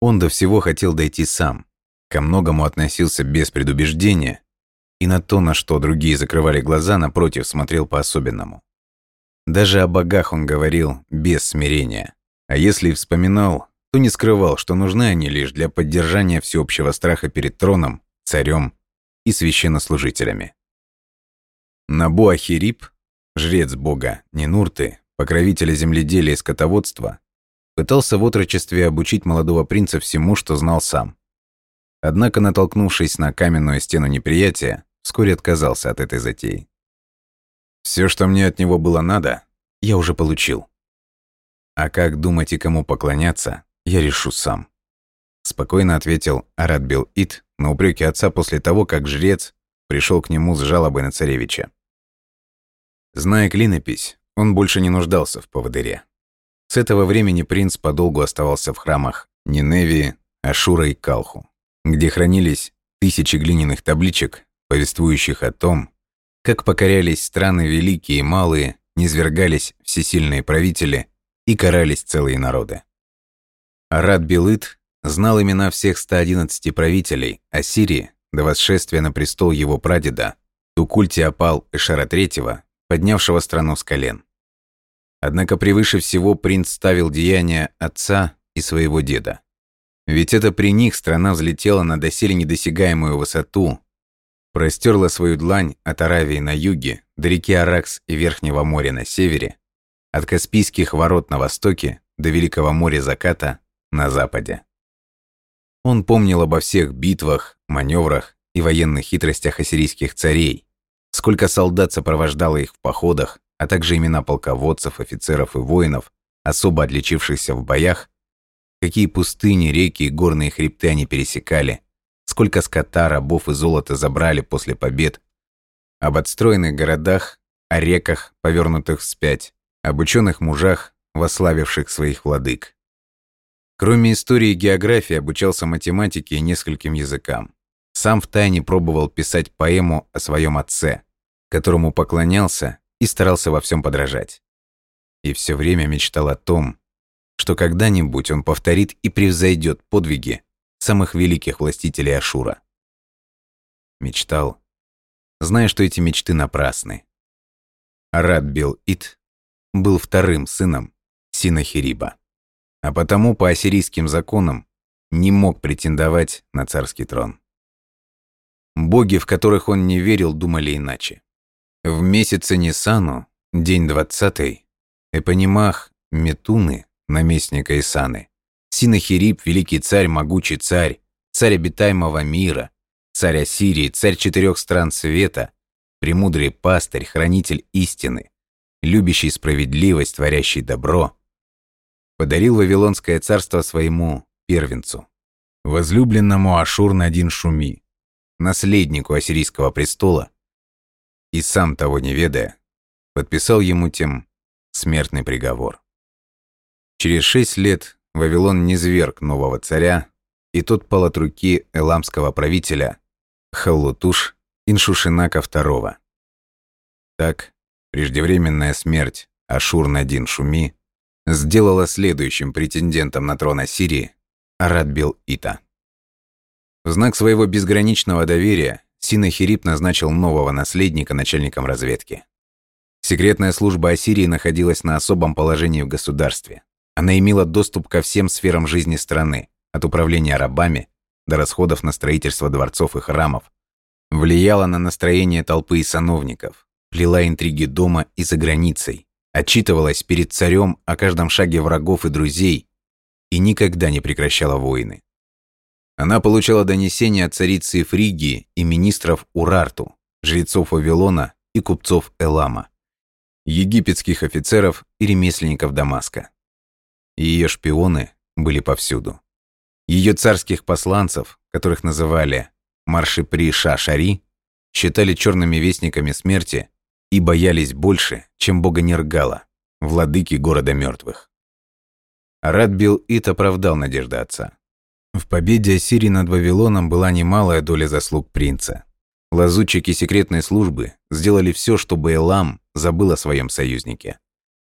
Он до всего хотел дойти сам, ко многому относился без предубеждения, и на то, на что другие закрывали глаза, напротив, смотрел по-особенному. Даже о богах он говорил без смирения, а если и вспоминал, то не скрывал, что нужны они лишь для поддержания всеобщего страха перед троном, царем и священнослужителями. Набу Ахирип, жрец бога Нинурты, покровителя земледелия и скотоводства, пытался в отрочестве обучить молодого принца всему, что знал сам. Однако, натолкнувшись на каменную стену неприятия, вскоре отказался от этой затеи. Все, что мне от него было надо, я уже получил. А как думать и кому поклоняться, я решу сам. Спокойно ответил Арадбил Ит на упреки отца после того, как жрец пришел к нему с жалобой на царевича. Зная клинопись, он больше не нуждался в поводыре. С этого времени принц подолгу оставался в храмах Ниневии, Ашура и Калху, где хранились тысячи глиняных табличек, повествующих о том, как покорялись страны великие и малые, низвергались всесильные правители и карались целые народы. Арат Белыт знал имена всех 111 правителей Ассирии до восшествия на престол его прадеда Тукульти-Апал Эшара III, поднявшего страну с колен. Однако превыше всего принц ставил деяния отца и своего деда. Ведь это при них страна взлетела на доселе недосягаемую высоту, простерла свою длань от Аравии на юге до реки Аракс и Верхнего моря на севере, от Каспийских ворот на востоке до Великого моря заката на западе. Он помнил обо всех битвах, маневрах и военных хитростях ассирийских царей, сколько солдат сопровождало их в походах, а также имена полководцев, офицеров и воинов, особо отличившихся в боях, какие пустыни, реки и горные хребты они пересекали, сколько скота, рабов и золота забрали после побед, об отстроенных городах, о реках, повернутых вспять, об ученых мужах, вославивших своих владык. Кроме истории и географии, обучался математике и нескольким языкам. Сам втайне пробовал писать поэму о своем отце, которому поклонялся и старался во всем подражать. И все время мечтал о том, что когда-нибудь он повторит и превзойдет подвиги самых великих властителей Ашура. Мечтал, зная, что эти мечты напрасны. Арат Бил-Ит был вторым сыном Синахириба, а потому по ассирийским законам не мог претендовать на царский трон. Боги, в которых он не верил, думали иначе. В месяце Нисану, день двадцатый, Эпонимах Метуны, наместника Исаны, Синахирип, великий царь, могучий царь, царь обитаемого мира, царь Ассирии, царь четырех стран света, премудрый пастырь, хранитель истины, любящий справедливость, творящий добро, подарил Вавилонское царство своему первенцу, возлюбленному Ашур-Надин Шуми, наследнику ассирийского престола, и сам того не ведая, подписал ему тем смертный приговор. Через шесть лет Вавилон низверг нового царя, и тот пал от руки эламского правителя Халлутуш Иншушинака II. Так, преждевременная смерть Ашур-Надин Шуми сделала следующим претендентом на трон Ассирии Арат-Бел-Ита. В знак своего безграничного доверия Синахирип назначил нового наследника начальником разведки. Секретная служба Ассирии находилась на особом положении в государстве. Она имела доступ ко всем сферам жизни страны, от управления рабами до расходов на строительство дворцов и храмов. Влияла на настроение толпы и сановников, плела интриги дома и за границей, отчитывалась перед царем о каждом шаге врагов и друзей и никогда не прекращала войны. Она получала донесения от царицы Фригии и министров Урарту, жрецов Вавилона и купцов Элама, египетских офицеров и ремесленников Дамаска. Ее шпионы были повсюду. Ее царских посланцев, которых называли Маршипри-Ша-Шари, считали черными вестниками смерти и боялись больше, чем бога Нергала, владыки города мертвых. Арат Бил-Ит оправдал надежды отца. В победе Ассирии над Вавилоном была немалая доля заслуг принца. Лазутчики секретной службы сделали все, чтобы Элам забыл о своем союзнике.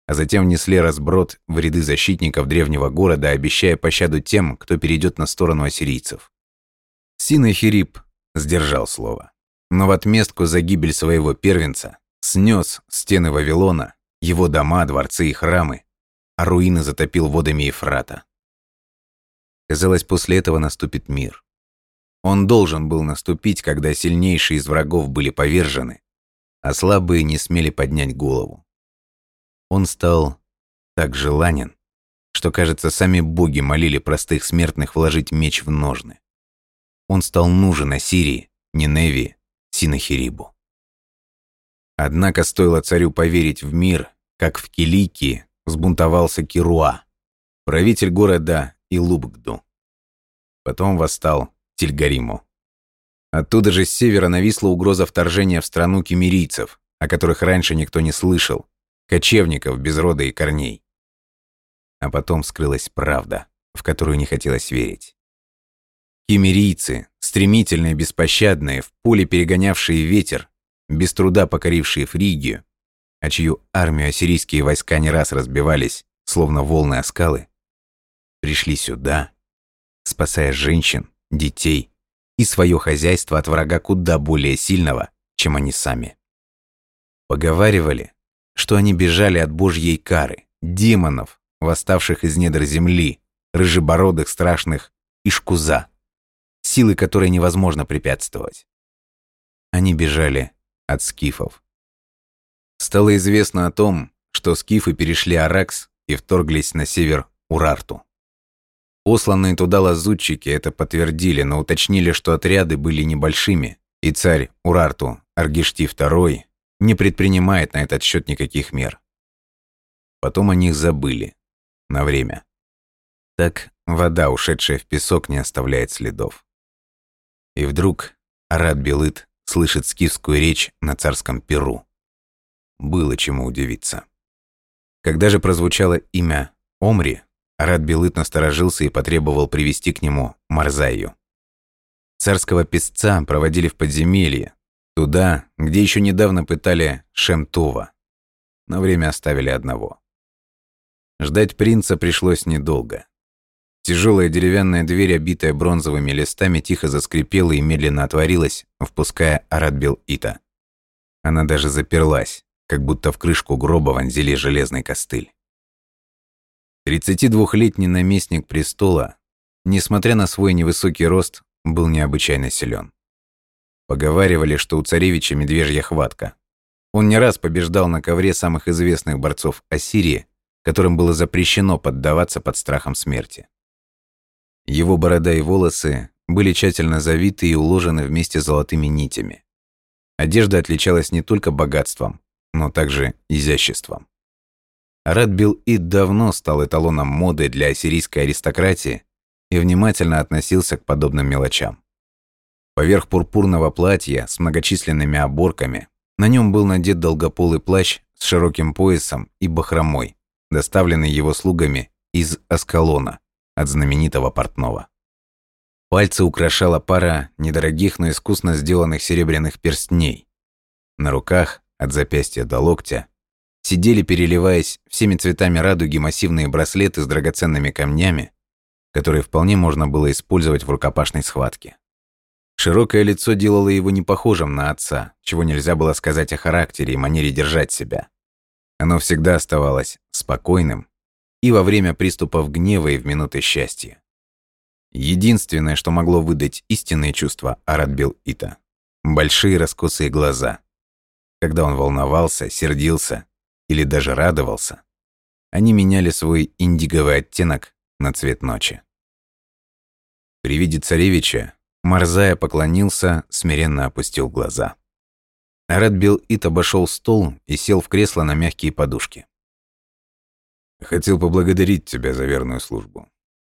А затем внесли разброд в ряды защитников древнего города, обещая пощаду тем, кто перейдет на сторону ассирийцев. Синахирип сдержал слово. Но в отместку за гибель своего первенца снес стены Вавилона, его дома, дворцы и храмы, а руины затопил водами Ефрата. Казалось, после этого наступит мир. Он должен был наступить, когда сильнейшие из врагов были повержены, а слабые не смели поднять голову. Он стал так желанен, что, кажется, сами боги молили простых смертных вложить меч в ножны. Он стал нужен Ассирии, Ниневии, Синахирибу. Однако стоило царю поверить в мир, как в Киликии взбунтовался Кируа, правитель города Илубгду. Потом восстал Тильгариму. Оттуда же с севера нависла угроза вторжения в страну кемерийцев, о которых раньше никто не слышал, кочевников без рода и корней. А потом скрылась правда, в которую не хотелось верить. Кемерийцы, стремительные, беспощадные, в поле перегонявшие ветер, без труда покорившие Фригию, а чью армию ассирийские войска не раз разбивались, словно волны о скалы, пришли сюда, спасая женщин, детей и свое хозяйство от врага куда более сильного, чем они сами. Поговаривали, что они бежали от божьей кары, демонов, восставших из недр земли, рыжебородых, страшных Ишкуза, силы которой невозможно препятствовать. Они бежали от скифов. Стало известно о том, что скифы перешли Аракс и вторглись на север Урарту. Посланные туда лазутчики это подтвердили, но уточнили, что отряды были небольшими, и царь Урарту Аргишти II не предпринимает на этот счет никаких мер. Потом о них забыли. На время. Так вода, ушедшая в песок, не оставляет следов. И вдруг Арат Белыт слышит скифскую речь на царском перу. Было чему удивиться. Когда же прозвучало имя Омри, Арат Белыт насторожился и потребовал привести к нему Марзаю. Царского песца проводили в подземелье, туда, где еще недавно пытали Шемтова. На время оставили одного. Ждать принца пришлось недолго. Тяжелая деревянная дверь, обитая бронзовыми листами, тихо заскрипела и медленно отворилась, впуская Арадбил Ита. Она даже заперлась, как будто в крышку гроба вонзили железный костыль. 32-летний наместник престола, несмотря на свой невысокий рост, был необычайно силен. Поговаривали, что у царевича медвежья хватка. Он не раз побеждал на ковре самых известных борцов Ассирии, которым было запрещено поддаваться под страхом смерти. Его борода и волосы были тщательно завиты и уложены вместе золотыми нитями. Одежда отличалась не только богатством, но также изяществом. Радбил Ид давно стал эталоном моды для ассирийской аристократии и внимательно относился к подобным мелочам. Поверх пурпурного платья с многочисленными оборками на нем был надет долгополый плащ с широким поясом и бахромой, доставленный его слугами из Аскалона от знаменитого портного. Пальцы украшала пара недорогих, но искусно сделанных серебряных перстней. На руках, от запястья до локтя, сидели, переливаясь всеми цветами радуги, массивные браслеты с драгоценными камнями, которые вполне можно было использовать в рукопашной схватке. Широкое лицо делало его не похожим на отца, чего нельзя было сказать о характере и манере держать себя. Оно всегда оставалось спокойным и во время приступов гнева и в минуты счастья. Единственное, что могло выдать истинные чувства Арадбил Ита – большие раскосые глаза. Когда он волновался, сердился или даже радовался, они меняли свой индиговый оттенок на цвет ночи. При виде царевича Марзая поклонился, смиренно опустил глаза. Радбил Ит обошел стол и сел в кресло на мягкие подушки. «Хотел поблагодарить тебя за верную службу.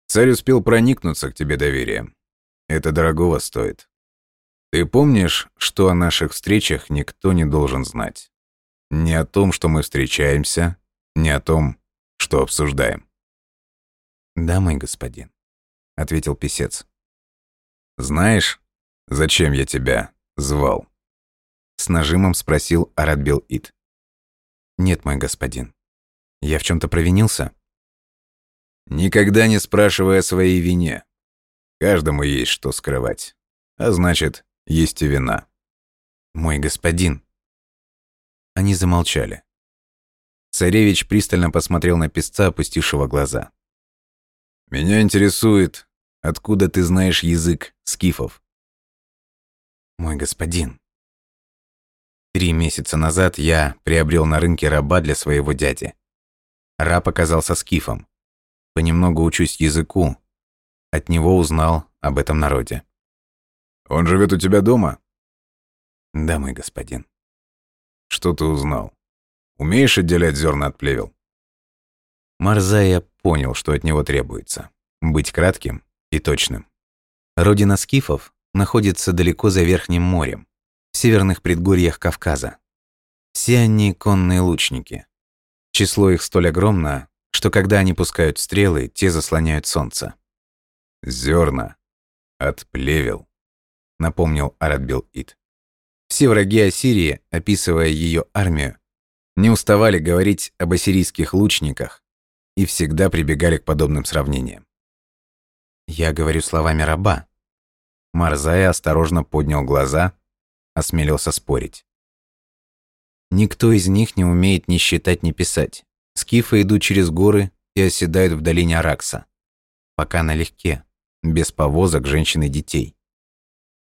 Царь успел проникнуться к тебе доверием. Это дорогого стоит. Ты помнишь, что о наших встречах никто не должен знать? Ни о том, что мы встречаемся, ни о том, что обсуждаем». «Да, мой господин», — ответил писец. «Знаешь, зачем я тебя звал?» С нажимом спросил Арадбил Ит. «Нет, мой господин. Я в чем то провинился?» «Никогда не спрашивай о своей вине. Каждому есть что скрывать. А значит, есть и вина». «Мой господин». Они замолчали. Царевич пристально посмотрел на песца, опустившего глаза. «Меня интересует, Откуда ты знаешь язык скифов? Мой господин. Три месяца назад я приобрел на рынке раба для своего дяди. Раб оказался скифом. Понемногу учусь языку. От него узнал об этом народе. Он живет у тебя дома? Да, мой господин. Что ты узнал? Умеешь отделять зерна от плевел? Марзая понял, что от него требуется. Быть кратким и точным. Родина скифов находится далеко за Верхним морем, в северных предгорьях Кавказа. Все они конные лучники. Число их столь огромно, что когда они пускают стрелы, те заслоняют солнце. Зерна от плевел, напомнил Арадбил Ит. Все враги Ассирии, описывая ее армию, не уставали говорить об ассирийских лучниках и всегда прибегали к подобным сравнениям. Я говорю словами раба. Марзая осторожно поднял глаза, осмелился спорить. Никто из них не умеет ни считать, ни писать. Скифы идут через горы и оседают в долине Аракса. Пока налегке, без повозок, женщин и детей.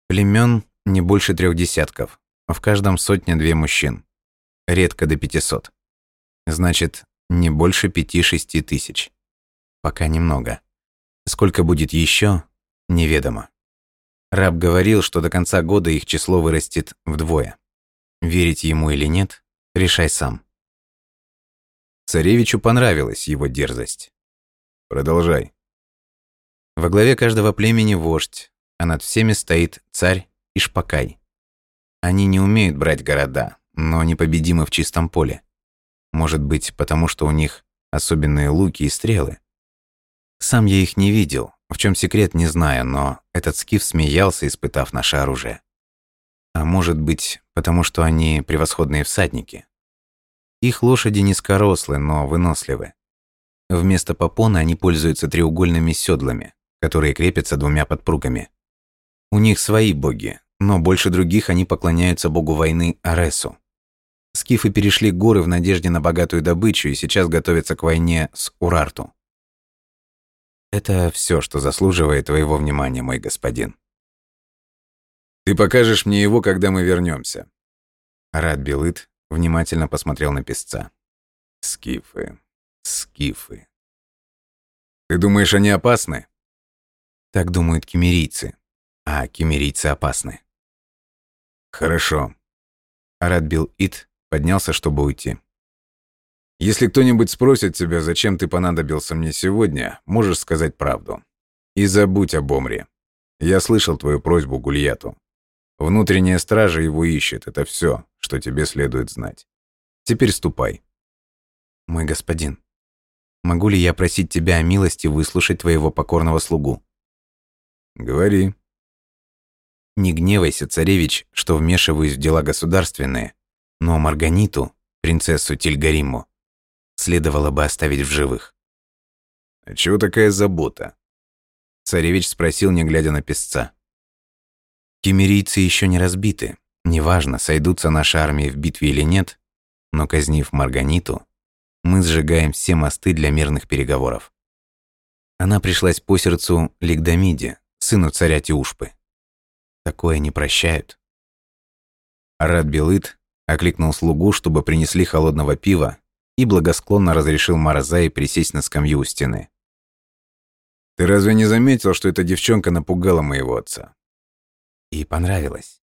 Племен не больше трех десятков, в каждом сотня-две мужчин. Редко до пятисот. Значит, не больше пяти-шести тысяч. Пока немного. Сколько будет еще, неведомо. Раб говорил, что до конца года их число вырастет вдвое. Верить ему или нет, решай сам. Царевичу понравилась его дерзость. Продолжай. Во главе каждого племени вождь, а над всеми стоит царь и шпакай. Они не умеют брать города, но непобедимы в чистом поле. Может быть, потому что у них особенные луки и стрелы. Сам я их не видел, в чем секрет не знаю, но этот скиф смеялся, испытав наше оружие. А может быть, потому что они превосходные всадники. Их лошади низкорослы, но выносливы. Вместо попона они пользуются треугольными седлами, которые крепятся двумя подпругами. У них свои боги, но больше других они поклоняются богу войны Аресу. Скифы перешли горы в надежде на богатую добычу и сейчас готовятся к войне с Урарту. Это все, что заслуживает твоего внимания, мой господин. Ты покажешь мне его, когда мы вернемся. Рад Белыт внимательно посмотрел на песца. Скифы, скифы. Ты думаешь, они опасны? Так думают кемерийцы. А кемерийцы опасны. Хорошо. Арат Ит поднялся, чтобы уйти. Если кто-нибудь спросит тебя, зачем ты понадобился мне сегодня, можешь сказать правду. И забудь об Омре. Я слышал твою просьбу Гульяту. Внутренняя стража его ищет, это все, что тебе следует знать. Теперь ступай. Мой господин, могу ли я просить тебя о милости выслушать твоего покорного слугу? Говори. Не гневайся, царевич, что вмешиваюсь в дела государственные, но Марганиту, принцессу Тильгариму, следовало бы оставить в живых. А чего такая забота? Царевич спросил, не глядя на песца. Кемерийцы еще не разбиты. Неважно, сойдутся наши армии в битве или нет, но казнив Марганиту, мы сжигаем все мосты для мирных переговоров. Она пришлась по сердцу Лигдамиде, сыну царя Тиушпы. Такое не прощают. Арат Белыт окликнул слугу, чтобы принесли холодного пива, и благосклонно разрешил Маразаи присесть на скамью у стены. «Ты разве не заметил, что эта девчонка напугала моего отца?» И понравилось.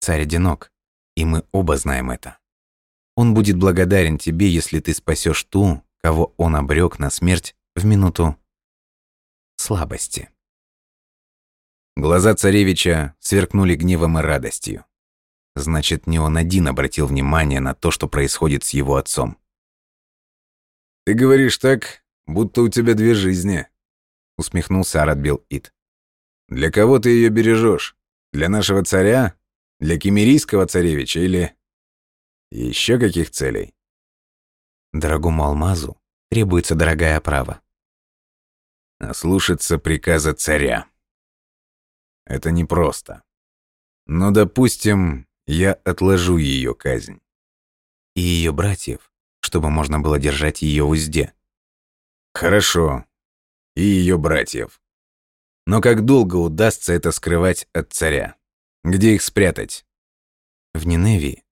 Царь одинок, и мы оба знаем это. Он будет благодарен тебе, если ты спасешь ту, кого он обрек на смерть в минуту слабости. Глаза царевича сверкнули гневом и радостью. Значит, не он один обратил внимание на то, что происходит с его отцом. «Ты говоришь так, будто у тебя две жизни», — усмехнулся Арадбил Ит. «Для кого ты ее бережешь? Для нашего царя? Для кемерийского царевича или...» Еще каких целей? Дорогому алмазу требуется дорогая оправа. Ослушаться приказа царя. Это непросто. Но, допустим, я отложу ее казнь. И ее братьев, чтобы можно было держать ее в узде. Хорошо. И ее братьев. Но как долго удастся это скрывать от царя? Где их спрятать? В Ниневии.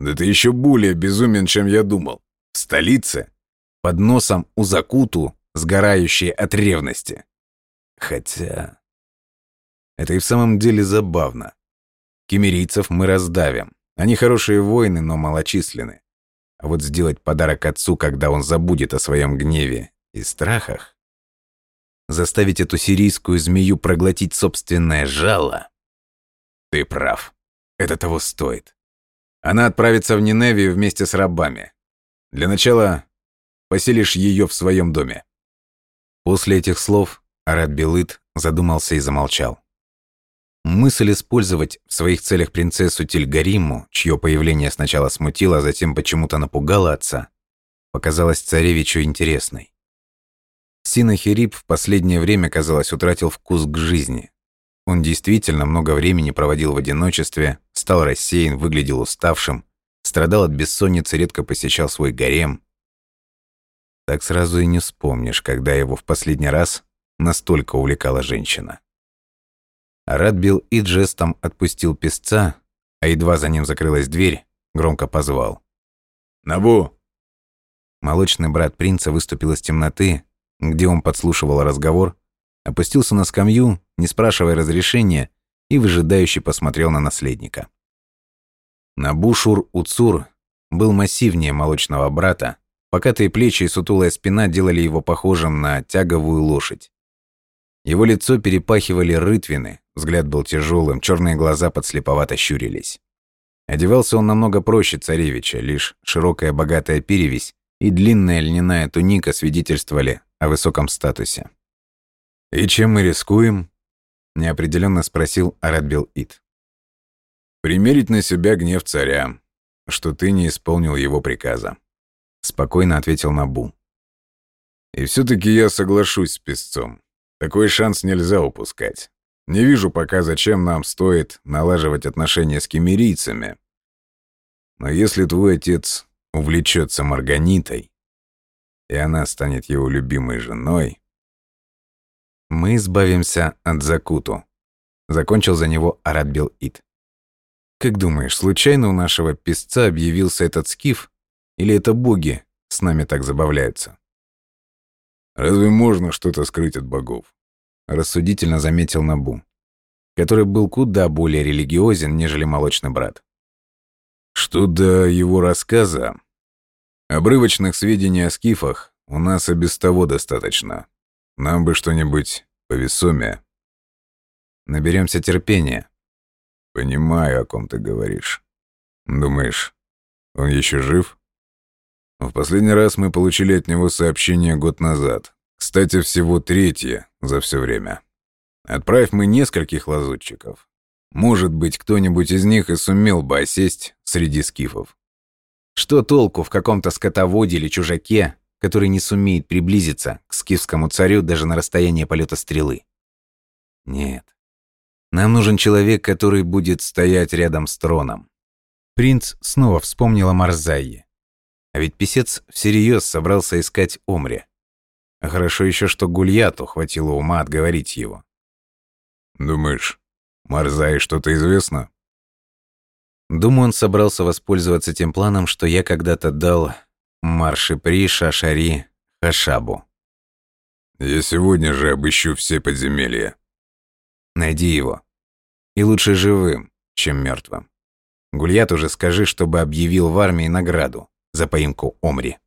Да ты еще более безумен, чем я думал. В столице? Под носом у Закуту, сгорающие от ревности. Хотя... Это и в самом деле забавно. Кемерийцев мы раздавим. Они хорошие воины, но малочисленны. А вот сделать подарок отцу, когда он забудет о своем гневе и страхах, заставить эту сирийскую змею проглотить собственное жало. Ты прав. Это того стоит. Она отправится в Ниневию вместе с рабами. Для начала поселишь ее в своем доме. После этих слов Арат Белыт задумался и замолчал. Мысль использовать в своих целях принцессу Тильгариму, чье появление сначала смутило, а затем почему-то напугало отца, показалась царевичу интересной. Синахирип в последнее время, казалось, утратил вкус к жизни. Он действительно много времени проводил в одиночестве, стал рассеян, выглядел уставшим, страдал от бессонницы, редко посещал свой гарем. Так сразу и не вспомнишь, когда его в последний раз настолько увлекала женщина. Радбил и жестом отпустил песца, а едва за ним закрылась дверь, громко позвал. «Набу!» Молочный брат принца выступил из темноты, где он подслушивал разговор, опустился на скамью, не спрашивая разрешения, и выжидающе посмотрел на наследника. Набушур-Уцур был массивнее молочного брата, покатые плечи и сутулая спина делали его похожим на тяговую лошадь. Его лицо перепахивали рытвины, взгляд был тяжелым, черные глаза подслеповато щурились. Одевался он намного проще царевича, лишь широкая богатая перевесь и длинная льняная туника свидетельствовали о высоком статусе. «И чем мы рискуем?» – неопределенно спросил Арадбил Ит. «Примерить на себя гнев царя, что ты не исполнил его приказа», – спокойно ответил Набу. «И все таки я соглашусь с песцом. Такой шанс нельзя упускать. Не вижу пока, зачем нам стоит налаживать отношения с кемерийцами. Но если твой отец увлечется Марганитой, и она станет его любимой женой, мы избавимся от Закуту. Закончил за него Арадбил Ит. Как думаешь, случайно у нашего песца объявился этот скиф? Или это боги с нами так забавляются? Разве можно что-то скрыть от богов? Рассудительно заметил Набу, который был куда более религиозен, нежели молочный брат. Что до его рассказа, обрывочных сведений о скифах у нас и без того достаточно. Нам бы что-нибудь повесомее. Наберемся терпения. Понимаю, о ком ты говоришь. Думаешь, он еще жив? В последний раз мы получили от него сообщение год назад. Кстати, всего третье за все время. Отправь мы нескольких лазутчиков. Может быть, кто-нибудь из них и сумел бы осесть среди скифов. Что толку в каком-то скотоводе или чужаке, который не сумеет приблизиться к скифскому царю даже на расстояние полета стрелы? Нет. Нам нужен человек, который будет стоять рядом с троном. Принц снова вспомнил о Марзайе. А ведь писец всерьез собрался искать Омре. Хорошо еще, что Гульяту хватило ума отговорить его. «Думаешь, Марзае что-то известно?» Думаю, он собрался воспользоваться тем планом, что я когда-то дал Маршипри, Шашари, Хашабу. «Я сегодня же обыщу все подземелья». Найди его. И лучше живым, чем мертвым. Гульят уже скажи, чтобы объявил в армии награду за поимку Омри.